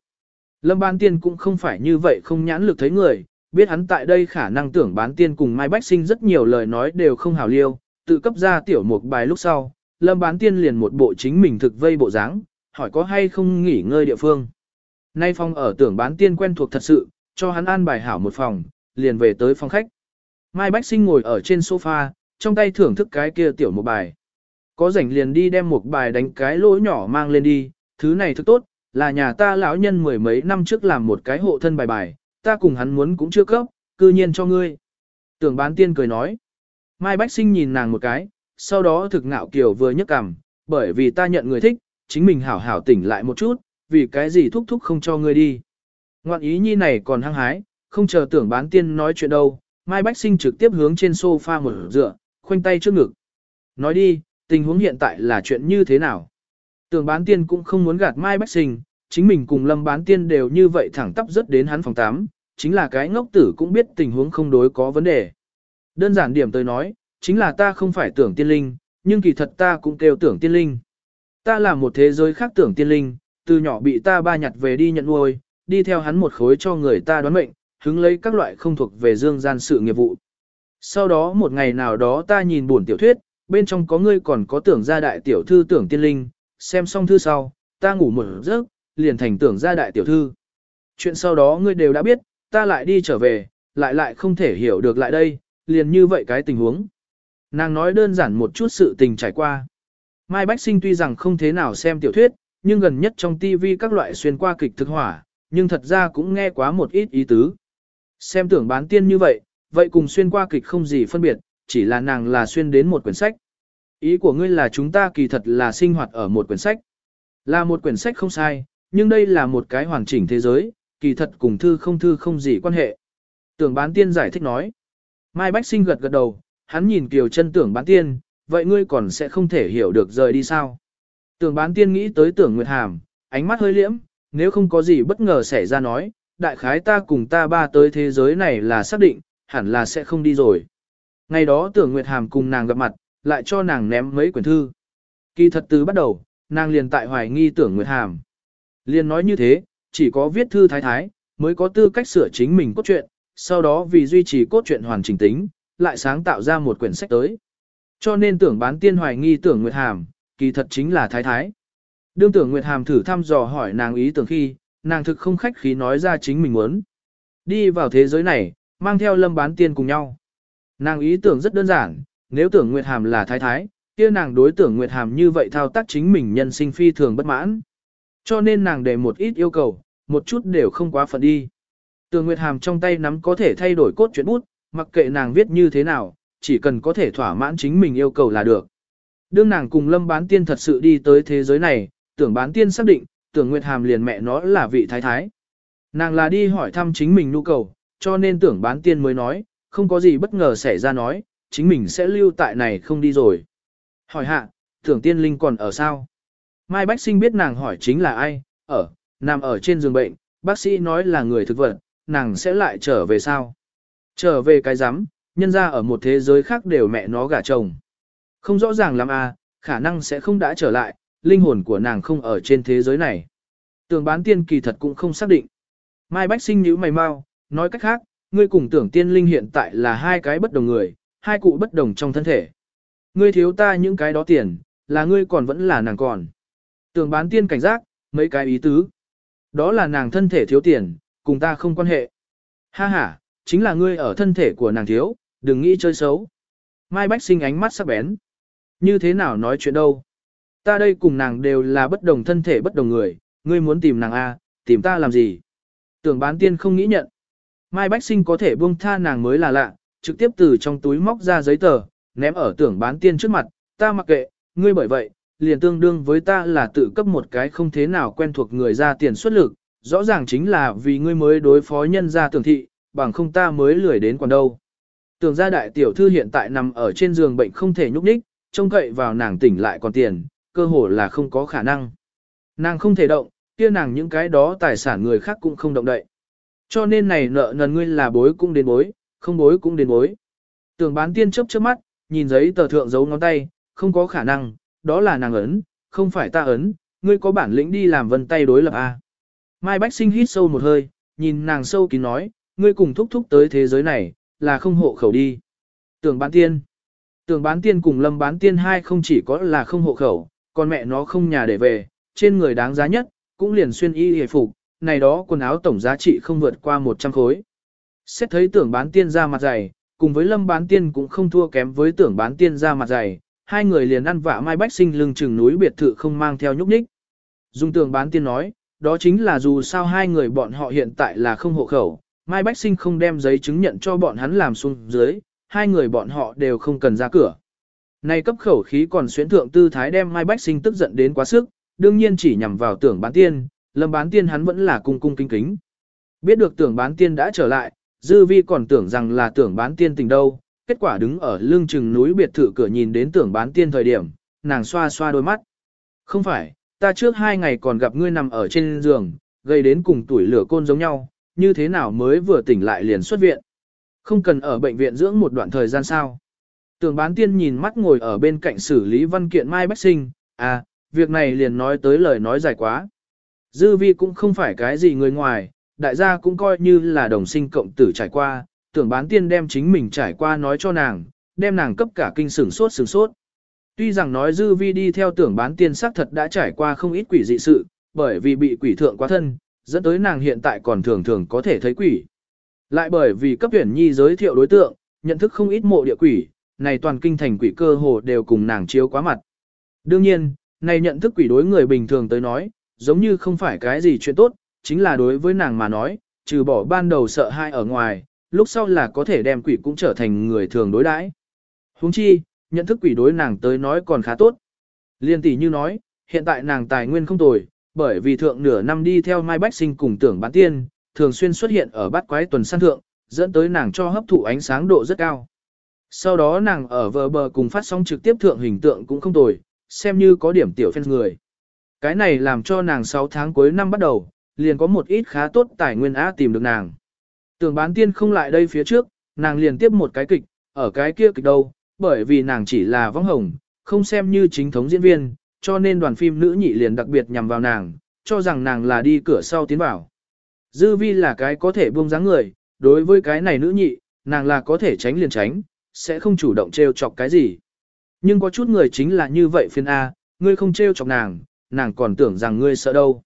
Lâm bán tiên cũng không phải như vậy không nhãn lực thấy người, biết hắn tại đây khả năng tưởng bán tiên cùng Mai Bách Sinh rất nhiều lời nói đều không hảo liêu, tự cấp ra tiểu một bài lúc sau, Lâm bán tiên liền một bộ chính mình thực vây bộ dáng, hỏi có hay không nghỉ ngơi địa phương. Nay phong ở tưởng bán tiên quen thuộc thật sự, cho hắn an bài hảo một phòng, liền về tới phòng khách. Mai Bách Sinh ngồi ở trên sofa, trong tay thưởng thức cái kia tiểu một bài. Có rảnh liền đi đem một bài đánh cái lỗ nhỏ mang lên đi, thứ này thức tốt, là nhà ta lão nhân mười mấy năm trước làm một cái hộ thân bài bài, ta cùng hắn muốn cũng chưa cấp, cư nhiên cho ngươi. Tưởng bán tiên cười nói. Mai Bách Sinh nhìn nàng một cái, sau đó thực ngạo kiều vừa nhấc cằm, bởi vì ta nhận người thích, chính mình hảo hảo tỉnh lại một chút, vì cái gì thúc thúc không cho ngươi đi. Ngoạn ý nhi này còn hăng hái, không chờ tưởng bán tiên nói chuyện đâu, Mai Bách Sinh trực tiếp hướng trên sofa mở dựa, khoanh tay trước ngực. Nói đi, tình huống hiện tại là chuyện như thế nào? Tưởng bán tiên cũng không muốn gạt Mai Bách Sinh, chính mình cùng lâm bán tiên đều như vậy thẳng tắp rất đến hắn phòng 8, chính là cái ngốc tử cũng biết tình huống không đối có vấn đề. Đơn giản điểm tôi nói, chính là ta không phải tưởng tiên linh, nhưng kỳ thật ta cũng kêu tưởng tiên linh. Ta là một thế giới khác tưởng tiên linh, từ nhỏ bị ta ba nhặt về đi nhận nuôi, đi theo hắn một khối cho người ta đoán mệnh, hứng lấy các loại không thuộc về dương gian sự nghiệp vụ. Sau đó một ngày nào đó ta nhìn buồn tiểu thuyết, bên trong có ngươi còn có tưởng gia đại tiểu thư tưởng tiên linh, xem xong thư sau, ta ngủ một giấc, liền thành tưởng gia đại tiểu thư. Chuyện sau đó ngươi đều đã biết, ta lại đi trở về, lại lại không thể hiểu được lại đây, liền như vậy cái tình huống. Nàng nói đơn giản một chút sự tình trải qua. Mai Bách Sinh tuy rằng không thế nào xem tiểu thuyết, nhưng gần nhất trong TV các loại xuyên qua kịch thực hỏa, nhưng thật ra cũng nghe quá một ít ý tứ. Xem tưởng bán tiên như vậy, vậy cùng xuyên qua kịch không gì phân biệt, chỉ là nàng là xuyên đến một quyển sách. Ý của ngươi là chúng ta kỳ thật là sinh hoạt ở một quyển sách. Là một quyển sách không sai, nhưng đây là một cái hoàn chỉnh thế giới, kỳ thật cùng thư không thư không gì quan hệ. Tưởng bán tiên giải thích nói. Mai Bách Sinh gật gật đầu, hắn nhìn Kiều chân tưởng bán tiên, vậy ngươi còn sẽ không thể hiểu được rời đi sao. Tưởng bán tiên nghĩ tới tưởng Nguyệt Hàm, ánh mắt hơi liễm, nếu không có gì bất ngờ xảy ra nói, đại khái ta cùng ta ba tới thế giới này là xác định, hẳn là sẽ không đi rồi. Ngày đó tưởng Nguyệt Hàm cùng nàng gặp mặt, lại cho nàng ném mấy quyển thư. Kỳ thật từ bắt đầu, nàng liền tại hoài nghi tưởng Nguyệt Hàm. Liền nói như thế, chỉ có viết thư thái thái, mới có tư cách sửa chính mình cốt truyện, sau đó vì duy trì cốt truyện hoàn chỉnh tính, lại sáng tạo ra một quyển sách tới. Cho nên tưởng bán tiên hoài nghi tưởng Nguyệt Hàm, kỳ thật chính là thái thái. Đương tưởng Nguyệt Hàm thử thăm dò hỏi nàng ý tưởng khi, nàng thực không khách khí nói ra chính mình muốn. Đi vào thế giới này, mang theo lâm bán tiên cùng nhau. Nàng ý tưởng rất đơn giản, nếu tưởng Nguyệt Hàm là thái thái, kia nàng đối tưởng Nguyệt Hàm như vậy thao tác chính mình nhân sinh phi thường bất mãn. Cho nên nàng để một ít yêu cầu, một chút đều không quá phận đi. Tưởng Nguyệt Hàm trong tay nắm có thể thay đổi cốt truyện bút, mặc kệ nàng viết như thế nào, chỉ cần có thể thỏa mãn chính mình yêu cầu là được. Đương nàng cùng lâm bán tiên thật sự đi tới thế giới này, tưởng bán tiên xác định, tưởng Nguyệt Hàm liền mẹ nó là vị thái thái. Nàng là đi hỏi thăm chính mình nhu cầu, cho nên tưởng bán tiên mới nói, không có gì bất ngờ xảy ra nói, chính mình sẽ lưu tại này không đi rồi. Hỏi hạ, tưởng tiên linh còn ở sao? Mai Bách Sinh biết nàng hỏi chính là ai, ở, nằm ở trên giường bệnh, bác sĩ nói là người thực vật, nàng sẽ lại trở về sao? Trở về cái rắm nhân ra ở một thế giới khác đều mẹ nó gả chồng. Không rõ ràng lắm à, khả năng sẽ không đã trở lại, linh hồn của nàng không ở trên thế giới này. Tưởng bán tiên kỳ thật cũng không xác định. Mai Bách sinh nhíu mày mau, nói cách khác, ngươi cùng tưởng tiên linh hiện tại là hai cái bất đồng người, hai cụ bất đồng trong thân thể. Ngươi thiếu ta những cái đó tiền, là ngươi còn vẫn là nàng còn. Tưởng bán tiên cảnh giác, mấy cái ý tứ. Đó là nàng thân thể thiếu tiền, cùng ta không quan hệ. Ha ha, chính là ngươi ở thân thể của nàng thiếu, đừng nghĩ chơi xấu. Mai Bách sinh ánh mắt sắc bén. Như thế nào nói chuyện đâu? Ta đây cùng nàng đều là bất đồng thân thể bất đồng người, ngươi muốn tìm nàng A, tìm ta làm gì? Tưởng bán tiên không nghĩ nhận. Mai Bách sinh có thể buông tha nàng mới là lạ, trực tiếp từ trong túi móc ra giấy tờ, ném ở tưởng bán tiên trước mặt, ta mặc kệ, ngươi bởi vậy, liền tương đương với ta là tự cấp một cái không thế nào quen thuộc người ra tiền xuất lực, rõ ràng chính là vì ngươi mới đối phó nhân ra tưởng thị, bằng không ta mới lười đến còn đâu. Tưởng gia đại tiểu thư hiện tại nằm ở trên giường bệnh không thể nhúc nhích, trông cậy vào nàng tỉnh lại còn tiền, cơ hồ là không có khả năng. Nàng không thể động, kia nàng những cái đó tài sản người khác cũng không động đậy. Cho nên này nợ nần ngươi là bối cũng đến bối, không bối cũng đến bối. Tưởng bán tiên chớp chớp mắt, nhìn giấy tờ thượng giấu ngón tay, không có khả năng, đó là nàng ấn, không phải ta ấn, ngươi có bản lĩnh đi làm vân tay đối lập A. Mai Bách Sinh hít sâu một hơi, nhìn nàng sâu kín nói, ngươi cùng thúc thúc tới thế giới này, là không hộ khẩu đi. Tưởng bán tiên. Tưởng bán tiên cùng lâm bán tiên hai không chỉ có là không hộ khẩu, còn mẹ nó không nhà để về, trên người đáng giá nhất, cũng liền xuyên y hề phục, này đó quần áo tổng giá trị không vượt qua 100 khối. Xét thấy tưởng bán tiên ra mặt dày, cùng với lâm bán tiên cũng không thua kém với tưởng bán tiên ra mặt dày, hai người liền ăn vạ mai bách sinh lưng chừng núi biệt thự không mang theo nhúc nhích. Dung tưởng bán tiên nói, đó chính là dù sao hai người bọn họ hiện tại là không hộ khẩu, mai bách sinh không đem giấy chứng nhận cho bọn hắn làm xuống dưới, hai người bọn họ đều không cần ra cửa. Này cấp khẩu khí còn xuyến thượng tư thái đem mai bách sinh tức giận đến quá sức, đương nhiên chỉ nhằm vào tưởng bán tiên, lâm bán tiên hắn vẫn là cung cung kính kính. Biết được tưởng bán tiên đã trở lại, dư vi còn tưởng rằng là tưởng bán tiên tình đâu, kết quả đứng ở lưng chừng núi biệt thự cửa nhìn đến tưởng bán tiên thời điểm, nàng xoa xoa đôi mắt. Không phải, ta trước hai ngày còn gặp ngươi nằm ở trên giường, gây đến cùng tuổi lửa côn giống nhau, như thế nào mới vừa tỉnh lại liền xuất viện. Không cần ở bệnh viện dưỡng một đoạn thời gian sao. Tưởng bán tiên nhìn mắt ngồi ở bên cạnh xử lý văn kiện Mai Bách Sinh, à, việc này liền nói tới lời nói dài quá. Dư vi cũng không phải cái gì người ngoài, đại gia cũng coi như là đồng sinh cộng tử trải qua, tưởng bán tiên đem chính mình trải qua nói cho nàng, đem nàng cấp cả kinh sửng sốt sửng sốt. Tuy rằng nói dư vi đi theo tưởng bán tiên xác thật đã trải qua không ít quỷ dị sự, bởi vì bị quỷ thượng quá thân, dẫn tới nàng hiện tại còn thường thường có thể thấy quỷ. Lại bởi vì cấp tuyển nhi giới thiệu đối tượng, nhận thức không ít mộ địa quỷ, này toàn kinh thành quỷ cơ hồ đều cùng nàng chiếu quá mặt. Đương nhiên, này nhận thức quỷ đối người bình thường tới nói, giống như không phải cái gì chuyện tốt, chính là đối với nàng mà nói, trừ bỏ ban đầu sợ hai ở ngoài, lúc sau là có thể đem quỷ cũng trở thành người thường đối đãi. Huống chi, nhận thức quỷ đối nàng tới nói còn khá tốt. Liên tỷ như nói, hiện tại nàng tài nguyên không tồi, bởi vì thượng nửa năm đi theo Mai Bách Sinh cùng tưởng bán tiên, thường xuyên xuất hiện ở bát quái tuần săn thượng, dẫn tới nàng cho hấp thụ ánh sáng độ rất cao. Sau đó nàng ở vờ bờ cùng phát sóng trực tiếp thượng hình tượng cũng không tồi, xem như có điểm tiểu phen người. Cái này làm cho nàng 6 tháng cuối năm bắt đầu, liền có một ít khá tốt tài nguyên á tìm được nàng. Tưởng bán tiên không lại đây phía trước, nàng liền tiếp một cái kịch, ở cái kia kịch đâu, bởi vì nàng chỉ là vong hồng, không xem như chính thống diễn viên, cho nên đoàn phim nữ nhị liền đặc biệt nhằm vào nàng, cho rằng nàng là đi cửa sau tiến vào. Dư vi là cái có thể buông dáng người, đối với cái này nữ nhị, nàng là có thể tránh liền tránh, sẽ không chủ động trêu chọc cái gì. Nhưng có chút người chính là như vậy phiên A, ngươi không trêu chọc nàng, nàng còn tưởng rằng ngươi sợ đâu.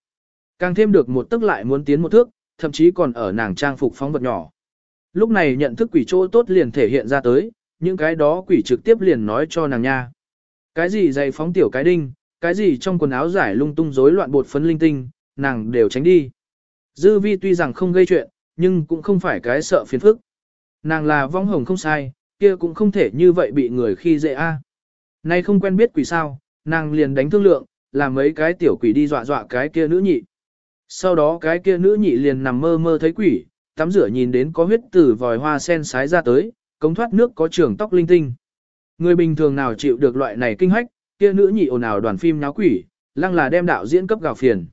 Càng thêm được một tức lại muốn tiến một thước, thậm chí còn ở nàng trang phục phóng vật nhỏ. Lúc này nhận thức quỷ chỗ tốt liền thể hiện ra tới, những cái đó quỷ trực tiếp liền nói cho nàng nha. Cái gì dày phóng tiểu cái đinh, cái gì trong quần áo giải lung tung rối loạn bột phấn linh tinh, nàng đều tránh đi. Dư vi tuy rằng không gây chuyện, nhưng cũng không phải cái sợ phiền phức. Nàng là vong hồng không sai, kia cũng không thể như vậy bị người khi dễ a. Nay không quen biết quỷ sao, nàng liền đánh thương lượng, làm mấy cái tiểu quỷ đi dọa dọa cái kia nữ nhị. Sau đó cái kia nữ nhị liền nằm mơ mơ thấy quỷ, tắm rửa nhìn đến có huyết tử vòi hoa sen sái ra tới, cống thoát nước có trường tóc linh tinh. Người bình thường nào chịu được loại này kinh hách, kia nữ nhị ồn ào đoàn phim náo quỷ, lăng là đem đạo diễn cấp gào phiền.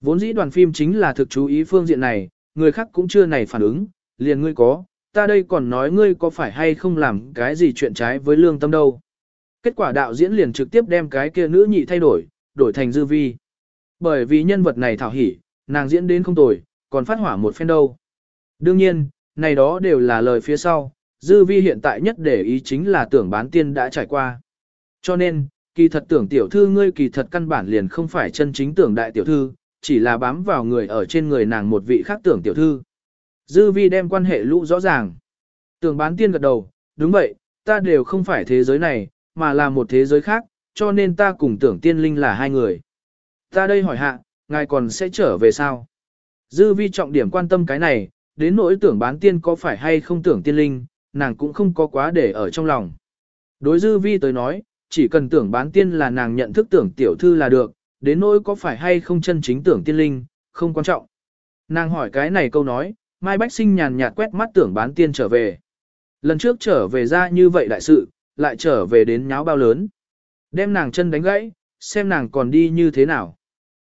Vốn dĩ đoàn phim chính là thực chú ý phương diện này, người khác cũng chưa này phản ứng, liền ngươi có, ta đây còn nói ngươi có phải hay không làm cái gì chuyện trái với lương tâm đâu. Kết quả đạo diễn liền trực tiếp đem cái kia nữ nhị thay đổi, đổi thành dư vi. Bởi vì nhân vật này thảo hỉ, nàng diễn đến không tồi, còn phát hỏa một phen đâu. Đương nhiên, này đó đều là lời phía sau, dư vi hiện tại nhất để ý chính là tưởng bán tiên đã trải qua. Cho nên, kỳ thật tưởng tiểu thư ngươi kỳ thật căn bản liền không phải chân chính tưởng đại tiểu thư, chỉ là bám vào người ở trên người nàng một vị khác tưởng tiểu thư. Dư vi đem quan hệ lũ rõ ràng. Tưởng bán tiên gật đầu, đúng vậy, ta đều không phải thế giới này, mà là một thế giới khác, cho nên ta cùng tưởng tiên linh là hai người. Ta đây hỏi hạ, ngài còn sẽ trở về sao? Dư vi trọng điểm quan tâm cái này, đến nỗi tưởng bán tiên có phải hay không tưởng tiên linh, nàng cũng không có quá để ở trong lòng. Đối dư vi tới nói, chỉ cần tưởng bán tiên là nàng nhận thức tưởng tiểu thư là được, đến nỗi có phải hay không chân chính tưởng tiên linh, không quan trọng. Nàng hỏi cái này câu nói, Mai Bách Sinh nhàn nhạt quét mắt tưởng bán tiên trở về. Lần trước trở về ra như vậy đại sự, lại trở về đến nháo bao lớn. Đem nàng chân đánh gãy, xem nàng còn đi như thế nào.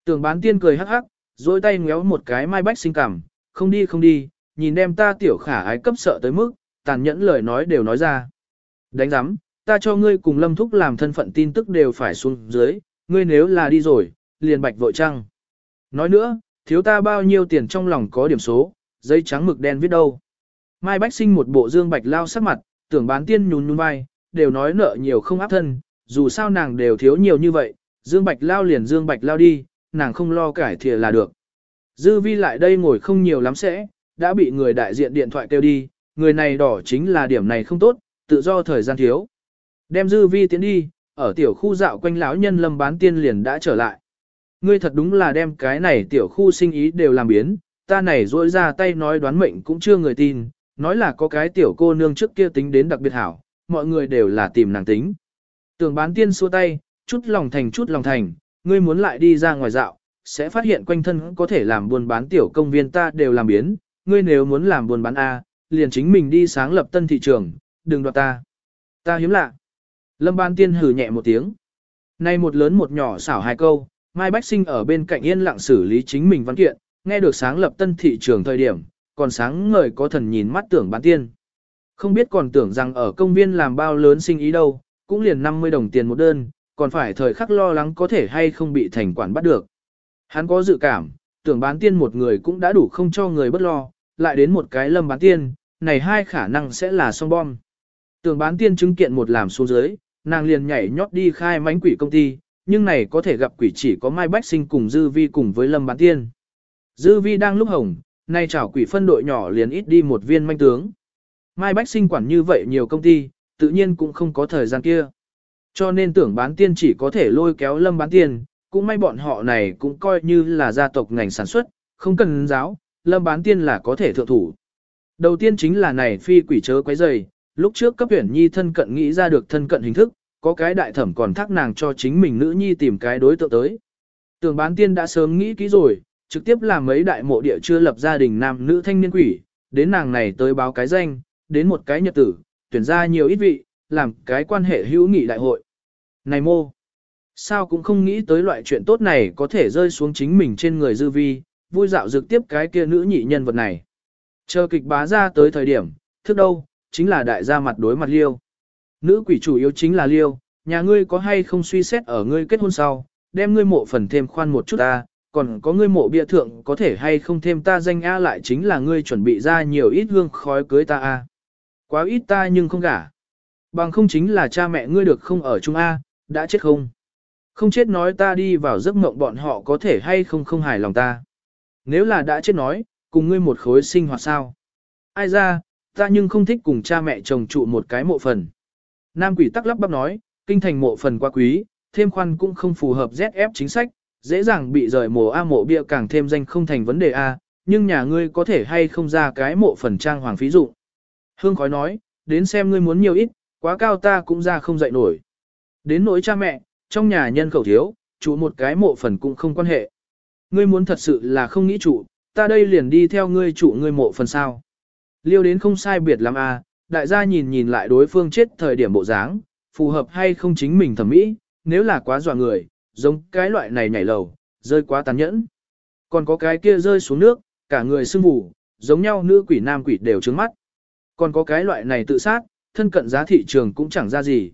Tưởng bán tiên cười hắc hắc, dôi tay ngéo một cái Mai Bách Sinh cằm, không đi không đi, nhìn đem ta tiểu khả ái cấp sợ tới mức, tàn nhẫn lời nói đều nói ra. Đánh giám, ta cho ngươi cùng lâm thúc làm thân phận tin tức đều phải xuống dưới, ngươi nếu là đi rồi, liền bạch vội trăng. Nói nữa, thiếu ta bao nhiêu tiền trong lòng có điểm số, giấy trắng mực đen viết đâu. Mai Bách sinh một bộ dương bạch lao sắc mặt, tưởng bán tiên nhún nhún vai, đều nói nợ nhiều không áp thân, dù sao nàng đều thiếu nhiều như vậy, dương bạch lao liền dương bạch lao đi, nàng không lo cải thìa là được. Dư vi lại đây ngồi không nhiều lắm sẽ, đã bị người đại diện điện thoại kêu đi, người này đỏ chính là điểm này không tốt, tự do thời gian thiếu. Đem dư vi tiến đi, ở tiểu khu dạo quanh lão nhân lâm bán tiên liền đã trở lại. Ngươi thật đúng là đem cái này tiểu khu sinh ý đều làm biến, ta này rỗi ra tay nói đoán mệnh cũng chưa người tin, nói là có cái tiểu cô nương trước kia tính đến đặc biệt hảo, mọi người đều là tìm nàng tính. Tường bán tiên xua tay, chút lòng thành chút lòng thành, ngươi muốn lại đi ra ngoài dạo, sẽ phát hiện quanh thân có thể làm buôn bán tiểu công viên ta đều làm biến, ngươi nếu muốn làm buôn bán A, liền chính mình đi sáng lập tân thị trường, đừng đoạt ta. Ta hiếm lạ. Lâm Bán Tiên hừ nhẹ một tiếng. Nay một lớn một nhỏ xảo hai câu, Mai Bách Sinh ở bên cạnh yên lặng xử lý chính mình văn kiện, nghe được sáng lập tân thị trường thời điểm, còn sáng ngời có thần nhìn mắt tưởng bán tiên. Không biết còn tưởng rằng ở công viên làm bao lớn sinh ý đâu, cũng liền 50 đồng tiền một đơn, còn phải thời khắc lo lắng có thể hay không bị thành quản bắt được. Hắn có dự cảm, tưởng bán tiên một người cũng đã đủ không cho người bất lo, lại đến một cái lâm bán tiên, này hai khả năng sẽ là song bom. Tưởng bán tiên chứng kiện một làm xuống dưới, nàng liền nhảy nhót đi khai mánh quỷ công ty, nhưng này có thể gặp quỷ chỉ có Mai Bách Sinh cùng Dư Vi cùng với Lâm Bán Tiên. Dư Vi đang lúc hồng, nay chảo quỷ phân đội nhỏ liền ít đi một viên manh tướng. Mai Bách Sinh quản như vậy nhiều công ty, tự nhiên cũng không có thời gian kia. Cho nên tưởng bán tiên chỉ có thể lôi kéo Lâm Bán Tiên, cũng may bọn họ này cũng coi như là gia tộc ngành sản xuất, không cần giáo, Lâm Bán Tiên là có thể thượng thủ. Đầu tiên chính là này phi quỷ chớ quấy dày, lúc trước cấp tuyển nhi thân cận nghĩ ra được thân cận hình thức, có cái đại thẩm còn thác nàng cho chính mình nữ nhi tìm cái đối tượng tới. Tưởng bán tiên đã sớm nghĩ kỹ rồi, trực tiếp làm mấy đại mộ địa chưa lập gia đình nam nữ thanh niên quỷ, đến nàng này tới báo cái danh, đến một cái nhật tử, tuyển ra nhiều ít vị, làm cái quan hệ hữu nghị đại hội. Này mô! Sao cũng không nghĩ tới loại chuyện tốt này có thể rơi xuống chính mình trên người dư vi, vui dạo dược tiếp cái kia nữ nhị nhân vật này. Chờ kịch bá ra tới thời điểm, thức đâu, chính là đại gia mặt đối mặt liêu. Nữ quỷ chủ yếu chính là liêu, nhà ngươi có hay không suy xét ở ngươi kết hôn sau, đem ngươi mộ phần thêm khoan một chút ta, còn có ngươi mộ bia thượng có thể hay không thêm ta danh A lại chính là ngươi chuẩn bị ra nhiều ít hương khói cưới ta A. Quá ít ta nhưng không gả. Bằng không chính là cha mẹ ngươi được không ở chung A, đã chết không? Không chết nói ta đi vào giấc mộng bọn họ có thể hay không không hài lòng ta. Nếu là đã chết nói, cùng ngươi một khối sinh hoạt sao? Ai ra, ta nhưng không thích cùng cha mẹ chồng trụ một cái mộ phần. Nam quỷ tắc lắp bắp nói, kinh thành mộ phần quá quý, thêm khoan cũng không phù hợp ZF chính sách, dễ dàng bị rời mồ A mộ bia càng thêm danh không thành vấn đề A, nhưng nhà ngươi có thể hay không ra cái mộ phần trang hoàng phí dụ. Hương khói nói, đến xem ngươi muốn nhiều ít, quá cao ta cũng ra không dậy nổi. Đến nỗi cha mẹ, trong nhà nhân khẩu thiếu, chủ một cái mộ phần cũng không quan hệ. Ngươi muốn thật sự là không nghĩ chủ ta đây liền đi theo ngươi chủ ngươi mộ phần sao. Liêu đến không sai biệt lắm à, đại gia nhìn nhìn lại đối phương chết thời điểm bộ dáng, phù hợp hay không chính mình thẩm mỹ, nếu là quá dọa người, giống cái loại này nhảy lầu, rơi quá tàn nhẫn. Còn có cái kia rơi xuống nước, cả người sưng vù, giống nhau nữ quỷ nam quỷ đều trướng mắt. Còn có cái loại này tự sát, thân cận giá thị trường cũng chẳng ra gì.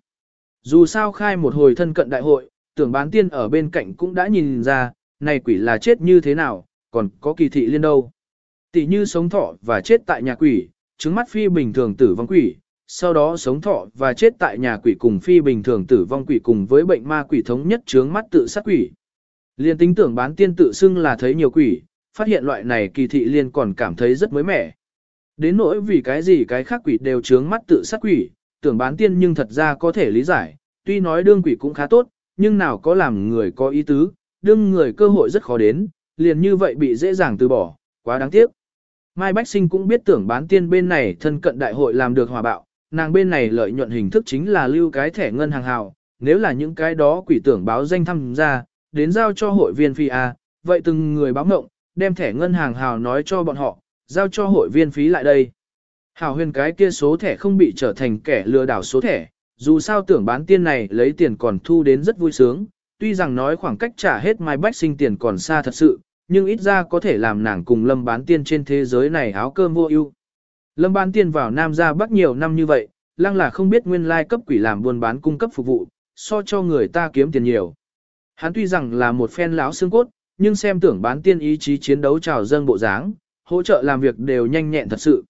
Dù sao khai một hồi thân cận đại hội, tưởng bán tiên ở bên cạnh cũng đã nhìn ra, này quỷ là chết như thế nào, còn có kỳ thị liên đâu. Tỷ như sống thọ và chết tại nhà quỷ, trứng mắt phi bình thường tử vong quỷ, sau đó sống thọ và chết tại nhà quỷ cùng phi bình thường tử vong quỷ cùng với bệnh ma quỷ thống nhất trướng mắt tự sát quỷ. Liên tính tưởng bán tiên tự xưng là thấy nhiều quỷ, phát hiện loại này kỳ thị liên còn cảm thấy rất mới mẻ. Đến nỗi vì cái gì cái khác quỷ đều trướng mắt tự sát quỷ, tưởng bán tiên nhưng thật ra có thể lý giải, tuy nói đương quỷ cũng khá tốt, nhưng nào có làm người có ý tứ, đương người cơ hội rất khó đến, liền như vậy bị dễ dàng từ bỏ, quá đáng tiếc. Mai Bách Sinh cũng biết tưởng bán tiên bên này thân cận đại hội làm được hòa bạo, nàng bên này lợi nhuận hình thức chính là lưu cái thẻ ngân hàng hào, nếu là những cái đó quỷ tưởng báo danh tham gia, đến giao cho hội viên phi A, à, vậy từng người báo ngộng, đem thẻ ngân hàng hào nói cho bọn họ, giao cho hội viên phí lại đây. Hào huyền cái kia số thẻ không bị trở thành kẻ lừa đảo số thẻ, dù sao tưởng bán tiên này lấy tiền còn thu đến rất vui sướng, tuy rằng nói khoảng cách trả hết mai bách sinh tiền còn xa thật sự, nhưng ít ra có thể làm nàng cùng lâm bán tiên trên thế giới này áo cơm vô ưu. Lâm bán tiên vào Nam ra Bắc nhiều năm như vậy, lăng là không biết nguyên lai cấp quỷ làm buôn bán cung cấp phục vụ, so cho người ta kiếm tiền nhiều. Hắn tuy rằng là một phen lão xương cốt, nhưng xem tưởng bán tiên ý chí chiến đấu trào dâng bộ dáng, hỗ trợ làm việc đều nhanh nhẹn thật sự.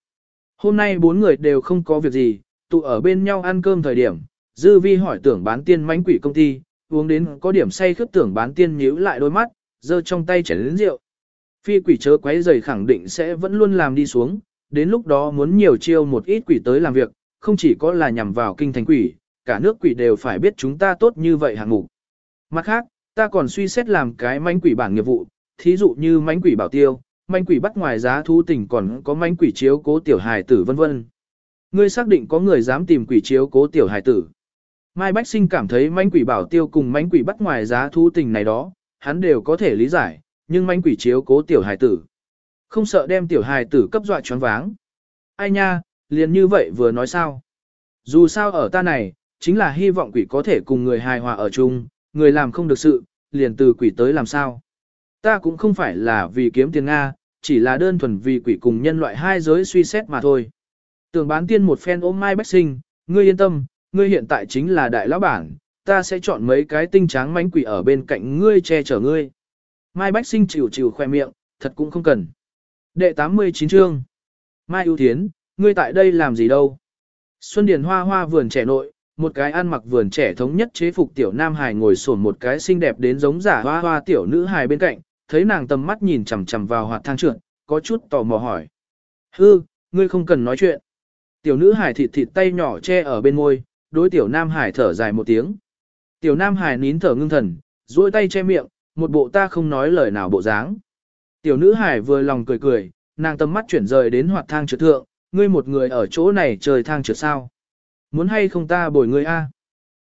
Hôm nay bốn người đều không có việc gì, tụ ở bên nhau ăn cơm thời điểm, dư vi hỏi tưởng bán tiên mánh quỷ công ty, uống đến có điểm say khướt tưởng bán tiên nhíu lại đôi mắt, giơ trong tay chén lớn rượu. Phi quỷ chớ quấy giày khẳng định sẽ vẫn luôn làm đi xuống, đến lúc đó muốn nhiều chiêu một ít quỷ tới làm việc, không chỉ có là nhằm vào kinh thành quỷ, cả nước quỷ đều phải biết chúng ta tốt như vậy hạng mục. Mặt khác, ta còn suy xét làm cái mánh quỷ bản nghiệp vụ, thí dụ như mánh quỷ bảo tiêu, mánh quỷ bắt ngoài giá thu tình còn có mánh quỷ chiếu cố tiểu hài tử vân vân. Ngươi xác định có người dám tìm quỷ chiếu cố tiểu hài tử. Mai Bách Sinh cảm thấy mánh quỷ bảo tiêu cùng mánh quỷ bắt ngoài giá thu tình này đó, hắn đều có thể lý giải, nhưng mánh quỷ chiếu cố tiểu hài tử. Không sợ đem tiểu hài tử cấp dọa choáng váng. Ai nha, liền như vậy vừa nói sao. Dù sao ở ta này, chính là hy vọng quỷ có thể cùng người hài hòa ở chung, người làm không được sự, liền từ quỷ tới làm sao. Ta cũng không phải là vì kiếm tiền Nga, chỉ là đơn thuần vì quỷ cùng nhân loại hai giới suy xét mà thôi. Tưởng bán tiên một phen ôm mai bách sinh, ngươi yên tâm, ngươi hiện tại chính là đại lão bản, ta sẽ chọn mấy cái tinh tráng mánh quỷ ở bên cạnh ngươi che chở ngươi. Mai bách sinh chịu chịu khoe miệng, thật cũng không cần. Đệ 89 chương. Mai ưu thiến, ngươi tại đây làm gì đâu? Xuân Điền Hoa Hoa vườn trẻ nội, một cái ăn mặc vườn trẻ thống nhất chế phục tiểu nam hài ngồi sổn một cái xinh đẹp đến giống giả hoa hoa tiểu nữ hài bên cạnh, thấy nàng tầm mắt nhìn chằm chằm vào hoạt thang trượt, có chút tò mò hỏi. Hư, ngươi không cần nói chuyện. Tiểu nữ hài thịt thịt tay nhỏ che ở bên môi, đối tiểu nam hải thở dài một tiếng. Tiểu nam hải nín thở ngưng thần, duỗi tay che miệng, một bộ ta không nói lời nào bộ dáng. Tiểu nữ hải vừa lòng cười cười, nàng tầm mắt chuyển rời đến hoạt thang trượt thượng, ngươi một người ở chỗ này trời thang trượt sao. Muốn hay không ta bồi ngươi a?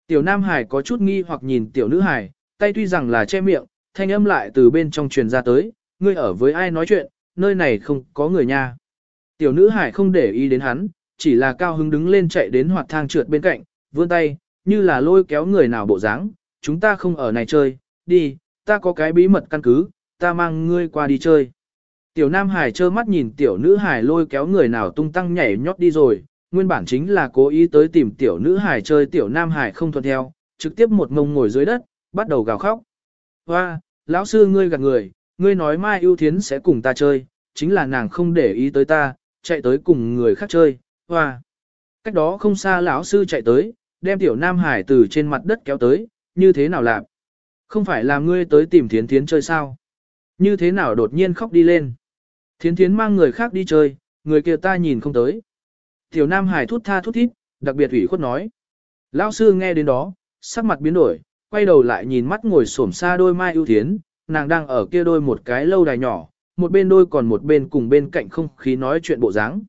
Tiểu nam hải có chút nghi hoặc nhìn tiểu nữ hải, tay tuy rằng là che miệng, thanh âm lại từ bên trong truyền ra tới, ngươi ở với ai nói chuyện, nơi này không có người nha. Tiểu nữ hải không để ý đến hắn, chỉ là cao hứng đứng lên chạy đến hoạt thang trượt bên cạnh, vươn tay, như là lôi kéo người nào bộ dáng, chúng ta không ở này chơi, đi, ta có cái bí mật căn cứ, ta mang ngươi qua đi chơi. Tiểu Nam Hải trơ mắt nhìn tiểu nữ Hải lôi kéo người nào tung tăng nhảy nhót đi rồi, nguyên bản chính là cố ý tới tìm tiểu nữ Hải chơi tiểu Nam Hải không thuận theo, trực tiếp một ngông ngồi dưới đất, bắt đầu gào khóc. Hoa, lão sư ngươi gạt người, ngươi nói Mai ưu thiến sẽ cùng ta chơi, chính là nàng không để ý tới ta, chạy tới cùng người khác chơi, hoa. Cách đó không xa lão sư chạy tới, đem tiểu Nam Hải từ trên mặt đất kéo tới, như thế nào làm? Không phải là ngươi tới tìm thiến thiến chơi sao? Như thế nào đột nhiên khóc đi lên? Thiến thiến mang người khác đi chơi, người kia ta nhìn không tới. Tiểu Nam Hải thút tha thút thít, đặc biệt ủy khuất nói. Lão sư nghe đến đó, sắc mặt biến đổi, quay đầu lại nhìn mắt ngồi xổm xa đôi mai ưu thiến, nàng đang ở kia đôi một cái lâu đài nhỏ, một bên đôi còn một bên cùng bên cạnh không khí nói chuyện bộ dáng.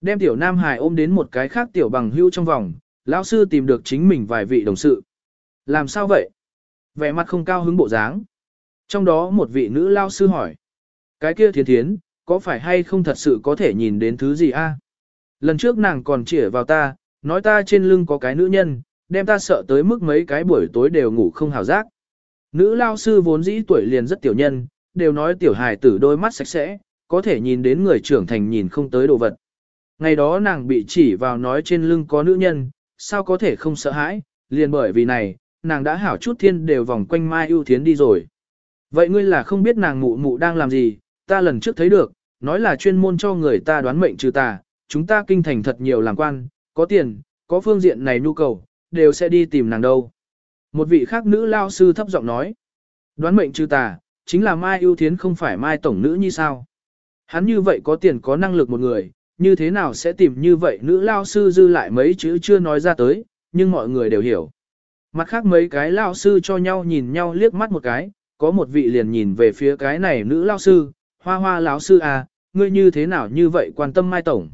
Đem tiểu Nam Hải ôm đến một cái khác tiểu bằng hưu trong vòng, lão sư tìm được chính mình vài vị đồng sự. Làm sao vậy? Vẻ mặt không cao hứng bộ dáng. Trong đó một vị nữ lao sư hỏi. Cái kia thiến thiến, có phải hay không thật sự có thể nhìn đến thứ gì a? Lần trước nàng còn chỉ vào ta, nói ta trên lưng có cái nữ nhân, đem ta sợ tới mức mấy cái buổi tối đều ngủ không hào giác. Nữ lao sư vốn dĩ tuổi liền rất tiểu nhân, đều nói tiểu hài tử đôi mắt sạch sẽ, có thể nhìn đến người trưởng thành nhìn không tới đồ vật. Ngày đó nàng bị chỉ vào nói trên lưng có nữ nhân, sao có thể không sợ hãi, liền bởi vì này, nàng đã hảo chút thiên đều vòng quanh Mai ưu thiến đi rồi. Vậy ngươi là không biết nàng mụ mụ đang làm gì, ta lần trước thấy được, nói là chuyên môn cho người ta đoán mệnh trừ tà, chúng ta kinh thành thật nhiều làm quan, có tiền, có phương diện này nhu cầu, đều sẽ đi tìm nàng đâu. Một vị khác nữ lao sư thấp giọng nói, đoán mệnh trừ tà, chính là Mai ưu thiến không phải Mai tổng nữ như sao. Hắn như vậy có tiền có năng lực một người, như thế nào sẽ tìm như vậy nữ lao sư dư lại mấy chữ chưa nói ra tới, nhưng mọi người đều hiểu. Mặt khác mấy cái lao sư cho nhau nhìn nhau liếc mắt một cái, có một vị liền nhìn về phía cái này nữ lao sư, hoa hoa lão sư à, ngươi như thế nào như vậy quan tâm Mai Tổng.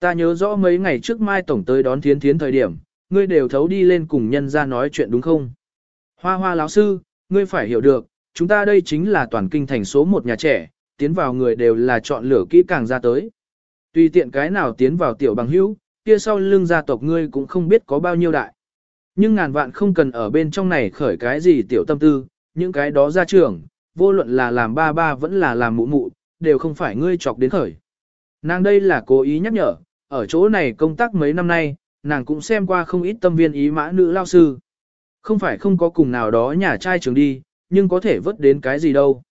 Ta nhớ rõ mấy ngày trước Mai Tổng tới đón thiến thiến thời điểm, ngươi đều thấu đi lên cùng nhân ra nói chuyện đúng không? Hoa hoa lão sư, ngươi phải hiểu được, chúng ta đây chính là toàn kinh thành số một nhà trẻ, tiến vào người đều là chọn lửa kỹ càng ra tới. Tùy tiện cái nào tiến vào tiểu bằng hữu, kia sau lưng gia tộc ngươi cũng không biết có bao nhiêu đại. Nhưng ngàn vạn không cần ở bên trong này khởi cái gì tiểu tâm tư, những cái đó ra trường, vô luận là làm ba ba vẫn là làm mụ mụ, đều không phải ngươi chọc đến khởi. Nàng đây là cố ý nhắc nhở, ở chỗ này công tác mấy năm nay, nàng cũng xem qua không ít tâm viên ý mã nữ lao sư. Không phải không có cùng nào đó nhà trai trường đi, nhưng có thể vớt đến cái gì đâu.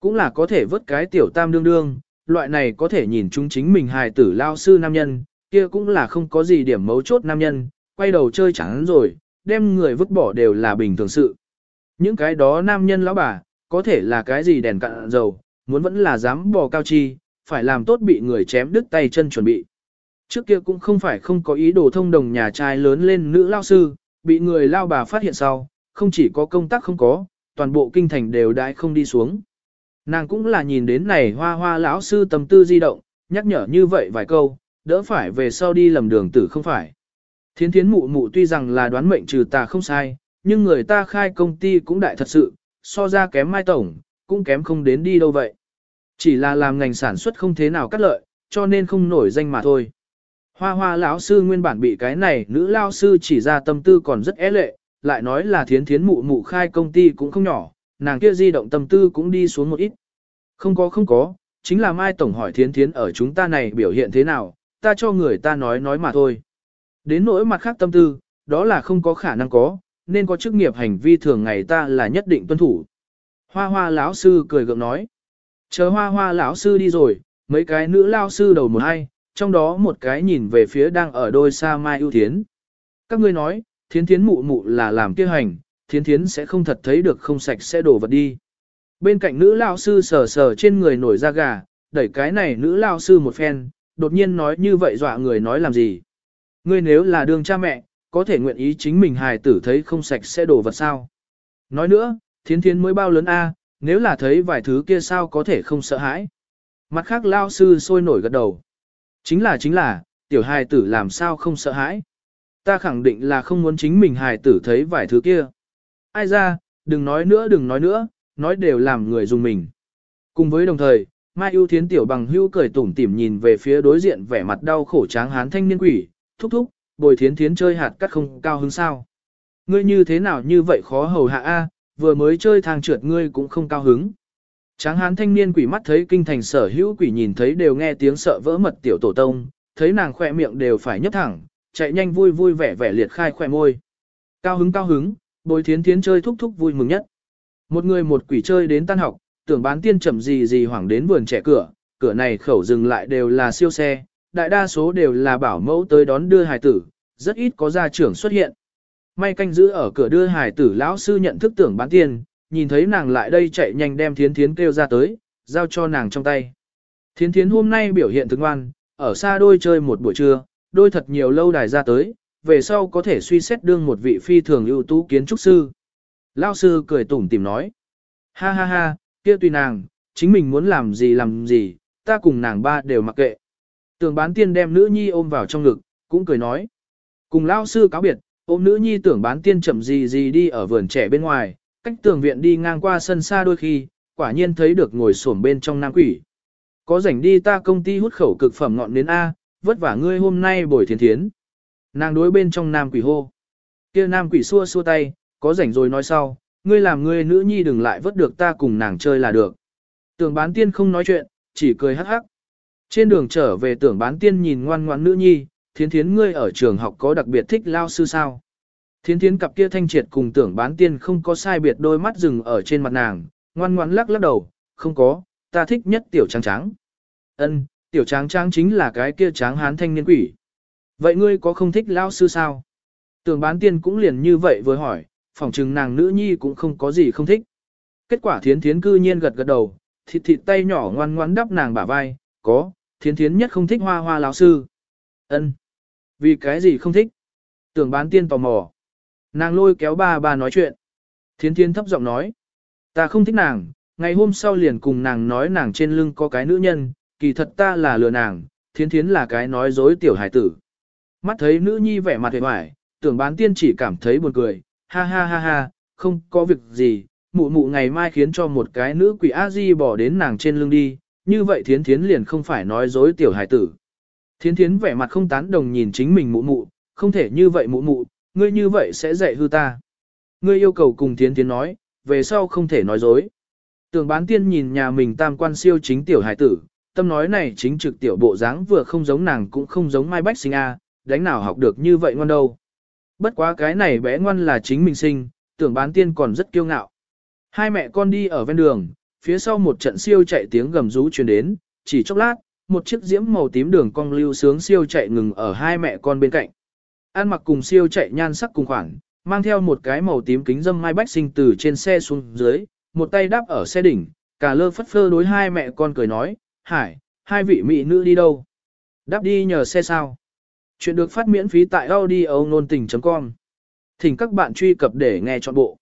Cũng là có thể vớt cái tiểu tam đương đương, loại này có thể nhìn chúng chính mình hài tử lao sư nam nhân, kia cũng là không có gì điểm mấu chốt nam nhân, quay đầu chơi chẳng rồi, đem người vứt bỏ đều là bình thường sự. Những cái đó nam nhân lão bà, có thể là cái gì đèn cạn dầu, muốn vẫn là dám bò cao chi, phải làm tốt bị người chém đứt tay chân chuẩn bị. Trước kia cũng không phải không có ý đồ thông đồng nhà trai lớn lên nữ lao sư, bị người lao bà phát hiện sau, không chỉ có công tác không có, toàn bộ kinh thành đều đãi không đi xuống. Nàng cũng là nhìn đến này hoa hoa lão sư tâm tư di động, nhắc nhở như vậy vài câu, đỡ phải về sau đi lầm đường tử không phải. Thiến thiến mụ mụ tuy rằng là đoán mệnh trừ tà không sai, nhưng người ta khai công ty cũng đại thật sự, so ra kém mai tổng, cũng kém không đến đi đâu vậy. Chỉ là làm ngành sản xuất không thế nào cắt lợi, cho nên không nổi danh mà thôi. Hoa hoa lão sư nguyên bản bị cái này nữ lao sư chỉ ra tâm tư còn rất é lệ, lại nói là thiến thiến mụ mụ khai công ty cũng không nhỏ, nàng kia di động tâm tư cũng đi xuống một ít. Không có không có, chính là Mai Tổng hỏi thiến thiến ở chúng ta này biểu hiện thế nào, ta cho người ta nói nói mà thôi. Đến nỗi mặt khác tâm tư, đó là không có khả năng có, nên có chức nghiệp hành vi thường ngày ta là nhất định tuân thủ. Hoa hoa lão sư cười gượng nói. Chờ hoa hoa lão sư đi rồi, mấy cái nữ lao sư đầu một hai, trong đó một cái nhìn về phía đang ở đôi xa mai ưu thiến. Các ngươi nói, thiến thiến mụ mụ là làm kia hành, thiến thiến sẽ không thật thấy được không sạch sẽ đổ vật đi. Bên cạnh nữ lao sư sờ sờ trên người nổi da gà, đẩy cái này nữ lao sư một phen, đột nhiên nói như vậy dọa người nói làm gì. Ngươi nếu là đường cha mẹ, có thể nguyện ý chính mình hài tử thấy không sạch sẽ đổ vật sao. Nói nữa, thiến thiến mới bao lớn a, nếu là thấy vài thứ kia sao có thể không sợ hãi. Mặt khác lao sư sôi nổi gật đầu. Chính là chính là, tiểu hài tử làm sao không sợ hãi. Ta khẳng định là không muốn chính mình hài tử thấy vài thứ kia. Ai ra, đừng nói nữa đừng nói nữa, nói đều làm người dùng mình. Cùng với đồng thời, Mai ưu thiến tiểu bằng hưu cười tủm tỉm nhìn về phía đối diện vẻ mặt đau khổ tráng hán thanh niên quỷ, thúc thúc, bồi thiến thiến chơi hạt cắt không cao hứng sao. Ngươi như thế nào như vậy khó hầu hạ a, vừa mới chơi thang trượt ngươi cũng không cao hứng. Tráng hán thanh niên quỷ mắt thấy kinh thành sở hữu quỷ nhìn thấy đều nghe tiếng sợ vỡ mật tiểu tổ tông, thấy nàng khỏe miệng đều phải nhấp thẳng, chạy nhanh vui vui vẻ vẻ liệt khai khỏe môi. Cao hứng cao hứng, bồi thiến thiến chơi thúc thúc vui mừng nhất. Một người một quỷ chơi đến tan học, tưởng bán tiên chậm gì gì hoảng đến vườn trẻ cửa, cửa này khẩu dừng lại đều là siêu xe, đại đa số đều là bảo mẫu tới đón đưa hài tử, rất ít có gia trưởng xuất hiện. May canh giữ ở cửa đưa hài tử lão sư nhận thức tưởng bán tiền, nhìn thấy nàng lại đây chạy nhanh đem thiến thiến kêu ra tới, giao cho nàng trong tay. Thiến thiến hôm nay biểu hiện thức ngoan, ở xa đôi chơi một buổi trưa, đôi thật nhiều lâu đài ra tới, về sau có thể suy xét đương một vị phi thường ưu tú kiến trúc sư. Lão sư cười tủm tìm nói. Ha ha ha, kia tùy nàng, chính mình muốn làm gì làm gì, ta cùng nàng ba đều mặc kệ. Tưởng bán tiên đem nữ nhi ôm vào trong ngực, cũng cười nói. Cùng lao sư cáo biệt, ôm nữ nhi tưởng bán tiên chậm gì gì đi ở vườn trẻ bên ngoài, cách tường viện đi ngang qua sân xa đôi khi, quả nhiên thấy được ngồi xổm bên trong nam quỷ. Có rảnh đi ta công ty hút khẩu cực phẩm ngọn đến A, vất vả ngươi hôm nay bồi thiền thiến. Nàng đối bên trong nam quỷ hô. kia nam quỷ xua xua tay, có rảnh rồi nói sau, ngươi làm ngươi nữ nhi đừng lại vất được ta cùng nàng chơi là được. Tưởng bán tiên không nói chuyện, chỉ cười hắc hắc. Trên đường trở về tưởng bán tiên nhìn ngoan ngoãn nữ nhi, thiến thiến ngươi ở trường học có đặc biệt thích lao sư sao? Thiến thiến cặp kia thanh triệt cùng tưởng bán tiên không có sai biệt đôi mắt rừng ở trên mặt nàng, ngoan ngoãn lắc lắc đầu, không có, ta thích nhất tiểu trắng trắng. Ân, tiểu trắng trắng chính là cái kia trắng hán thanh niên quỷ. Vậy ngươi có không thích lao sư sao? Tưởng bán tiên cũng liền như vậy vừa hỏi, phỏng chừng nàng nữ nhi cũng không có gì không thích. Kết quả thiến thiến cư nhiên gật gật đầu, thịt thịt tay nhỏ ngoan ngoan đắp nàng bả vai, có, thiến thiến nhất không thích hoa hoa lão sư. Ân, Vì cái gì không thích? Tưởng bán tiên tò mò. Nàng lôi kéo ba ba nói chuyện. Thiến thiến thấp giọng nói. Ta không thích nàng, ngày hôm sau liền cùng nàng nói nàng trên lưng có cái nữ nhân, kỳ thật ta là lừa nàng, thiến thiến là cái nói dối tiểu hải tử. Mắt thấy nữ nhi vẻ mặt hề hoài, tưởng bán tiên chỉ cảm thấy buồn cười, ha ha ha ha, không có việc gì, mụ mụ ngày mai khiến cho một cái nữ quỷ a di bỏ đến nàng trên lưng đi, như vậy thiến thiến liền không phải nói dối tiểu hải tử. Thiến thiến vẻ mặt không tán đồng nhìn chính mình mụ mụ, không thể như vậy mụ mụ, ngươi như vậy sẽ dạy hư ta. Ngươi yêu cầu cùng thiến thiến nói, về sau không thể nói dối. Tưởng bán tiên nhìn nhà mình tam quan siêu chính tiểu hải tử, tâm nói này chính trực tiểu bộ dáng vừa không giống nàng cũng không giống Mai Bách sinh A, đánh nào học được như vậy ngoan đâu. Bất quá cái này bé ngoan là chính mình sinh, tưởng bán tiên còn rất kiêu ngạo. Hai mẹ con đi ở ven đường, phía sau một trận siêu chạy tiếng gầm rú truyền đến, chỉ chốc lát, một chiếc diễm màu tím đường cong lưu sướng siêu chạy ngừng ở hai mẹ con bên cạnh. An mặc cùng siêu chạy nhan sắc cùng khoảng, mang theo một cái màu tím kính dâm mai bách sinh từ trên xe xuống dưới, một tay đáp ở xe đỉnh, cả lơ phất phơ đối hai mẹ con cười nói, hải, hai vị mỹ nữ đi đâu? Đáp đi nhờ xe sao? Chuyện được phát miễn phí tại audio nôn tình.com Thỉnh các bạn truy cập để nghe trọn bộ.